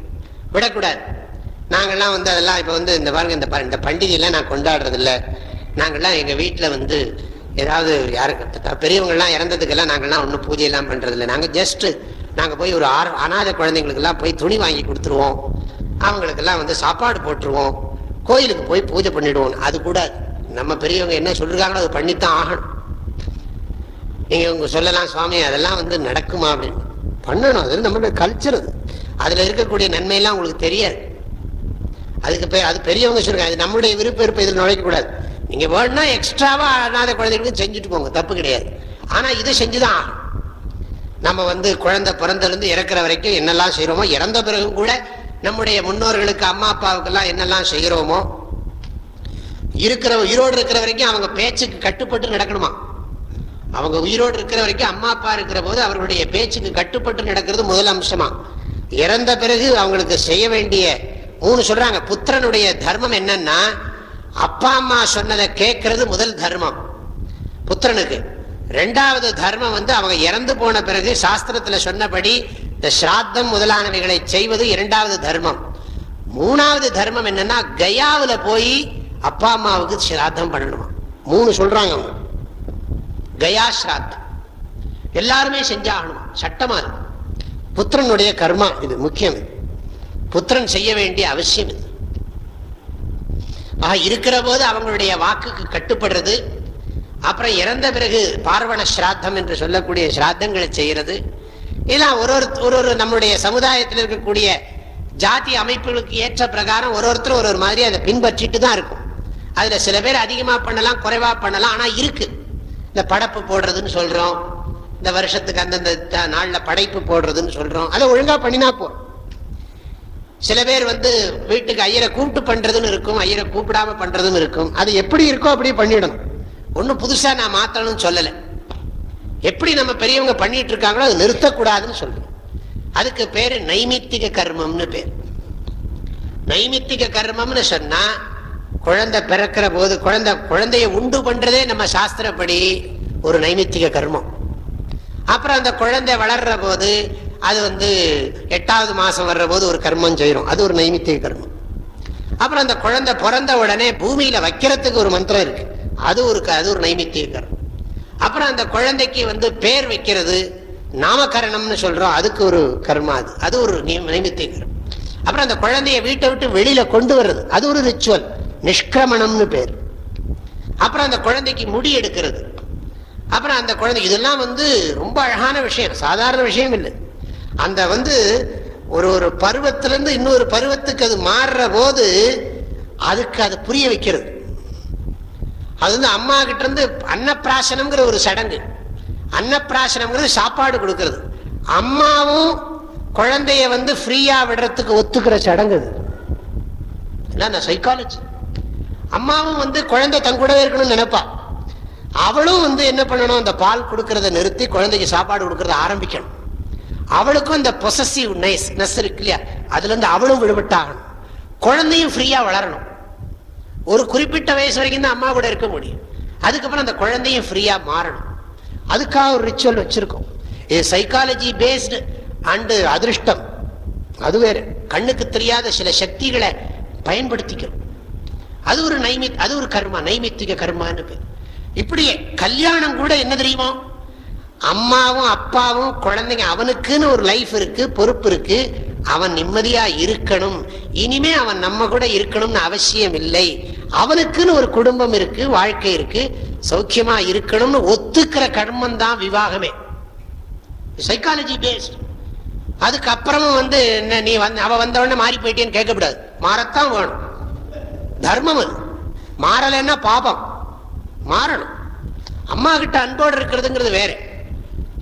விடக்கூடாது. நாங்கள்லாம் வந்து அதெல்லாம் இப்போ வந்து இந்த பாருங்க இந்த ப- இந்த பண்டிகையெல்லாம் நான் கொண்டாடுறது நாங்கள்லாம் எங்கள் வீட்டில் வந்து ஏதாவது யாருக்கு பெரியவங்கள்லாம் இறந்ததுக்கெல்லாம் நாங்கள்லாம் ஒன்றும் பூஜையெல்லாம் பண்ணுறதில்ல நாங்கள் இல்லை நாங்கள் போய் ஒரு ஆறு அனாதை குழந்தைங்களுக்கெல்லாம் போய் துணி வாங்கி கொடுத்துருவோம். அவங்களுக்கெல்லாம் வந்து சாப்பாடு போட்டுருவோம். கோயிலுக்கு போய் பூஜை பண்ணிடுவோம். அது கூட நம்ம பெரியவங்க என்ன சொல்லிருக்காங்களோ அது பண்ணித்தான் ஆகணும். நீங்கள் உங்க சொல்லலாம் சுவாமி அதெல்லாம் வந்து நடக்குமா அப்படின்னு. பண்ணணும். அது நம்மளுடைய கல்ச்சர் அது. அதில் இருக்கக்கூடிய நன்மையெல்லாம் உங்களுக்கு தெரியாது. அதுக்கு பேர் அது பெரியவங்க சொல்றாங்க. அது நம்மளுடைய விருப்ப இருப்ப இதில் நுழைக்கக்கூடாது நீங்கள் நீங்க வேணும்னா எக்ஸ்ட்ராவா அனாத குழந்தைகளுக்கு செஞ்சுட்டு போங்க. தப்பு கிடையாது. ஆனா இதை செஞ்சுதான். நம்ம வந்து குழந்தை பிறந்தலேருந்து இறக்குற வரைக்கும் என்னெல்லாம் செய்யறோமோ இறந்த பிறகும் கூட நம்முடைய முன்னோர்களுக்கு அம்மா அப்பாவுக்கெல்லாம் என்னெல்லாம் செய்கிறோமோ இருக்கிற உயிரோடு இருக்கிற வரைக்கும் அவங்க பேச்சுக்கு கட்டுப்பட்டு நடக்கணுமா? அவங்க உயிரோடு இருக்கிற வரைக்கும் அம்மா அப்பா இருக்கிற போது அவர்களுடைய பேச்சுக்கு கட்டுப்பட்டு நடக்கிறது முதல் அம்சமா? இறந்த பிறகு அவங்களுக்கு செய்ய வேண்டிய மூணு சொல்றாங்க புத்திரனுடைய தர்மம் என்னன்னா அப்பா அம்மா சொன்னதை கேட்கறது முதல் தர்மம். புத்திரனுக்கு. ரெண்டாவது தர்மம் வந்து அவங்க இறந்து போன பிறகு சாஸ்திரத்துல சொன்னபடி இந்த ஸ்ராத்தம் முதலானவைகளை செய்வது இரண்டாவது தர்மம். மூணாவது தர்மம் என்னன்னா கயாவில் போய் அப்பா அம்மாவுக்கு ஸ்ராத்தம் பண்ணணுமா? மூணு சொல்றாங்க அவங்க. கயா ஸ்ராத்தம். எல்லாருமே செஞ்சாகணுமா? சட்டமா அது புத்திரனுடைய கர்மா இது முக்கியம். இது புத்திரன் செய்ய வேண்டிய அவசியம் இது. ஆக இருக்கிற போது அவங்களுடைய வாக்குக்கு கட்டுப்படுறது அப்புறம் இறந்த பிறகு பார்வண ஸ்ராத்தம் என்று சொல்லக்கூடிய ஸ்ராத்தங்களை செய்யறது. இதெல்லாம் ஒரு ஒரு ஒரு ஒரு நம்முடைய சமுதாயத்தில் இருக்கக்கூடிய ஜாதி அமைப்புகளுக்கு ஏற்ற பிரகாரம் ஒரு ஒருத்தர் ஒரு ஒரு மாதிரி அதை பின்பற்றிட்டு தான் இருக்கும். அதுல சில பேர் அதிகமா பண்ணலாம் குறைவா பண்ணலாம் ஆனா இருக்கு. இந்த படப்பு போடுறதுன்னு சொல்றோம். இந்த வருஷத்துக்கு அந்தந்த நாளில் நாள்ல படைப்பு போடுறதுன்னு சொல்றோம். அதை ஒழுங்கா பண்ணினா போ சில பேர் வந்து வீட்டுக்கு ஐயரை கூப்பிட்டு பண்றதுன்னு இருக்கும் ஐயரை கூப்பிடாம பண்றதும் இருக்கும். அது எப்படி இருக்கோ அப்படி பண்ணிடணும். ஒண்ணும் புதுசா நான் மாத்தணும்னு சொல்லல. எப்படி நம்ம பெரியவங்க பண்ணிட்டு இருக்காங்களோ அது நிறுத்தக்கூடாதுன்னு சொல்றோம் அதுக்கு பேரு நைமித்திக கர்மம்னு பேர். நைமித்திக கர்மம்னு சொன்னா குழந்தை பிறக்கிற போது குழந்தை குழந்தைய உண்டு பண்றதே நம்ம சாஸ்திரப்படி ஒரு நைமித்திக கர்மம். அப்புறம் அந்த குழந்தை வளர்ற போது அது வந்து எட்டாவது மாதம் வர்ற போது ஒரு கர்மம் செய்யறோம் அது ஒரு நைமித்திய கர்மம். அப்புறம் அந்த குழந்தை பிறந்த உடனே பூமியில வைக்கிறதுக்கு ஒரு மந்திரம் இருக்கு. அது ஒரு க- அது ஒரு நைமித்திய கர்மம். அப்புறம் அந்த குழந்தைக்கு வந்து பேர் வைக்கிறது நாமகரணம்னு சொல்றோம். அதுக்கு ஒரு கர்மா அது. அது ஒரு நைமித்திய கர்மம். அப்புறம் அந்த குழந்தைய வீட்டை விட்டு வெளியில கொண்டு வர்றது. அது ஒரு ரிச்சுவல் நிஷ்கிரமணம்னு பேர். அப்புறம் அந்த குழந்தைக்கு முடி எடுக்கிறது. அப்புறம் அந்த குழந்தை இதெல்லாம் வந்து ரொம்ப அழகான விஷயம். சாதாரண விஷயம் இல்லை. அந்த வந்து ஒரு ஒரு பருவத்திலிருந்து இன்னொரு பருவத்துக்கு அது மாறுற போது அதுக்கு அது புரிய வைக்கிறது. அது வந்து அம்மா கிட்ட இருந்து அன்னப்பிராசனம்ங்கிற ஒரு சடங்கு. அன்னப்பிராசனம்ங்கிறது சாப்பாடு கொடுக்கறது. அம்மாவும் குழந்தைய வந்து ஃப்ரீயா விடுறதுக்கு ஒத்துக்கிற சடங்கு அது. சைக்காலஜி அம்மாவும் வந்து குழந்தை தன் கூடவே இருக்கணும்னு நினைப்பா. அவளும் வந்து என்ன பண்ணணும்? அந்த பால் கொடுக்கறத நிறுத்தி குழந்தைக்கு சாப்பாடு கொடுக்கறத ஆரம்பிக்கணும். அவளுக்கும் இந்த பொசசிவ் நைஸ் நெஸ் இருக்கு இல்லையா? அதுல இருந்து அவளும் விடுபட்டாகணும். குழந்தையும் ஃப்ரீயா வளரணும். ஒரு குறிப்பிட்ட வயசு வரைக்கும் தான் அம்மா கூட இருக்க முடியும். அதுக்கப்புறம் அந்த குழந்தையும் ஃப்ரீயா மாறணும். அதுக்காக ஒரு ரிச்சுவல் வச்சிருக்கோம். இது சைக்காலஜி பேஸ்டு அண்டு அதிர்ஷ்டம். அது வேறு. கண்ணுக்கு தெரியாத சில சக்திகளை பயன்படுத்திக்கிறோம். அது ஒரு நைமித் அது ஒரு கர்மா. நைமித்திக கர்மான்னு பேர். இப்படியே கல்யாணம் கூட என்ன தெரியுமோ? அம்மாவும் அப்பாவும் குழந்தைங்க அவனுக்குன்னு ஒரு லைஃப் இருக்கு பொறுப்பு இருக்கு. அவன் நிம்மதியா இருக்கணும். இனிமே அவன் நம்ம கூட இருக்கணும்னு அவசியம் இல்லை. அவனுக்குன்னு ஒரு குடும்பம் இருக்கு வாழ்க்கை இருக்கு. சௌக்கியமா இருக்கணும்னு ஒத்துக்கிற கர்மம் தான் விவாகமே. சைக்காலஜி பேஸ்ட் அதுக்கப்புறமும் வந்து என்ன நீ வந்து அவ வந்தவொடனே மாறி போயிட்டேன்னு கேட்கக்கூடாது. மாறத்தான் வேணும். தர்மம் அது. மாறலைன்னா பாபம். மாறணும். அம்மா கிட்ட அன்போடு இருக்கிறதுங்கிறது வேற.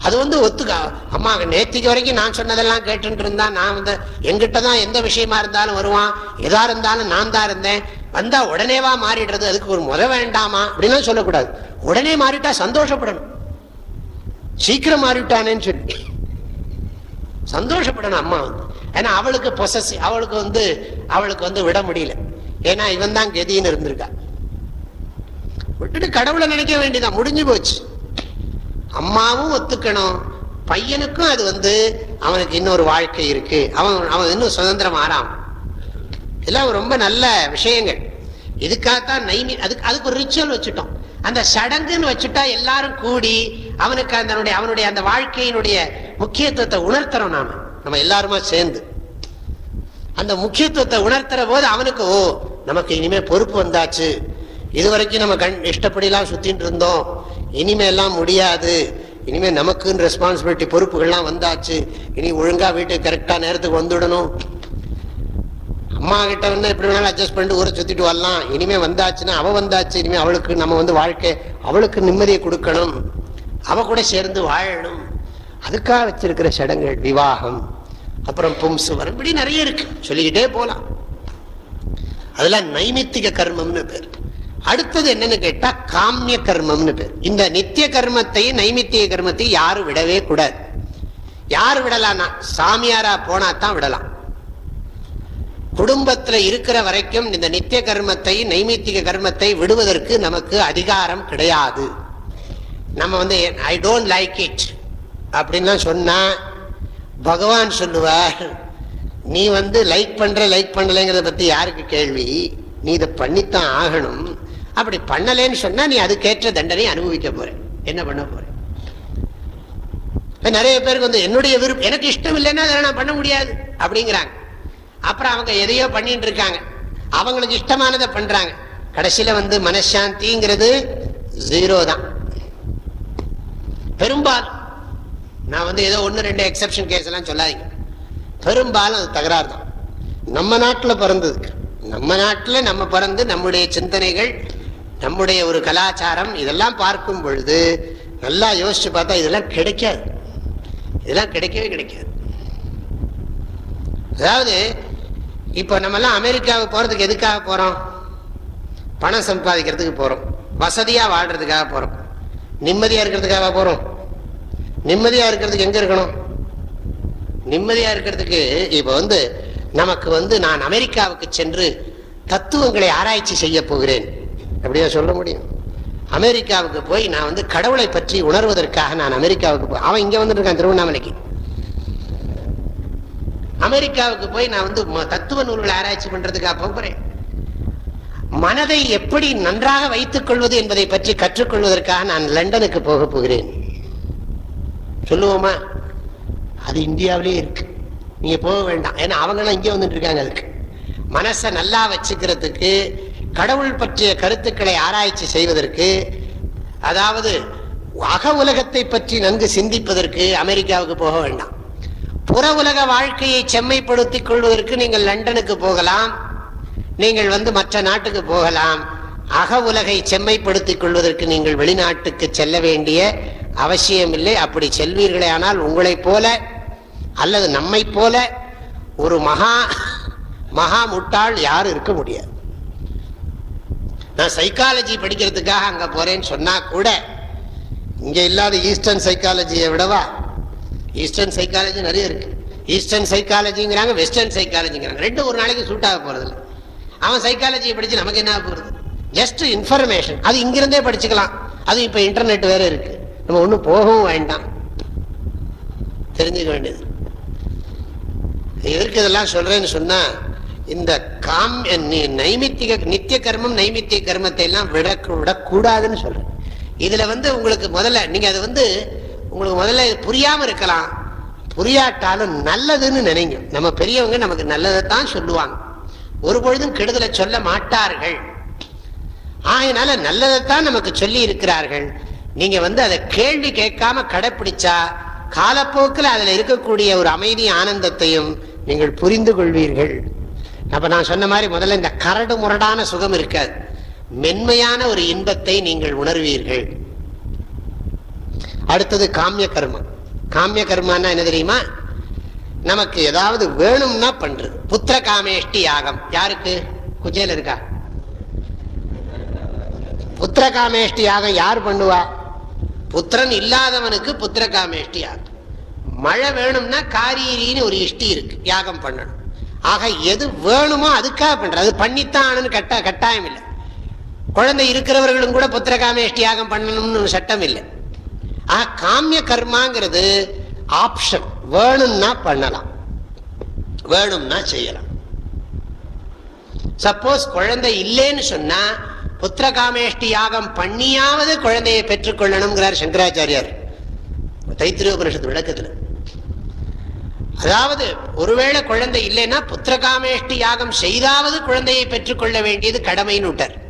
அது வந்து ஒத்துக்க. அம்மா நேத்திக்கு வரைக்கும் நான் சொன்னதெல்லாம் கேட்டுட்டு இருந்தா நான் வந்து எங்கிட்ட தான் எந்த விஷயமா இருந்தாலும் வருவான். எதா இருந்தாலும் நான் தான் இருந்தேன். வந்தா உடனேவா மாறிடுறது அதுக்கு ஒரு முத வேண்டாமா? அப்படின்லாம் சொல்லக்கூடாது. உடனே மாறிட்டா சந்தோஷப்படணும். சீக்கிரம் மாறிவிட்டானேன்னு சொல்லி. சந்தோஷப்படணும் அம்மா. வந்து ஏன்னா அவளுக்கு பொசஸ் அவளுக்கு வந்து அவளுக்கு வந்து விட முடியல. ஏன்னா இவன் தான் கெதின்னு இருந்திருக்கா. விட்டுட்டு கடவுளை நினைக்க வேண்டியதான் முடிஞ்சு போச்சு. அம்மாவும் ஒத்துக்கணும். பையனுக்கும் அது வந்து அவனுக்கு இன்னொரு வாழ்க்கை இருக்கு. அவன் அவன் இன்னும் சுதந்திரம் ஆறாம் இதெல்லாம் ரொம்ப நல்ல விஷயங்கள். இதுக்காகத்தான் நைமி அதுக்கு அதுக்கு ஒரு ரிச்சுவல் வச்சுட்டோம். அந்த சடங்குன்னு வச்சுட்டா எல்லாரும் கூடி அவனுக்கு அதனுடைய அவனுடைய அந்த வாழ்க்கையினுடைய முக்கியத்துவத்தை உணர்த்துறோம் நாம. நம்ம எல்லாருமா சேர்ந்து. அந்த முக்கியத்துவத்தை உணர்த்துற போது அவனுக்கு ஓ நமக்கு இனிமே பொறுப்பு வந்தாச்சு. இதுவரைக்கும் நம்ம கண் இஷ்டப்படிலாம் சுத்தின்னு இருந்தோம். இனிமே எல்லாம் முடியாது. இனிமே நமக்குன்னு ரெஸ்பான்சிபிலிட்டி பொறுப்புகள்லாம் வந்தாச்சு. இனி ஒழுங்கா வீட்டுக்கு கரெக்டா நேரத்துக்கு வந்துடணும். அம்மா கிட்ட வந்து எப்படி வேணாலும் அட்ஜஸ்ட் பண்ணிட்டு ஊரை சுத்திட்டு வரலாம். இனிமே வந்தாச்சுன்னா அவ வந்தாச்சு. இனிமே அவளுக்கு நம்ம வந்து வாழ்க்கை அவளுக்கு நிம்மதியை கொடுக்கணும். அவ கூட சேர்ந்து வாழணும். அதுக்காக வச்சிருக்கிற சடங்குகள் விவாகம் அப்புறம் பும்சுவரம் இப்படி நிறைய இருக்கு. சொல்லிக்கிட்டே போலாம். அதெல்லாம் நைமித்திக கர்மம்னு பேர். அடுத்தது என்னன்னு கேட்டா காமிய கர்மம்னு பேர். இந்த நித்திய கர்மத்தையும் நைமித்திய கர்மத்தையும் யாரும் விடவே கூடாது. யார் விடலாம்னா சாமியாரா போனா தான் விடலாம். குடும்பத்துல இருக்கிற வரைக்கும் இந்த நித்திய கர்மத்தை நைமித்திக கர்மத்தை விடுவதற்கு நமக்கு அதிகாரம் கிடையாது. நம்ம வந்து ஐ டோன்ட் லைக் இட் அப்படின்லாம் சொன்னா பகவான் சொல்லுவார் நீ வந்து லைக் பண்ற லைக் பண்ணலைங்கிறத பத்தி யாருக்கு கேள்வி? நீ இதை பண்ணித்தான் ஆகணும். அப்படி பண்ணலேன்னு சொன்னா நீ அதுக்கேற்ற தண்டனை அனுபவிக்க போற. என்ன பண்ண போற? நிறைய பேருக்கு வந்து என்னுடைய விருப்பம் எனக்கு இஷ்டம் இல்லைன்னா அதை நான் பண்ண முடியாது அப்படிங்கிறாங்க. அப்புறம் அவங்க எதையோ பண்ணிட்டு இருக்காங்க. அவங்களுக்கு இஷ்டமானதை பண்றாங்க. கடைசியில வந்து மனசாந்திங்கிறது ஜீரோ தான். பெரும்பாலும் நான் வந்து ஏதோ ஒன்று ரெண்டு எக்ஸப்ஷன் கேஸ் எல்லாம் சொல்லாதீங்க. பெரும்பாலும் அது தகராறு தான். நம்ம நாட்டில் பிறந்ததுக்கு நம்ம நாட்டில் நம்ம பிறந்து நம்முடைய சிந்தனைகள் நம்முடைய ஒரு கலாச்சாரம் இதெல்லாம் பார்க்கும் பொழுது நல்லா யோசிச்சு பார்த்தா இதெல்லாம் கிடைக்காது. இதெல்லாம் கிடைக்கவே கிடைக்காது. அதாவது இப்போ நம்மெல்லாம் அமெரிக்காவுக்கு போகிறதுக்கு எதுக்காக போகிறோம் பணம் சம்பாதிக்கிறதுக்கு போகிறோம் வசதியாக வாழ்கிறதுக்காக போகிறோம் நிம்மதியாக இருக்கிறதுக்காக போகிறோம் நிம்மதியாக இருக்கிறதுக்கு எங்கே இருக்கணும்? நிம்மதியாக இருக்கிறதுக்கு இப்போ வந்து நமக்கு வந்து நான் அமெரிக்காவுக்கு சென்று தத்துவங்களை ஆராய்ச்சி செய்ய போகிறேன். அப்படியா சொல்ல முடியும்? அமெரிக்காவுக்கு போய் நான் வந்து கடவுளை பற்றி உணர்வதற்காக நான் அமெரிக்காவுக்கு போய் அவன் இங்க வந்துட்டு இருக்கான் திருவண்ணாமலைக்கு. அமெரிக்காவுக்கு போய் நான் வந்து ம- தத்துவ நூல்களை ஆராய்ச்சி பண்றதுக்காக போகிறேன். மனதை எப்படி நன்றாக வைத்துக் கொள்வது என்பதை பற்றி கற்றுக்கொள்வதற்காக நான் லண்டனுக்கு போக போகிறேன். சொல்லுவோமா? அது இந்தியாவிலே இருக்கு. நீங்க போக வேண்டாம். ஏன்னா அவங்களாம் இங்கே வந்துட்டு இருக்காங்க அதுக்கு. மனசை நல்லா வச்சுக்கிறதுக்கு கடவுள் பற்றிய கருத்துக்களை ஆராய்ச்சி செய்வதற்கு அதாவது அக உலகத்தை பற்றி நன்கு சிந்திப்பதற்கு அமெரிக்காவுக்கு போக வேண்டாம். புற உலக வாழ்க்கையை செம்மைப்படுத்திக் கொள்வதற்கு நீங்கள் லண்டனுக்கு போகலாம் நீங்கள் வந்து மற்ற நாட்டுக்கு போகலாம். அக உலகை செம்மைப்படுத்திக் கொள்வதற்கு நீங்கள் வெளிநாட்டுக்கு செல்ல வேண்டிய அவசியமில்லை. அப்படி செல்வீர்களே ஆனால் உங்களைப் போல அல்லது நம்மை போல ஒரு மகா மகா முட்டாள் யாரும் இருக்க முடியாது. நான் சைக்காலஜி படிக்கிறதுக்காக அங்கே போகிறேன்னு சொன்னால் கூட இங்கே இல்லாத ஈஸ்டர்ன் சைக்காலஜியை விடவா? ஈஸ்டர்ன் சைக்காலஜி நிறைய இருக்குது ஈஸ்டர்ன் சைக்காலஜிங்கிறாங்க வெஸ்டர்ன் சைக்காலஜிங்கிறாங்க ரெண்டும் ஒரு நாளைக்கு சூட் ஆக போகிறது இல்லை அவன் சைக்காலஜியை படித்து நமக்கு என்ன போகிறது ஜஸ்ட் இன்ஃபர்மேஷன் அது இங்கிருந்தே படிச்சுக்கலாம். அது இப்போ இன்டர்நெட் வேறு இருக்குது நம்ம ஒன்றும் போகவும் வேண்டாம். தெரிஞ்சுக்க வேண்டியது. எதற்கு இதெல்லாம் சொல்கிறேன்னு சொன்னால் இந்த காம் நைமித்திக நித்திய கர்மம் நைமித்திய கர்மத்தை எல்லாம் விட விடக்கூடாதுன்னு சொல்றேன். இதுல வந்து உங்களுக்கு முதல்ல நீங்க அது வந்து உங்களுக்கு முதல்ல புரியாம இருக்கலாம். புரியாட்டாலும் நல்லதுன்னு நினைங்க. நம்ம பெரியவங்க நமக்கு நல்லதை தான் சொல்லுவாங்க. ஒரு பொழுதும் கெடுதலை சொல்ல மாட்டார்கள். ஆகையினால நல்லதைத்தான் நமக்கு சொல்லி இருக்கிறார்கள். நீங்க வந்து அதை கேள்வி கேட்காம கடைப்பிடிச்சா காலப்போக்கில் அதுல இருக்கக்கூடிய ஒரு அமைதி ஆனந்தத்தையும் நீங்கள் புரிந்து கொள்வீர்கள். அப்ப நான் சொன்ன மாதிரி முதல்ல இந்த கரடு முரடான சுகம் இருக்காது. மென்மையான ஒரு இன்பத்தை நீங்கள் உணர்வீர்கள். அடுத்தது காமிய கர்மம். காமிய கர்மான்னா என்ன தெரியுமா? நமக்கு ஏதாவது வேணும்னா பண்றது. புத்திர காமேஷ்டி யாகம். யாருக்கு? குஜேல இருக்கா? புத்திர காமேஷ்டி யாகம் யார் பண்ணுவா? புத்திரன் இல்லாதவனுக்கு புத்திர காமேஷ்டி யாகம். மழை வேணும்னா காரீரின்னு ஒரு இஷ்டி இருக்கு. யாகம் பண்ணணும். ஆக எது வேணுமோ அதுக்காக பண்றது அது பண்ணித்தான் கட்ட கட்டாயம் இல்லை குழந்தை இருக்கிறவர்களும் கூட புத்திரகாமேஷ்டி யாகம் பண்ணணும்னு சட்டம் இல்லை ஆக காமிய கர்மாங்கிறது ஆப்ஷன் வேணும்னா பண்ணலாம். வேணும்னா செய்யலாம். சப்போஸ் குழந்தை இல்லைன்னு சொன்னா புத்திரகாமேஷ்டி யாகம் பண்ணியாவது குழந்தையை பெற்றுக்கொள்ளணுங்கிறார் சங்கராச்சாரியார். தைத்திரிய உபனிஷத்து விளக்கத்துல. அதாவது ஒருவேளை குழந்தை இல்லைன்னா புத்திர காமேஷ்டி யாகம் செய்தாவது குழந்தையை பெற்றுக்கொள்ள வேண்டியது கடமைன்னு விட்டார்.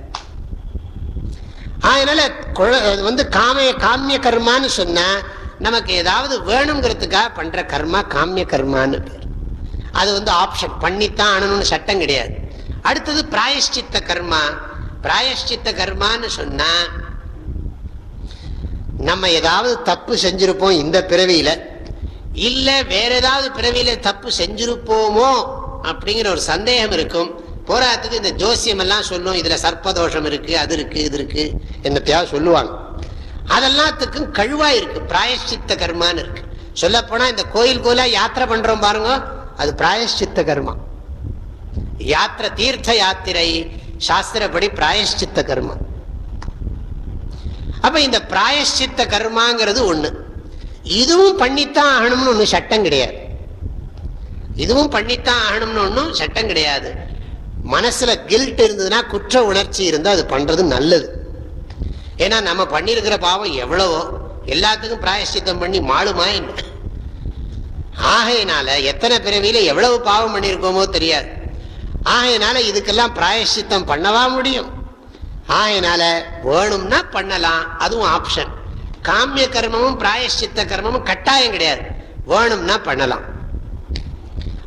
அதனால குழ- வந்து காமிய காமிய கர்மான்னு சொன்னா நமக்கு ஏதாவது வேணுங்கிறதுக்காக பண்ற கர்மா காமிய கர்மான்னு பேர். அது வந்து ஆப்ஷன் பண்ணித்தான் ஆனணும்னு சட்டம் கிடையாது. அடுத்தது பிராயஷ்சித்த கர்மா. பிராயஷ்சித்த கர்மான்னு சொன்னா நம்ம ஏதாவது தப்பு செஞ்சிருப்போம் இந்த பிறவியில. இல்ல வேற ஏதாவது பிறவியில தப்பு செஞ்சிருப்போமோ அப்படிங்கிற ஒரு சந்தேகம் இருக்கும். போராட்டத்துக்கு இந்த ஜோசியம் எல்லாம் சொல்லும் இதுல சர்ப்பதோஷம் இருக்கு அது இருக்கு இது இருக்கு என்னத்தையாவது சொல்லுவாங்க. அதெல்லாத்துக்கும் கழுவா இருக்கு பிராயஷ்சித்த கர்மான்னு இருக்கு. சொல்ல போனா இந்த கோயில் கோயிலா யாத்திரை பண்றோம் பாருங்க அது பிராயஷ்சித்த கர்மா. யாத்திரை தீர்த்த யாத்திரை சாஸ்திரப்படி பிராயஷ்சித்த கர்மா. அப்ப இந்த பிராயஷ்சித்த கர்மாங்கிறது ஒண்ணு. இதுவும் பண்ணித்தான் ஆகணும்னு ஒன்று சட்டம் கிடையாது. இதுவும் பண்ணித்தான் ஆகணும்னு ஒன்றும் சட்டம் கிடையாது. மனசுல கில்ட் இருந்ததுன்னா குற்ற உணர்ச்சி இருந்தால் அது பண்றது நல்லது. ஏன்னா நம்ம பண்ணியிருக்கிற பாவம் எவ்வளவோ எல்லாத்துக்கும் பிராயசித்தம் பண்ணி மாளுமா என்ன ஆகையினால எத்தனை பிறவியில எவ்வளவு பாவம் பண்ணியிருக்கோமோ தெரியாது. ஆகையினால இதுக்கெல்லாம் பிராயசித்தம் பண்ணவா முடியும்? ஆகையினால வேணும்னா பண்ணலாம் அதுவும் ஆப்ஷன் காமிய கர்மமும் பிராயஷ்சித்த கர்மமும் கட்டாயம் கிடையாது. வேணும்னா பண்ணலாம்.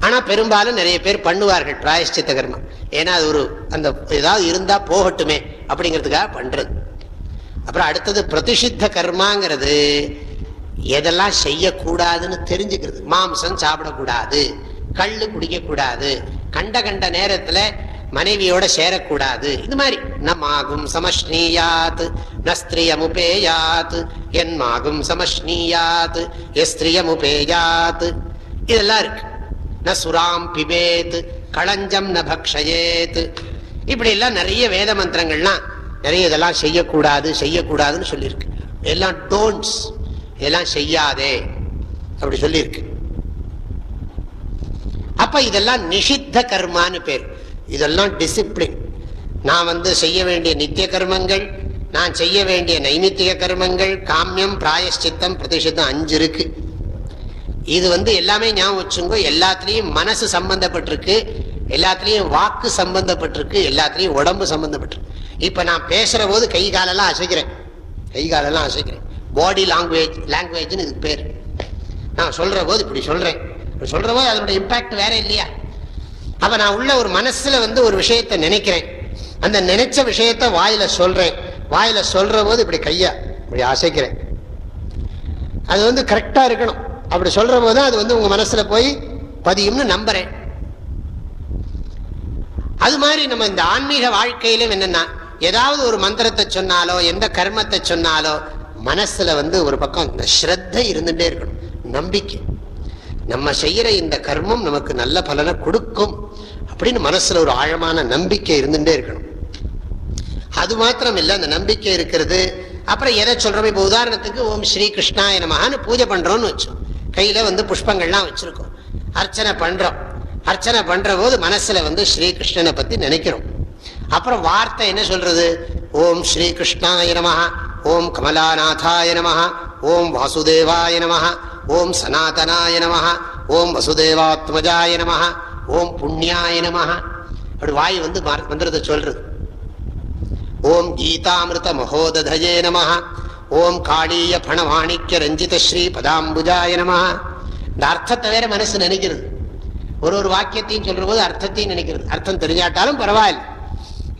ஆனா பெரும்பாலும் நிறைய பேர் பண்ணுவார்கள் பிராயஷ்சித்த கர்மம். ஏன்னா அது ஒரு அந்த ஏதாவது இருந்தா போகட்டுமே அப்படிங்கிறதுக்காக பண்றது. அப்புறம் அடுத்தது பிரதிஷித்த கர்மாங்கிறது எதெல்லாம் செய்யக்கூடாதுன்னு தெரிஞ்சுக்கிறது. மாம்சம் சாப்பிடக்கூடாது கள்ளு குடிக்கக்கூடாது. கண்ட கண்ட நேரத்துல மனைவியோட சேரக்கூடாது. இது மாதிரி நமாகும் சமஷ்ணீயாத் நஸ்திரியமுபேயாத் என்மாகும் சமஷ்ணீயாத் எஸ்திரியமுபேயாத் இதெல்லாம் இருக்கு. ந சுராம் பிபேத் களஞ்சம் ந பக்ஷயேத். இப்படி எல்லாம் நிறைய வேத மந்திரங்கள்லாம் நிறைய இதெல்லாம் செய்யக்கூடாது செய்யக்கூடாதுன்னு சொல்லியிருக்கு. எல்லாம் டோன்ட்ஸ். இதெல்லாம் செய்யாதே. அப்படி சொல்லியிருக்கு. அப்ப இதெல்லாம் நிஷித்த கர்மான்னு பேர். இதெல்லாம் டிசிப்ளின் நான் வந்து செய்ய வேண்டிய நித்திய கர்மங்கள் நான் செய்ய வேண்டிய நைமித்திக கர்மங்கள் காமியம் பிராயஷ்சித்தம் பிரதிஷித்தம் அஞ்சு இருக்கு. இது வந்து எல்லாமே ஞாபகம் வச்சுங்க எல்லாத்துலேயும் மனசு சம்பந்தப்பட்டிருக்கு எல்லாத்துலேயும் வாக்கு சம்பந்தப்பட்டிருக்கு எல்லாத்துலேயும் உடம்பு சம்பந்தப்பட்டிருக்கு. இப்போ நான் பேசுகிற போது கை காலெல்லாம் அசைக்கிறேன். கை காலெல்லாம் அசைக்கிறேன். பாடி லாங்குவேஜ் லாங்குவேஜ்னு இதுக்கு பேர். நான் சொல்கிற போது இப்படி சொல்கிறேன் இப்படி சொல்கிற போது அதனுடைய இம்பேக்ட் வேற இல்லையா? அப்ப நான் உள்ள ஒரு மனசுல வந்து ஒரு விஷயத்த நினைக்கிறேன். அந்த நினைச்ச விஷயத்த வாயில சொல்றேன். வாயில சொல்ற போது இப்படி கையா இப்படி அசைக்கிறேன். அது வந்து கரெக்டா இருக்கணும். அப்படி சொல்ற போது அது வந்து உங்க மனசுல போய் பதியும்னு நம்புறேன். அது மாதிரி நம்ம இந்த ஆன்மீக வாழ்க்கையிலும் என்னன்னா ஏதாவது ஒரு மந்திரத்தை சொன்னாலோ எந்த கர்மத்தை சொன்னாலோ மனசுல வந்து ஒரு பக்கம் இந்த ஸ்ரத்தை இருந்துட்டே இருக்கணும். நம்பிக்கை. நம்ம செய்யற இந்த கர்மம் நமக்கு நல்ல பலனை கொடுக்கும். அப்படின்னு மனசுல ஒரு ஆழமான நம்பிக்கை இருந்துட்டே இருக்கணும். அது மாத்திரம் இல்ல அந்த நம்பிக்கை இருக்கிறது. அப்புறம் எதை சொல்றோம்? இப்ப உதாரணத்துக்கு ஓம் ஸ்ரீ கிருஷ்ணாய நமகான்னு பூஜை பண்றோம்னு வச்சோம். கையில வந்து புஷ்பங்கள்லாம் வச்சிருக்கோம். அர்ச்சனை பண்றோம். அர்ச்சனை பண்ற போது மனசுல வந்து ஸ்ரீ கிருஷ்ணனை பத்தி நினைக்கிறோம். அப்புறம் வார்த்தை என்ன சொல்றது? ஓம் ஸ்ரீ கிருஷ்ணாய நமஹா ஓம் கமலாநாதாய நமஹா ஓம் வாசுதேவாய நமஹா ஓம் சனாதனாய நமஹா ஓம் வசுதேவாத்மஜாய நமஹா ஓம் புண்ணியாய நமஹ. அப்படி வாய் வந்து மந்திரத்தை சொல்றது. ஓம் கீதாமிருத மகோததயே நம ஓம் காளீய பணமாணிக்க ரஞ்சித ஸ்ரீ பதாம்புஜாய நம இந்த அர்த்தத்தை வேற மனசு நினைக்கிறது. ஒரு ஒரு வாக்கியத்தையும் சொல்ற போது அர்த்தத்தையும் நினைக்கிறது. அர்த்தம் தெரிஞ்சாட்டாலும் பரவாயில்ல.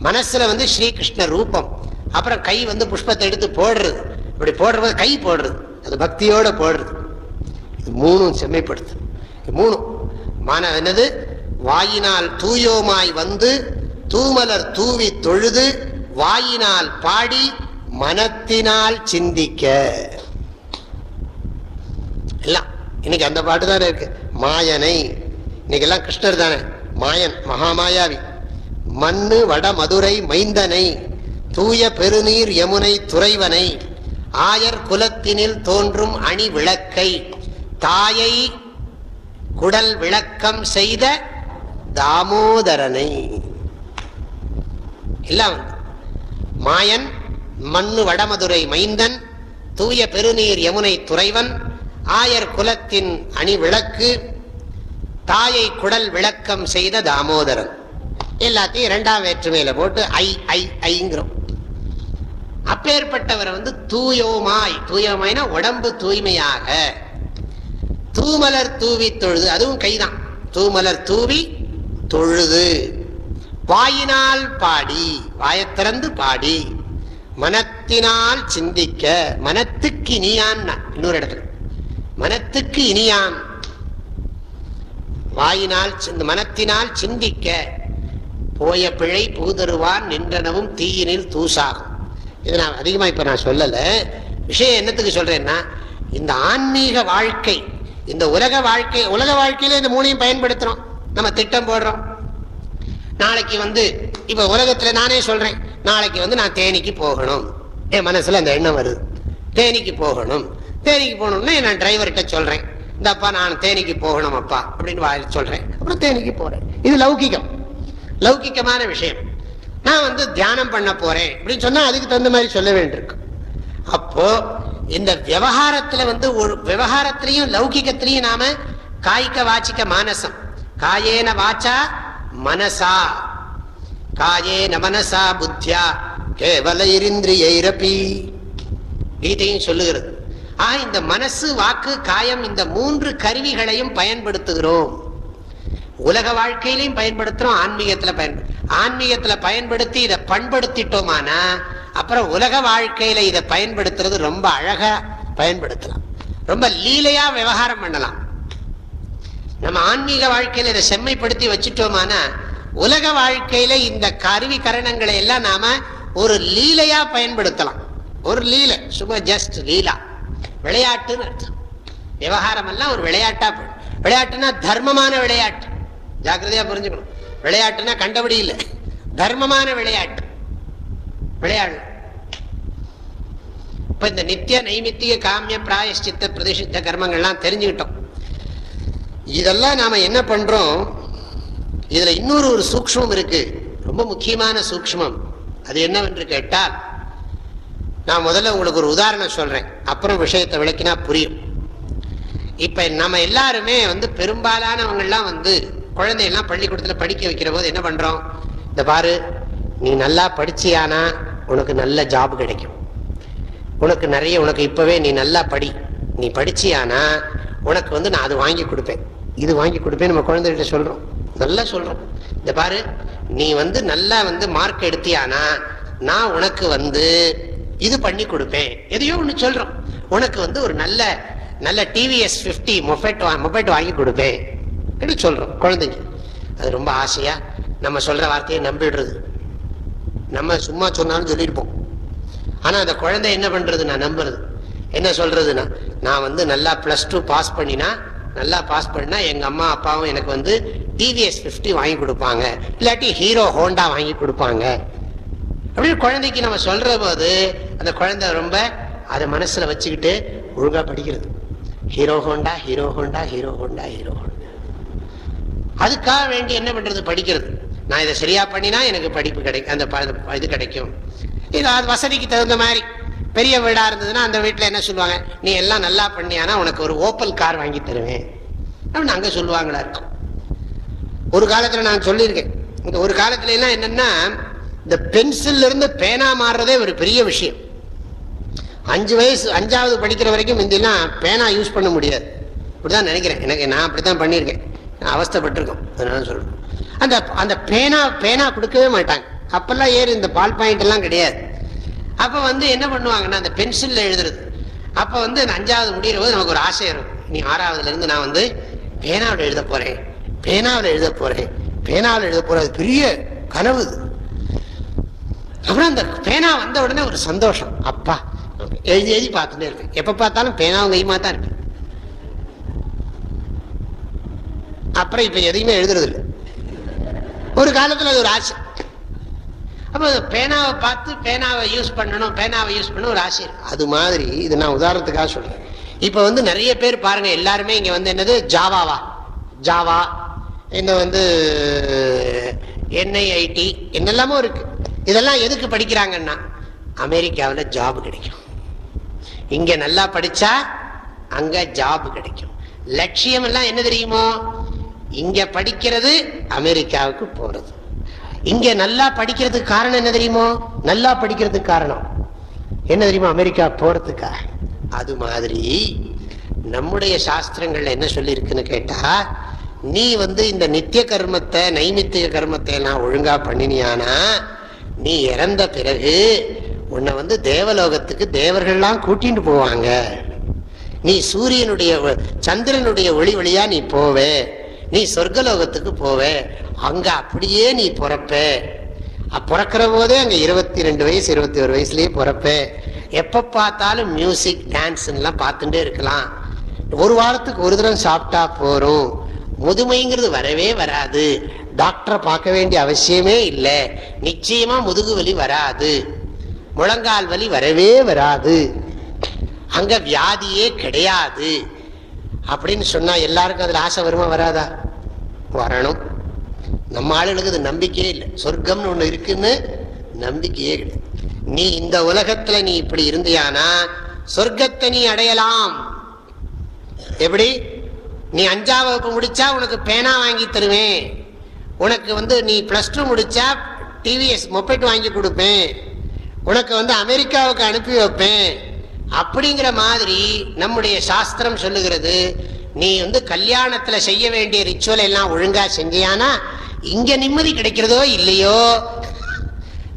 மனசுல வந்து ஸ்ரீகிருஷ்ண ரூபம். அப்புறம் கை வந்து புஷ்பத்தை எடுத்து போடுறது. இப்படி போடுற போது கை போடுறது. அது பக்தியோட போடுறது. இது மூணும் செம்மைப்படுத்து மூணும். மன என்னது? வாயினால் தூயோமாய் வந்து தூமலர் தூவி தொழுது வாயினால் பாடி மனத்தினால் சிந்திக்க. எல்லாம். இன்னைக்கு அந்த பாட்டு தானே இருக்கு. மாயனை. இன்னைக்கு எல்லாம் கிருஷ்ணர் தானே. மாயன் மகாமாயாவி. மண்ணு வட மதுரை மைந்தனை. தூய பெருநீர் யமுனை துறைவனை. ஆயர் குலத்தினில் தோன்றும் அணி விளக்கை. தாயை குடல் விளக்கம் செய்த தாமோதரனை. எல்லாம் மாயன் மண்ணு வடமதுரை மைந்தன் தூய பெருநீர் யமுனை துறைவன் ஆயர் குலத்தின் அணி விளக்கு தாயை குடல் விளக்கம் செய்த தாமோதரன். எல்லாத்தையும் இரண்டாம் வேற்றுமையில போட்டு ஐ ஐ ஐங்கிறோம். அப்பேற்பட்டவரை வந்து தூயோமாய் தூயோமாய்னா உடம்பு தூய்மையாக. தூமலர் தூவி தொழுது அதுவும் கைதான். தூமலர் தூவி தொழுது வாயினால் பாடி வாயத்திறந்து பாடி மனத்தினால் சிந்திக்க மனத்துக்கு இனியான் இன்னொரு இடத்துல. மனத்துக்கு இனியான். வாயினால் மனத்தினால் சிந்திக்க போய பிழை பூதருவான் நின்றனவும் தீயினில் தூசாகும். இது நான் அதிகமா இப்ப நான் சொல்லலை. விஷயம் என்னத்துக்கு சொல்றேன்னா இந்த ஆன்மீக வாழ்க்கை இந்த உலக வாழ்க்கை உலக வாழ்க்கையில இந்த மூணையும் பயன்படுத்துறோம். நம்ம திட்டம் போடுறோம். நாளைக்கு வந்து இப்ப உலகத்துல நானே சொல்றேன் நாளைக்கு வந்து நான் தேனிக்கு போகணும். என் மனசுல அந்த எண்ணம் வருது. தேனிக்கு போகணும். தேனிக்கு போகணும்னு நான் டிரைவர்கிட்ட சொல்றேன். இந்தப்பா நான் தேனிக்கு போகணும் அப்பா அப்படின்னு வாயில் சொல்றேன். அப்புறம் தேனிக்கு போறேன். இது லௌகிகம். லௌகிக்கமான விஷயம். நான் வந்து தியானம் பண்ண போறேன் அப்படின்னு சொன்னா அதுக்கு தகுந்த மாதிரி சொல்ல வேண்டியிருக்கு. அப்போ இந்த விவகாரத்துல வந்து ஒரு விவகாரத்திலையும் லௌகிகத்திலையும் நாம காய்க்க வாச்சிக்க மானசம். காயேன வாச்சா மனசா. காயேன மனசா புத்தியா. கேவல இரிந்திரியைரபி கீதையும் சொல்லுகிறது. ஆ இந்த மனசு வாக்கு காயம் இந்த மூன்று கருவிகளையும் பயன்படுத்துகிறோம். உலக வாழ்க்கையிலையும் பயன்படுத்துறோம் ஆன்மீகத்துல பயன்படு ஆன்மீகத்துல பயன்படுத்தி இதை பண்படுத்திட்டோமானா அப்புறம் உலக வாழ்க்கையில இதை பயன்படுத்துறது ரொம்ப அழகா பயன்படுத்தலாம். ரொம்ப லீலையா விவகாரம் பண்ணலாம். நம்ம ஆன்மீக வாழ்க்கையில இதை செம்மைப்படுத்தி வச்சுட்டோமானா உலக வாழ்க்கையில இந்த கருவி கரணங்களை எல்லாம் நாம ஒரு லீலையா பயன்படுத்தலாம். ஒரு லீலை சும்மா ஜஸ்ட் லீலா. விளையாட்டுன்னு அர்த்தம். விவகாரம் எல்லாம் ஒரு விளையாட்டா போடும். விளையாட்டுனா தர்மமான விளையாட்டு. ஜாக்கிரதையா புரிஞ்சுக்கணும். விளையாட்டுனா கண்டபடி இல்லை. தர்மமான விளையாட்டு. விளையாடு. இப்ப இந்த நித்திய நைமித்திய காமிய பிராயஷ்சித்த பிரதிஷ்டித்த கர்மங்கள்லாம் தெரிஞ்சுக்கிட்டோம். இதெல்லாம் நாம என்ன பண்றோம்? இதுல இன்னொரு ஒரு சூக்ஷ்மம் இருக்கு. ரொம்ப முக்கியமான சூக்ஷ்மம். அது என்னவென்று கேட்டால் நான் முதல்ல உங்களுக்கு ஒரு உதாரணம் சொல்றேன். அப்புறம் விஷயத்தை விளக்கினா புரியும். இப்ப நம்ம எல்லாருமே வந்து பெரும்பாலானவங்கெல்லாம் வந்து குழந்தையெல்லாம் பள்ளிக்கூடத்துல படிக்க வைக்கிற போது என்ன பண்றோம்? இந்த பாரு நீ நல்லா படிச்சியானா உனக்கு நல்ல ஜாப் கிடைக்கும். உனக்கு நிறைய உனக்கு இப்பவே நீ நல்லா படி. நீ படிச்சியானா உனக்கு வந்து நான் அது வாங்கி கொடுப்பேன். இது வாங்கி கொடுப்பேன் நம்ம குழந்தைகிட்ட சொல்கிறோம் நல்லா சொல்கிறோம் இந்த பாரு நீ வந்து நல்லா வந்து மார்க் எடுத்தியானா நான் உனக்கு வந்து இது பண்ணி கொடுப்பேன். எதையோ ஒன்று சொல்கிறோம் உனக்கு வந்து ஒரு நல்ல நல்ல டிவிஎஸ் ஃபிஃப்டி மொபைட் மொபைட் வாங்கி கொடுப்பேன் என்று சொல்கிறோம் குழந்தைங்க. அது ரொம்ப ஆசையாக நம்ம சொல்கிற வார்த்தையை நம்பிடுறது. நம்ம சும்மா சொன்னாலும் சொல்லியிருப்போம். ஆனால் அந்த குழந்தை என்ன பண்ணுறது நான் நம்புறது. என்ன சொல்றதுன்னா நான் வந்து நல்லா பிளஸ் டூ பாஸ் பண்ணினா நல்லா பாஸ் பண்ணா எங்க அம்மா அப்பாவும் எனக்கு வந்து டிவிஎஸ் பிப்டி வாங்கி கொடுப்பாங்க. இல்லாட்டி ஹீரோ ஹோண்டா வாங்கி கொடுப்பாங்க. அப்படின்னு குழந்தைக்கு நம்ம சொல்ற போது அந்த குழந்தை ரொம்ப அதை மனசுல வச்சுக்கிட்டு ஒழுங்கா படிக்கிறது. Hero Honda hero Honda hero Honda hero Honda. அதுக்காக வேண்டி என்ன பண்றது? படிக்கிறது. நான் இதை சரியா பண்ணினா எனக்கு படிப்பு கிடைக்கும் அந்த ப- இது கிடைக்கும். இது அது வசதிக்கு தகுந்த மாதிரி. பெரிய வீடா இருந்ததுன்னா அந்த வீட்டுல என்ன சொல்லுவாங்க? நீ எல்லாம் நல்லா பண்ணியானா உனக்கு ஒரு ஓப்பல் கார் வாங்கி தருவேன். அப்படின்னு அங்க சொல்லுவாங்களா இருக்கும். ஒரு காலத்துல நான் சொல்லியிருக்கேன். இந்த ஒரு காலத்துல எல்லாம் என்னன்னா இந்த பென்சில்ல இருந்து பேனா மாறுறதே ஒரு பெரிய விஷயம். அஞ்சு வயசு அஞ்சாவது படிக்கிற வரைக்கும் இந்தியெல்லாம் பேனா யூஸ் பண்ண முடியாது. இப்படிதான் நினைக்கிறேன். எனக்கு நான் அப்படித்தான் பண்ணியிருக்கேன். நான் அவஸ்தைப்பட்டிருக்கோம். அதனால சொல்றேன். அந்த அந்த பேனா பேனா கொடுக்கவே மாட்டாங்க. அப்பெல்லாம் ஏறி இந்த பால் பாயிண்ட் எல்லாம் கிடையாது. அப்போ வந்து என்ன பண்ணுவாங்கன்னா அந்த பென்சிலில் எழுதுறது. அப்போ வந்து அந்த அஞ்சாவது முடிகிற போது நமக்கு ஒரு ஆசை வரும். நீ ஆறாவதுல இருந்து நான் வந்து பேனாவில் எழுத போறேன் பேனாவில் எழுத போறேன் பேனாவில் எழுத போறேன். அது பெரிய கனவு அப்புறம் அந்த பேனா வந்த உடனே ஒரு சந்தோஷம். அப்பா எழுதி எழுதி பார்த்துட்டே இருப்பேன். எப்போ பார்த்தாலும் பேனாவும் கையுமா தான் இருக்கு. அப்புறம் இப்போ எதையுமே எழுதுறது இல்லை. ஒரு காலத்துல அது ஒரு ஆசை. அப்போ பேனாவை பார்த்து பேனாவை யூஸ் பண்ணணும் பேனாவை யூஸ் பண்ணணும் ஒரு ஆசை இருக்கு. அது மாதிரி இது நான் உதாரணத்துக்காக சொல்கிறேன் இப்போ வந்து நிறைய பேர் பாருங்கள் எல்லாருமே இங்கே வந்து என்னது? ஜாவாவா. ஜாவா இன்னும் வந்து என்ஐஐடி என்னெல்லாமோ இருக்குது இதெல்லாம் எதுக்கு படிக்கிறாங்கன்னா அமெரிக்காவில் ஜாப் கிடைக்கும். இங்கே நல்லா படித்தா அங்கே ஜாப் கிடைக்கும். லட்சியம் எல்லாம் என்ன தெரியுமோ? இங்கே படிக்கிறது அமெரிக்காவுக்கு போகிறது இங்க நல்லா படிக்கிறதுக்கு காரணம் என்ன தெரியுமோ? நல்லா படிக்கிறதுக்கு காரணம். என்ன தெரியுமா? அமெரிக்கா போறதுக்கா அது மாதிரி நம்முடைய சாஸ்திரங்கள்ல என்ன சொல்லியிருக்குன்னு கேட்டா நீ வந்து இந்த நித்திய கர்மத்தை நைமித்திய கர்மத்தை எல்லாம் ஒழுங்கா பண்ணினியானா நீ இறந்த பிறகு உன்னை வந்து தேவலோகத்துக்கு தேவர்கள்லாம் கூட்டிட்டு போவாங்க. நீ சூரியனுடைய சந்திரனுடைய ஒளி வழியா நீ போவே. நீ சொர்க்கலோகத்துக்கு போவே. அங்க அப்படியே நீ பிறப்ப. பிறக்கிற போதே அங்க இருபத்தி ரெண்டு வயசு இருபத்தி ஒரு வயசுலயே பிறப்ப. எப்ப பார்த்தாலும் மியூசிக் டான்ஸ்லாம் பார்த்துட்டே இருக்கலாம். ஒரு வாரத்துக்கு ஒரு தடவை சாப்பிட்டா போறோம் முதுமைங்கிறது வரவே வராது. டாக்டரை பார்க்க வேண்டிய அவசியமே இல்லை. நிச்சயமா முதுகு வலி வராது. முழங்கால் வலி வரவே வராது. அங்க வியாதியே கிடையாது. அப்படின்னு சொன்னா எல்லாருக்கும் அதுல ஆசை வருமா வராதா? வரணும். நம்ம ஆளுகளுக்கு அது நம்பிக்கையே இல்லை. சொர்க்கம்னு ஒண்ணு இருக்குன்னு நம்பிக்கையே கிடையாது. நீ இந்த உலகத்துல நீ இப்படி இருந்தியானா சொர்க்கத்தை நீ அடையலாம். எப்படி? நீ அஞ்சாம் வகுப்பு முடிச்சா உனக்கு பேனா வாங்கி தருவேன். உனக்கு வந்து நீ பிளஸ் டூ முடிச்சா டிவிஎஸ் மொபைட் வாங்கி கொடுப்பேன். உனக்கு வந்து அமெரிக்காவுக்கு அனுப்பி வைப்பேன். அப்படிங்கிற மாதிரி நம்முடைய சாஸ்திரம் சொல்லுகிறது. நீ வந்து கல்யாணத்துல செய்ய வேண்டிய ரிச்சுவல் எல்லாம் ஒழுங்கா செஞ்சியானா இங்க நிம்மதி கிடைக்கிறதோ இல்லையோ?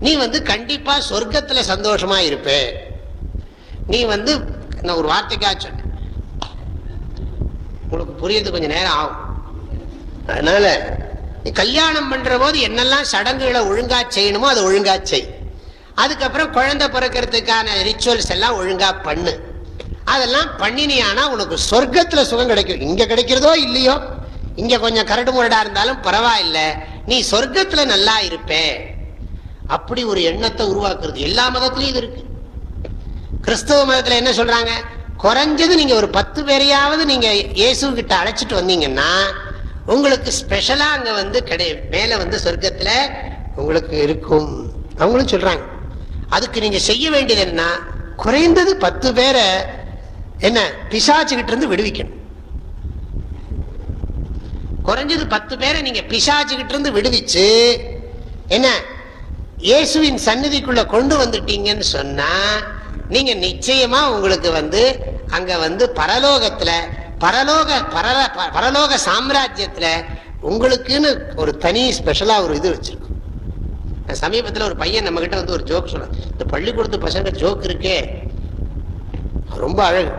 நீ வந்து கண்டிப்பா சொர்க்கத்துல சந்தோஷமா இருப்ப. நீ வந்து நான் ஒரு வார்த்தைக்காக சொன்னேன். உங்களுக்கு புரியுது கொஞ்சம் நேரம் ஆகும். அதனால நீ கல்யாணம் பண்ற போது என்னெல்லாம் சடங்குகளை ஒழுங்கா செய்யணுமோ அதை ஒழுங்கா செய். அதுக்கப்புறம் குழந்தை பிறக்கிறதுக்கான ரிச்சுவல்ஸ் எல்லாம் ஒழுங்கா பண்ணு. அதெல்லாம் பண்ணினியானா உனக்கு சொர்க்கத்துல சுகம் கிடைக்கும். இங்க கிடைக்கிறதோ இல்லையோ? இங்க கொஞ்சம் கரடு முரடா இருந்தாலும் பரவாயில்ல. நீ சொர்க்கத்துல நல்லா இருப்பே. அப்படி ஒரு எண்ணத்தை உருவாக்குறது எல்லா மதத்திலயும் இது இருக்கு. கிறிஸ்தவ மதத்துல என்ன சொல்றாங்க? குறைஞ்சது நீங்க ஒரு பத்து பேரையாவது நீங்க இயேசு கிட்ட அழைச்சிட்டு வந்தீங்கன்னா உங்களுக்கு ஸ்பெஷலா அங்க வந்து கிடை மேல வந்து சொர்க்கத்துல உங்களுக்கு இருக்கும். அவங்களும் சொல்றாங்க. அதுக்கு நீங்க செய்ய வேண்டியது என்ன குறைந்தது பத்து பேரை என்ன பிசாச்சுக்கிட்டு இருந்து விடுவிக்கணும். குறைஞ்சது பத்து பேரை நீங்க பிசாச்சுக்கிட்டு இருந்து விடுவிச்சு என்ன இயேசுவின் சந்நிதிக்குள்ள கொண்டு வந்துட்டீங்கன்னு சொன்னா நீங்க நிச்சயமா உங்களுக்கு வந்து அங்க வந்து பரலோகத்துல பரலோக பரல ப- பரலோக சாம்ராஜ்யத்துல உங்களுக்குன்னு ஒரு தனி ஸ்பெஷலா ஒரு இது வச்சிருக்கும். சமீபத்தில் சமீபத்துல ஒரு பையன் நம்ம கிட்ட வந்து ஒரு ஜோக் சொன்னான். இந்த பள்ளிக்கூடத்து பசங்க ஜோக் இருக்கே. ரொம்ப அழகு.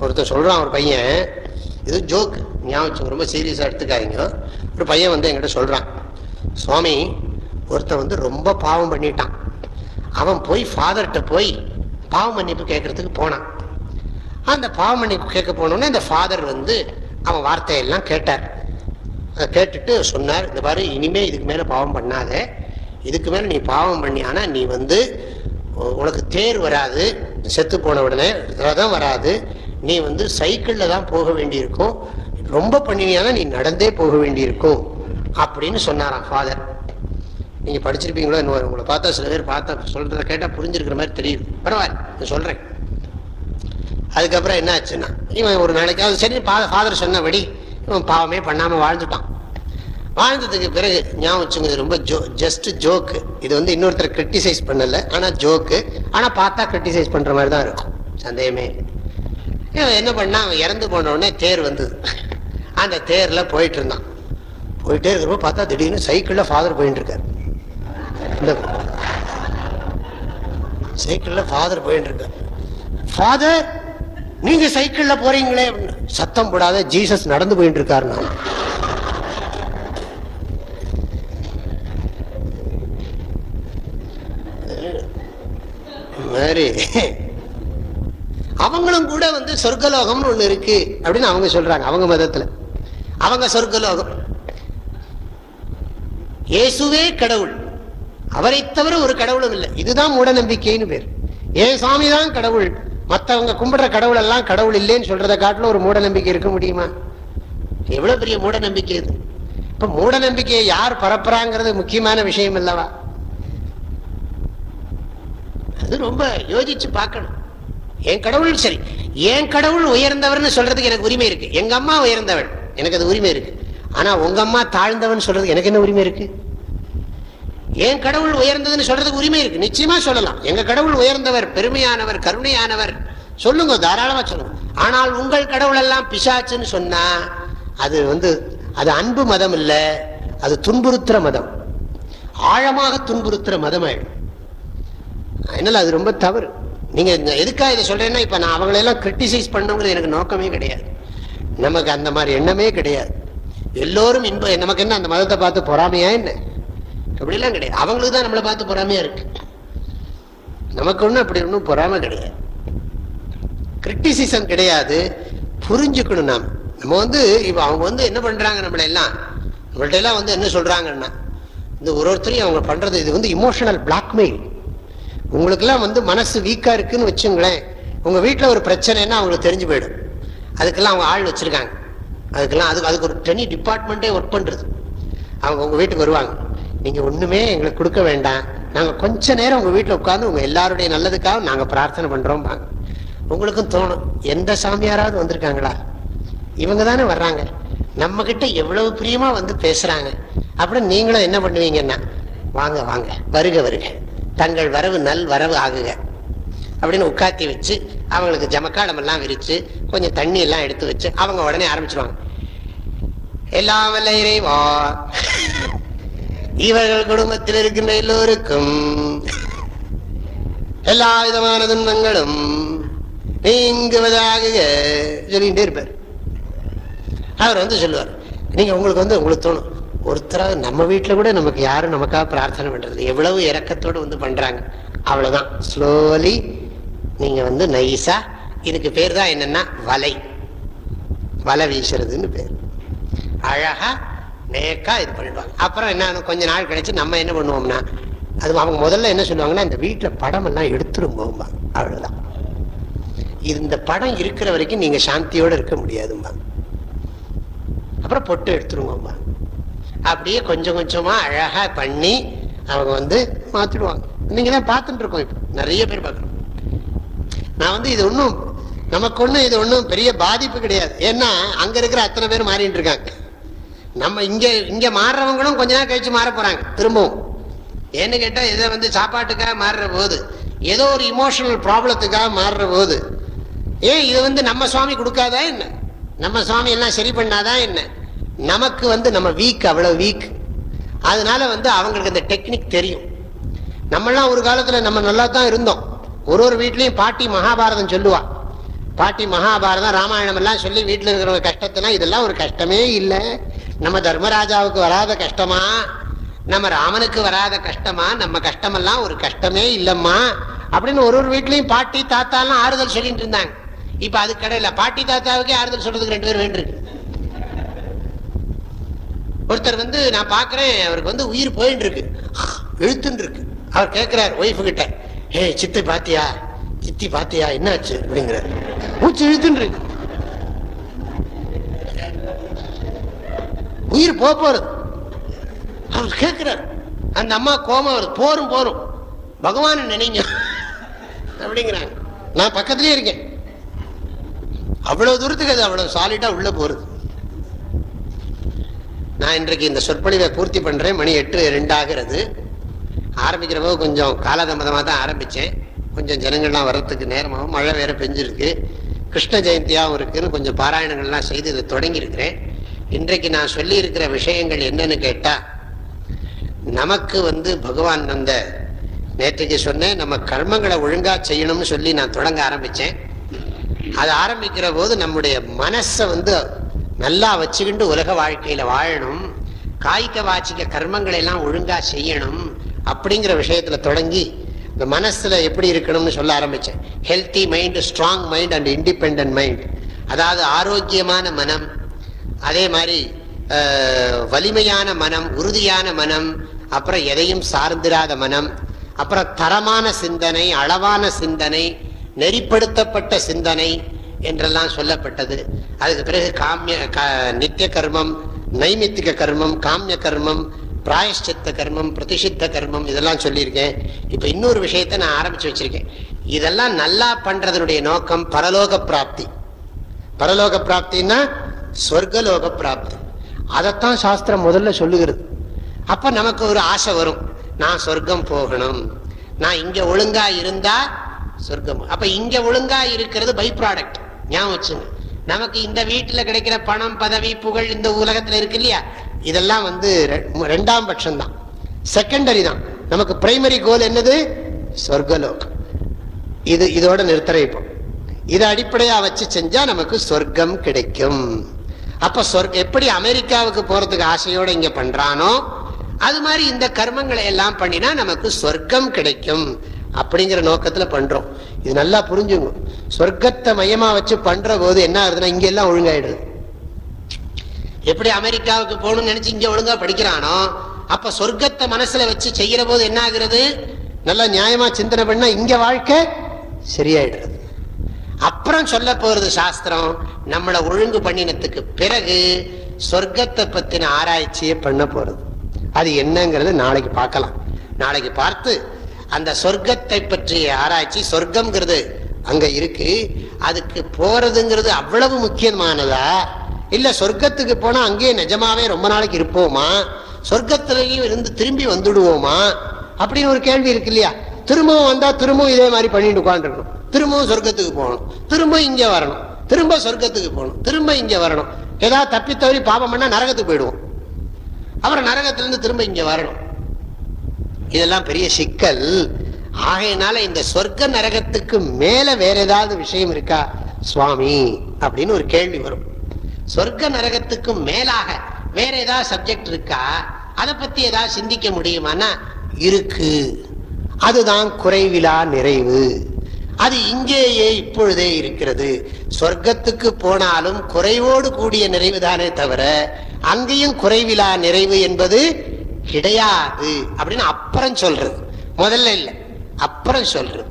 ஒருத்தர் சொல்றான் ஒரு பையன் இது ஜோக் ஞாபகம் ரொம்ப சீரியஸாக எடுத்துக்காதீங்க. ஒரு பையன் வந்து என்கிட்ட சொல்கிறான் சுவாமி ஒருத்தன் வந்து ரொம்ப பாவம் பண்ணிட்டான். அவன் போய் ஃபாதர்கிட்ட போய் பாவ மன்னிப்பு கேட்கறதுக்கு போனான். அந்த பாவ மன்னிப்பு கேட்க போனோன்னே அந்த ஃபாதர் வந்து அவன் வார்த்தையெல்லாம் கேட்டார். அதை கேட்டுட்டு சொன்னார் இந்த பாரு இனிமே இதுக்கு மேலே பாவம் பண்ணாத. இதுக்கு மேலே நீ பாவம் பண்ணியானா நீ வந்து உனக்கு தேர் வராது. செத்து போன உடனே ரதம் வராது. நீ வந்து சைக்கிளில் தான் போக வேண்டியிருக்கும். ரொம்ப பண்ணினியானா நீ நடந்தே போக வேண்டியிருக்கும் அப்படின்னு சொன்னாராம் ஃபாதர் நீங்கள் படிச்சிருப்பீங்களோ இன்னும் உங்களை பார்த்தா சில பேர் பார்த்தா சொல்கிறத கேட்டால் புரிஞ்சிருக்கிற மாதிரி தெரியுது. பரவாயில்ல நான் சொல்கிறேன் அதுக்கப்புறம் என்ன ஆச்சுன்னா இவன் ஒரு நாளைக்கு அது சரி ஃபாதர் சொன்னபடி இவன் பாவமே பண்ணாமல் வாழ்ந்துட்டான். வாழ்ந்ததுக்கு பிறகு ஞாபகம் வச்சுங்க ரொம்ப ஜோ ஜஸ்ட் ஜோக்கு இது வந்து இன்னொருத்தர் கிரிட்டிசைஸ் பண்ணலை ஆனால் ஜோக்கு ஆனால் பார்த்தா கிரிட்டிசைஸ் பண்ணுற மாதிரி தான் இருக்கும். சந்தேகமே இல்லை. இவன் என்ன பண்ணா? அவன் இறந்து போன உடனே தேர் வந்தது. அந்த தேர்ல போயிட்டு இருந்தான். போயிட்டே இருக்கிறப்ப பார்த்தா திடீர்னு சைக்கிள்ல ஃபாதர் போயிட்டு இருக்காரு. இந்த சைக்கிள்ல ஃபாதர் போயிட்டு இருக்காரு. ஃபாதர் நீங்க சைக்கிள்ல போறீங்களே சத்தம் போடாத ஜீசஸ் நடந்து போயிட்டு இருக்காரு நான் மாதிரி அவங்களும் கூட வந்து சொர்க்கலோகம்னு ஒன்று இருக்கு அப்படின்னு அவங்க சொல்றாங்க அவங்க மதத்துல. அவங்க சொர்க்கலோகம். இயேசுவே கடவுள். அவரை தவிர ஒரு கடவுளும் இல்லை. இதுதான் மூட நம்பிக்கைன்னு பேர். ஏன் சாமி தான் கடவுள்? மத்தவங்க கும்பிடுற கடவுள் எல்லாம் கடவுள் இல்லைன்னு சொல்றதை காட்டிலும் ஒரு மூட நம்பிக்கை இருக்க முடியுமா? எவ்வளவு பெரிய மூட நம்பிக்கை இது. இப்ப மூட நம்பிக்கையை யார் பரப்புறாங்கிறது முக்கியமான விஷயம் அல்லவா? அது ரொம்ப யோசிச்சு பார்க்கணும். என் கடவுள் சரி. என் கடவுள் உயர்ந்தவர்னு சொல்றதுக்கு எனக்கு உரிமை இருக்கு. எங்க அம்மா உயர்ந்தவள். எனக்கு அது உரிமை இருக்கு. ஆனா உங்க அம்மா தாழ்ந்தவன் சொல்றதுக்கு எனக்கு என்ன உரிமை இருக்கு? என் கடவுள் உயர்ந்ததுன்னு சொல்றதுக்கு உரிமை இருக்கு. நிச்சயமா சொல்லலாம். எங்க கடவுள் உயர்ந்தவர் பெருமையானவர் கருணையானவர் சொல்லுங்க தாராளமா சொல்லுங்க. ஆனால் உங்கள் கடவுள் எல்லாம் பிசாச்சுன்னு சொன்னா அது வந்து அது அன்பு மதம் இல்ல அது துன்புறுத்துற மதம். ஆழமாக துன்புறுத்துற மதம் ஆயிடும் அதனால அது ரொம்ப தவறு. நீங்க இந்த எதுக்காக இதை சொல்றேன்னா இப்ப நான் அவங்களெல்லாம் கிரிட்டிசைஸ் பண்ணுங்கிறது எனக்கு நோக்கமே கிடையாது. நமக்கு அந்த மாதிரி எண்ணமே கிடையாது. எல்லோரும் இன்ப நமக்கு என்ன அந்த மதத்தை பார்த்து பொறாமையா என்ன? அப்படிலாம் கிடையாது. அவங்களுக்கு தான் நம்மளை பார்த்து பொறாமையா இருக்கு. நமக்கு ஒன்றும் அப்படி ஒன்றும் பொறாமை கிடையாது. கிரிட்டிசிசம் கிடையாது. புரிஞ்சுக்கணும் நாம். நம்ம வந்து இப்போ அவங்க வந்து என்ன பண்றாங்க நம்மள எல்லாம்? நம்மள்ட்ட எல்லாம் வந்து என்ன சொல்றாங்கன்னா இந்த ஒரு ஒருத்தரையும் அவங்க பண்றது இது வந்து இமோஷனல் பிளாக்மெயில் உங்களுக்கெல்லாம் வந்து மனசு வீக்காக இருக்குதுன்னு வச்சுங்களேன். உங்கள் வீட்டில் ஒரு பிரச்சனைன்னா அவங்களுக்கு தெரிஞ்சு போயிடும். அதுக்கெல்லாம் அவங்க ஆள் வச்சுருக்காங்க. அதுக்கெல்லாம் அதுக்கு அதுக்கு ஒரு தனி டிபார்ட்மெண்ட்டே ஒர்க் பண்ணுறது அவங்க உங்கள் வீட்டுக்கு வருவாங்க. நீங்கள் ஒன்றுமே எங்களுக்கு கொடுக்க வேண்டாம். நாங்கள் கொஞ்ச நேரம் உங்கள் வீட்டில் உட்காந்து உங்கள் எல்லாருடைய நல்லதுக்காக நாங்கள் பிரார்த்தனை பண்றோம் உங்களுக்கும் தோணும் எந்த சாமியாராவது வந்திருக்காங்களா? இவங்க தானே வர்றாங்க. நம்மக்கிட்ட எவ்வளவு பிரியமாக வந்து பேசுகிறாங்க அப்படின்னு நீங்களும் என்ன பண்ணுவீங்கன்னா வாங்க வாங்க வருக வருக. தங்கள் வரவு நல் வரவு ஆகுக அப்படின்னு உட்காத்தி வச்சு அவங்களுக்கு ஜமக்காலமெல்லாம் விரித்து கொஞ்சம் தண்ணி எல்லாம் எடுத்து வச்சு அவங்க உடனே ஆரம்பிச்சிருவாங்க. எல்லாம் வல்ல இறைவா இவர்கள் குடும்பத்தில் இருக்கின்ற எல்லோருக்கும் எல்லா விதமான துன்பங்களும் நீங்குவதாக சொல்லிட்டு இருப்பார். அவர் வந்து சொல்லுவார் நீங்க உங்களுக்கு வந்து உங்களுக்கு தோணும். ஒருத்தராக நம்ம வீட்டில் கூட நமக்கு யாரும் நமக்காக பிரார்த்தனை பண்ணுறது எவ்வளவு இறக்கத்தோடு வந்து பண்றாங்க. அவ்வளோதான் ஸ்லோலி நீங்க வந்து நைஸாக இதுக்கு பேர் தான் என்னன்னா வலை. வலை வீசுறதுன்னு பேர். அழகா நேக்காக இது பண்ணிடுவாங்க. அப்புறம் என்ன கொஞ்ச நாள் கழிச்சு நம்ம என்ன பண்ணுவோம்னா அது அவங்க முதல்ல என்ன சொல்லுவாங்கன்னா இந்த வீட்டில் படமெல்லாம் எடுத்துரும் போகும்பா அவ்வளோதான் இந்த படம் இருக்கிற வரைக்கும் நீங்கள் சாந்தியோடு இருக்க முடியாதும்பா அப்புறம் பொட்டு எடுத்துருவோம்பாங்க அப்படியே கொஞ்சம் கொஞ்சமா அழகா பண்ணி அவங்க வந்து மாத்திடுவாங்க. நீங்கள் தான் பார்த்துட்டு இருக்கோம் இப்போ. நிறைய பேர் பார்க்குறோம். நான் வந்து இது ஒன்றும் நமக்கு ஒன்றும் இது ஒன்றும் பெரிய பாதிப்பு கிடையாது. ஏன்னா அங்க இருக்கிற அத்தனை பேர் மாறிட்டு இருக்காங்க. நம்ம இங்க இங்க மாறுறவங்களும் கொஞ்ச நாள் கழிச்சு மாற போறாங்க. திரும்பவும். ஏன்னு கேட்டா இதை வந்து சாப்பாட்டுக்காக மாறுற போது ஏதோ ஒரு இமோஷனல் ப்ராப்ளத்துக்காக மாறுற போது ஏன் இது வந்து நம்ம சுவாமி கொடுக்காதா என்ன? நம்ம சுவாமி எல்லாம் சரி பண்ணாதான் என்ன? நமக்கு வந்து நம்ம வீக் அவ்வளவு வீக் அதனால வந்து அவங்களுக்கு அந்த டெக்னிக் தெரியும். நம்மளாம் ஒரு காலத்துல நம்ம நல்லா தான் இருந்தோம். ஒரு ஒரு வீட்லயும் பாட்டி மகாபாரதம் சொல்லுவா. பாட்டி மகாபாரதம் ராமாயணம் எல்லாம் சொல்லி வீட்டுல இருக்கிறவங்க கஷ்டத்தெல்லாம் இதெல்லாம் ஒரு கஷ்டமே இல்லை. நம்ம தர்மராஜாவுக்கு வராத கஷ்டமா? நம்ம ராமனுக்கு வராத கஷ்டமா? நம்ம கஷ்டமெல்லாம் ஒரு கஷ்டமே இல்லம்மா. அப்படின்னு ஒரு ஒரு வீட்லயும் பாட்டி தாத்தாலாம் ஆறுதல் சொல்லிட்டு இருந்தாங்க. இப்ப அது கடையில பாட்டி தாத்தாவுக்கே ஆறுதல் சொல்றதுக்கு ரெண்டு பேர் வேண்டியிருக்கு. ஒருத்தர் வந்து நான் பாக்குறேன் அவருக்கு வந்து உயிர் போயின்னு இருக்கு எழுத்துன்னு இருக்கு அவர் கேட்கிறார் ஒய்ஃபு கிட்ட ஹே சித்தி பாத்தியா? சித்தி பாத்தியா? என்னாச்சு? அப்படிங்கிறார். மூச்சு இழுத்துன்னு இருக்கு உயிர் போக போறது. அவர் கேட்கிறார் அந்த அம்மா கோமம் வருது. போரும் போரும். பகவான் நினைங்க. அப்படிங்கிறாங்க. நான் பக்கத்திலே இருக்கேன். அவ்வளவு தூரத்துக்கு அது அவ்வளவு சாலிடா உள்ள போறது. நான் இன்றைக்கு இந்த சொற்பொழிவை பூர்த்தி பண்ணுறேன் மணி எட்டு ரெண்டு ஆகிறது. ஆரம்பிக்கிற போது கொஞ்சம் காலதாமதமாக தான் ஆரம்பித்தேன் கொஞ்சம் ஜனங்கள்லாம் வர்றதுக்கு நேரமாகவும் மழை வேற பெஞ்சிருக்கு. கிருஷ்ண ஜெயந்தியாகவும் இருக்குன்னு கொஞ்சம் பாராயணங்கள்லாம் செய்து இதை தொடங்கியிருக்கிறேன். இன்றைக்கு நான் சொல்லியிருக்கிற விஷயங்கள் என்னன்னு கேட்டால் நமக்கு வந்து பகவான் அந்த நேற்றுக்கு சொன்னேன் நம்ம கர்மங்களை ஒழுங்காக செய்யணும்னு சொல்லி நான் தொடங்க ஆரம்பித்தேன் அது ஆரம்பிக்கிற போது நம்முடைய மனசை வந்து நல்லா வச்சுக்கிட்டு உலக வாழ்க்கையில வாழணும். காய்க்க வாச்சிக்க கர்மங்களை எல்லாம் ஒழுங்கா செய்யணும் அப்படிங்கிற விஷயத்துல தொடங்கி இந்த மனசுல எப்படி இருக்கணும்னு சொல்ல ஆரம்பிச்சேன். Healthy mind strong mind and independent mind அதாவது ஆரோக்கியமான மனம். அதே மாதிரி வலிமையான மனம் உறுதியான மனம் அப்புறம் எதையும் சார்ந்திராத மனம் அப்புறம் தரமான சிந்தனை அளவான சிந்தனை நெறிப்படுத்தப்பட்ட சிந்தனை என்றெல்லாம் சொல்லப்பட்டது. அதுக்கு பிறகு காமிய க- நித்திய கர்மம் நைமித்திக கர்மம் காமிய கர்மம் பிராயஷ்சித்த கர்மம் பிரதிஷித்த கர்மம் இதெல்லாம் சொல்லியிருக்கேன். இப்போ இன்னொரு விஷயத்த நான் ஆரம்பிச்சு வச்சிருக்கேன். இதெல்லாம் நல்லா பண்றதனுடைய நோக்கம் பரலோக பிராப்தி. பரலோக பிராப்தின்னா சொர்க்கலோக பிராப்தி. அதைத்தான் சாஸ்திரம் முதல்ல சொல்லுகிறது. அப்போ நமக்கு ஒரு ஆசை வரும். நான் சொர்க்கம் போகணும். நான் இங்கே ஒழுங்கா இருந்தா சொர்க்கம். அப்போ இங்கே ஒழுங்கா இருக்கிறது பை ப்ராடக்ட். ஞாபகம் வச்சுங்க. நமக்கு இந்த வீட்டுல கிடைக்கிற பணம் பதவி புகழ் இந்த உலகத்துல இருக்கு இல்லையா? இதெல்லாம் வந்து ரெண்டாம் பட்சம் தான் செகண்டரி தான். நமக்கு பிரைமரி கோல் என்னது? சொர்க்கலோகம். இது இதோட நிறுத்துறேன் இப்போ. இதை அடிப்படையா வச்சு செஞ்சா நமக்கு சொர்க்கம் கிடைக்கும். அப்ப சொர்க்க எப்படி அமெரிக்காவுக்கு போறதுக்கு ஆசையோட இங்க பண்றானோ அது மாதிரி இந்த கர்மங்களை எல்லாம் பண்ணினா நமக்கு சொர்க்கம் கிடைக்கும். அப்படிங்கிற நோக்கத்துல பண்றோம். இது நல்லா புரிஞ்சுங்க. சொர்க்கத்தை மையமா வச்சு பண்ற போது என்ன ஆகுதுன்னா இங்க எல்லாம் ஒழுங்காயிடுது. எப்படி அமெரிக்காவுக்கு போகணும்னு நினைச்சு இங்க ஒழுங்கா படிக்கிறானோ அப்ப சொர்க்கத்தை மனசுல வச்சு செய்யற போது என்ன ஆகுறது? நல்லா நியாயமா சிந்தனை பண்ணா இங்க வாழ்க்கை சரியாயிடுறது அப்புறம் சொல்ல போறது சாஸ்திரம் நம்மளை ஒழுங்கு பண்ணினத்துக்கு பிறகு சொர்க்கத்தை பத்தின ஆராய்ச்சியே பண்ண போறது. அது என்னங்கிறது நாளைக்கு பார்க்கலாம். நாளைக்கு பார்த்து அந்த சொர்க்கத்தை பற்றிய ஆராய்ச்சி சொர்க்கம்ங்கிறது அங்க இருக்கு. அதுக்கு போறதுங்கிறது அவ்வளவு முக்கியமானதா? இல்ல சொர்க்கத்துக்கு போனா அங்கேயே நிஜமாவே ரொம்ப நாளைக்கு இருப்போமா? சொர்க்கத்திலையும் இருந்து திரும்பி வந்துடுவோமா? அப்படின்னு ஒரு கேள்வி இருக்கு இல்லையா? திரும்பவும் வந்தா திரும்பவும் இதே மாதிரி பண்ணிட்டு உட்காந்துருக்கணும் திரும்பவும் சொர்க்கத்துக்கு போகணும். திரும்ப இங்க வரணும். திரும்ப சொர்க்கத்துக்கு போகணும். திரும்ப இங்க வரணும். ஏதாவது தப்பி தவறி பாவம் பண்ணா நரகத்துக்கு போயிடுவோம். அப்புறம் நரகத்திலிருந்து திரும்ப இங்க வரணும். இதெல்லாம் பெரிய சிக்கல். ஆகையினால இந்த சொர்க்க நரகத்துக்கு மேல வேற ஏதாவது விஷயம் இருக்கா? சுவாமி அப்படின்னு ஒரு கேள்வி வரும். சொர்க்க நரகத்துக்கு மேலாக வேற ஏதாவது சப்ஜெக்ட் இருக்கா? அதை பத்தி ஏதாவது சிந்திக்க முடியுமானா இருக்கு. அதுதான் குறைவிலா நிறைவு. அது இங்கேயே இப்பொழுதே இருக்கிறது. சொர்க்கத்துக்கு போனாலும் குறைவோடு கூடிய நிறைவு தானே தவிர அங்கேயும் குறைவிலா நிறைவு என்பது கிடையாது அப்படின்னு அப்புறம் சொல்றது. முதல்ல இல்லை அப்புறம் சொல்றது.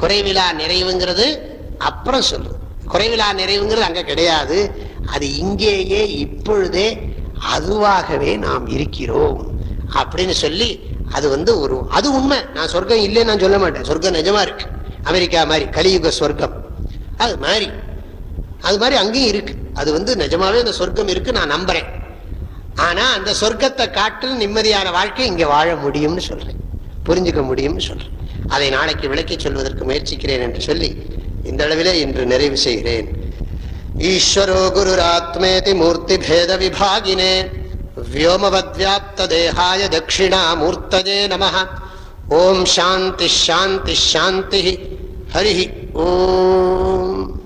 குறைவிலா நிறைவுங்கிறது அப்புறம் சொல்றது. குறைவிலா நிறைவுங்கிறது அங்க கிடையாது. அது இங்கேயே இப்பொழுதே அதுவாகவே நாம் இருக்கிறோம் அப்படின்னு சொல்லி அது வந்து ஒரு அது உண்மை. நான் சொர்க்கம் இல்லைன்னு நான் சொல்ல மாட்டேன். சொர்க்கம் நிஜமா இருக்கு. அமெரிக்கா மாதிரி கலியுக சொர்க்கம். அது மாதிரி. அது மாதிரி அங்கேயும் இருக்கு. அது வந்து நிஜமாவே அந்த சொர்க்கம் இருக்கு நான் நம்புறேன். ஆனா அந்த சொர்க்கத்தை காட்டில் நிம்மதியான வாழ்க்கை இங்க வாழ முடியும்னு சொல்றேன். புரிஞ்சுக்க முடியும்னு சொல்றேன். அதை நாளைக்கு விளக்கி சொல்வதற்கு முயற்சிக்கிறேன் என்று சொல்லி இந்த அளவிலே இன்று நிறைவு செய்கிறேன். ஈஸ்வரோ குருராத்மேதி மூர்த்தி பேத விபாகினே. வியோமவத்யாப்த தேகாய தட்சிணா மூர்த்ததே நம ஓம் சாந்தி ஷாந்தி ஷாந்தி ஹரி ஓம்.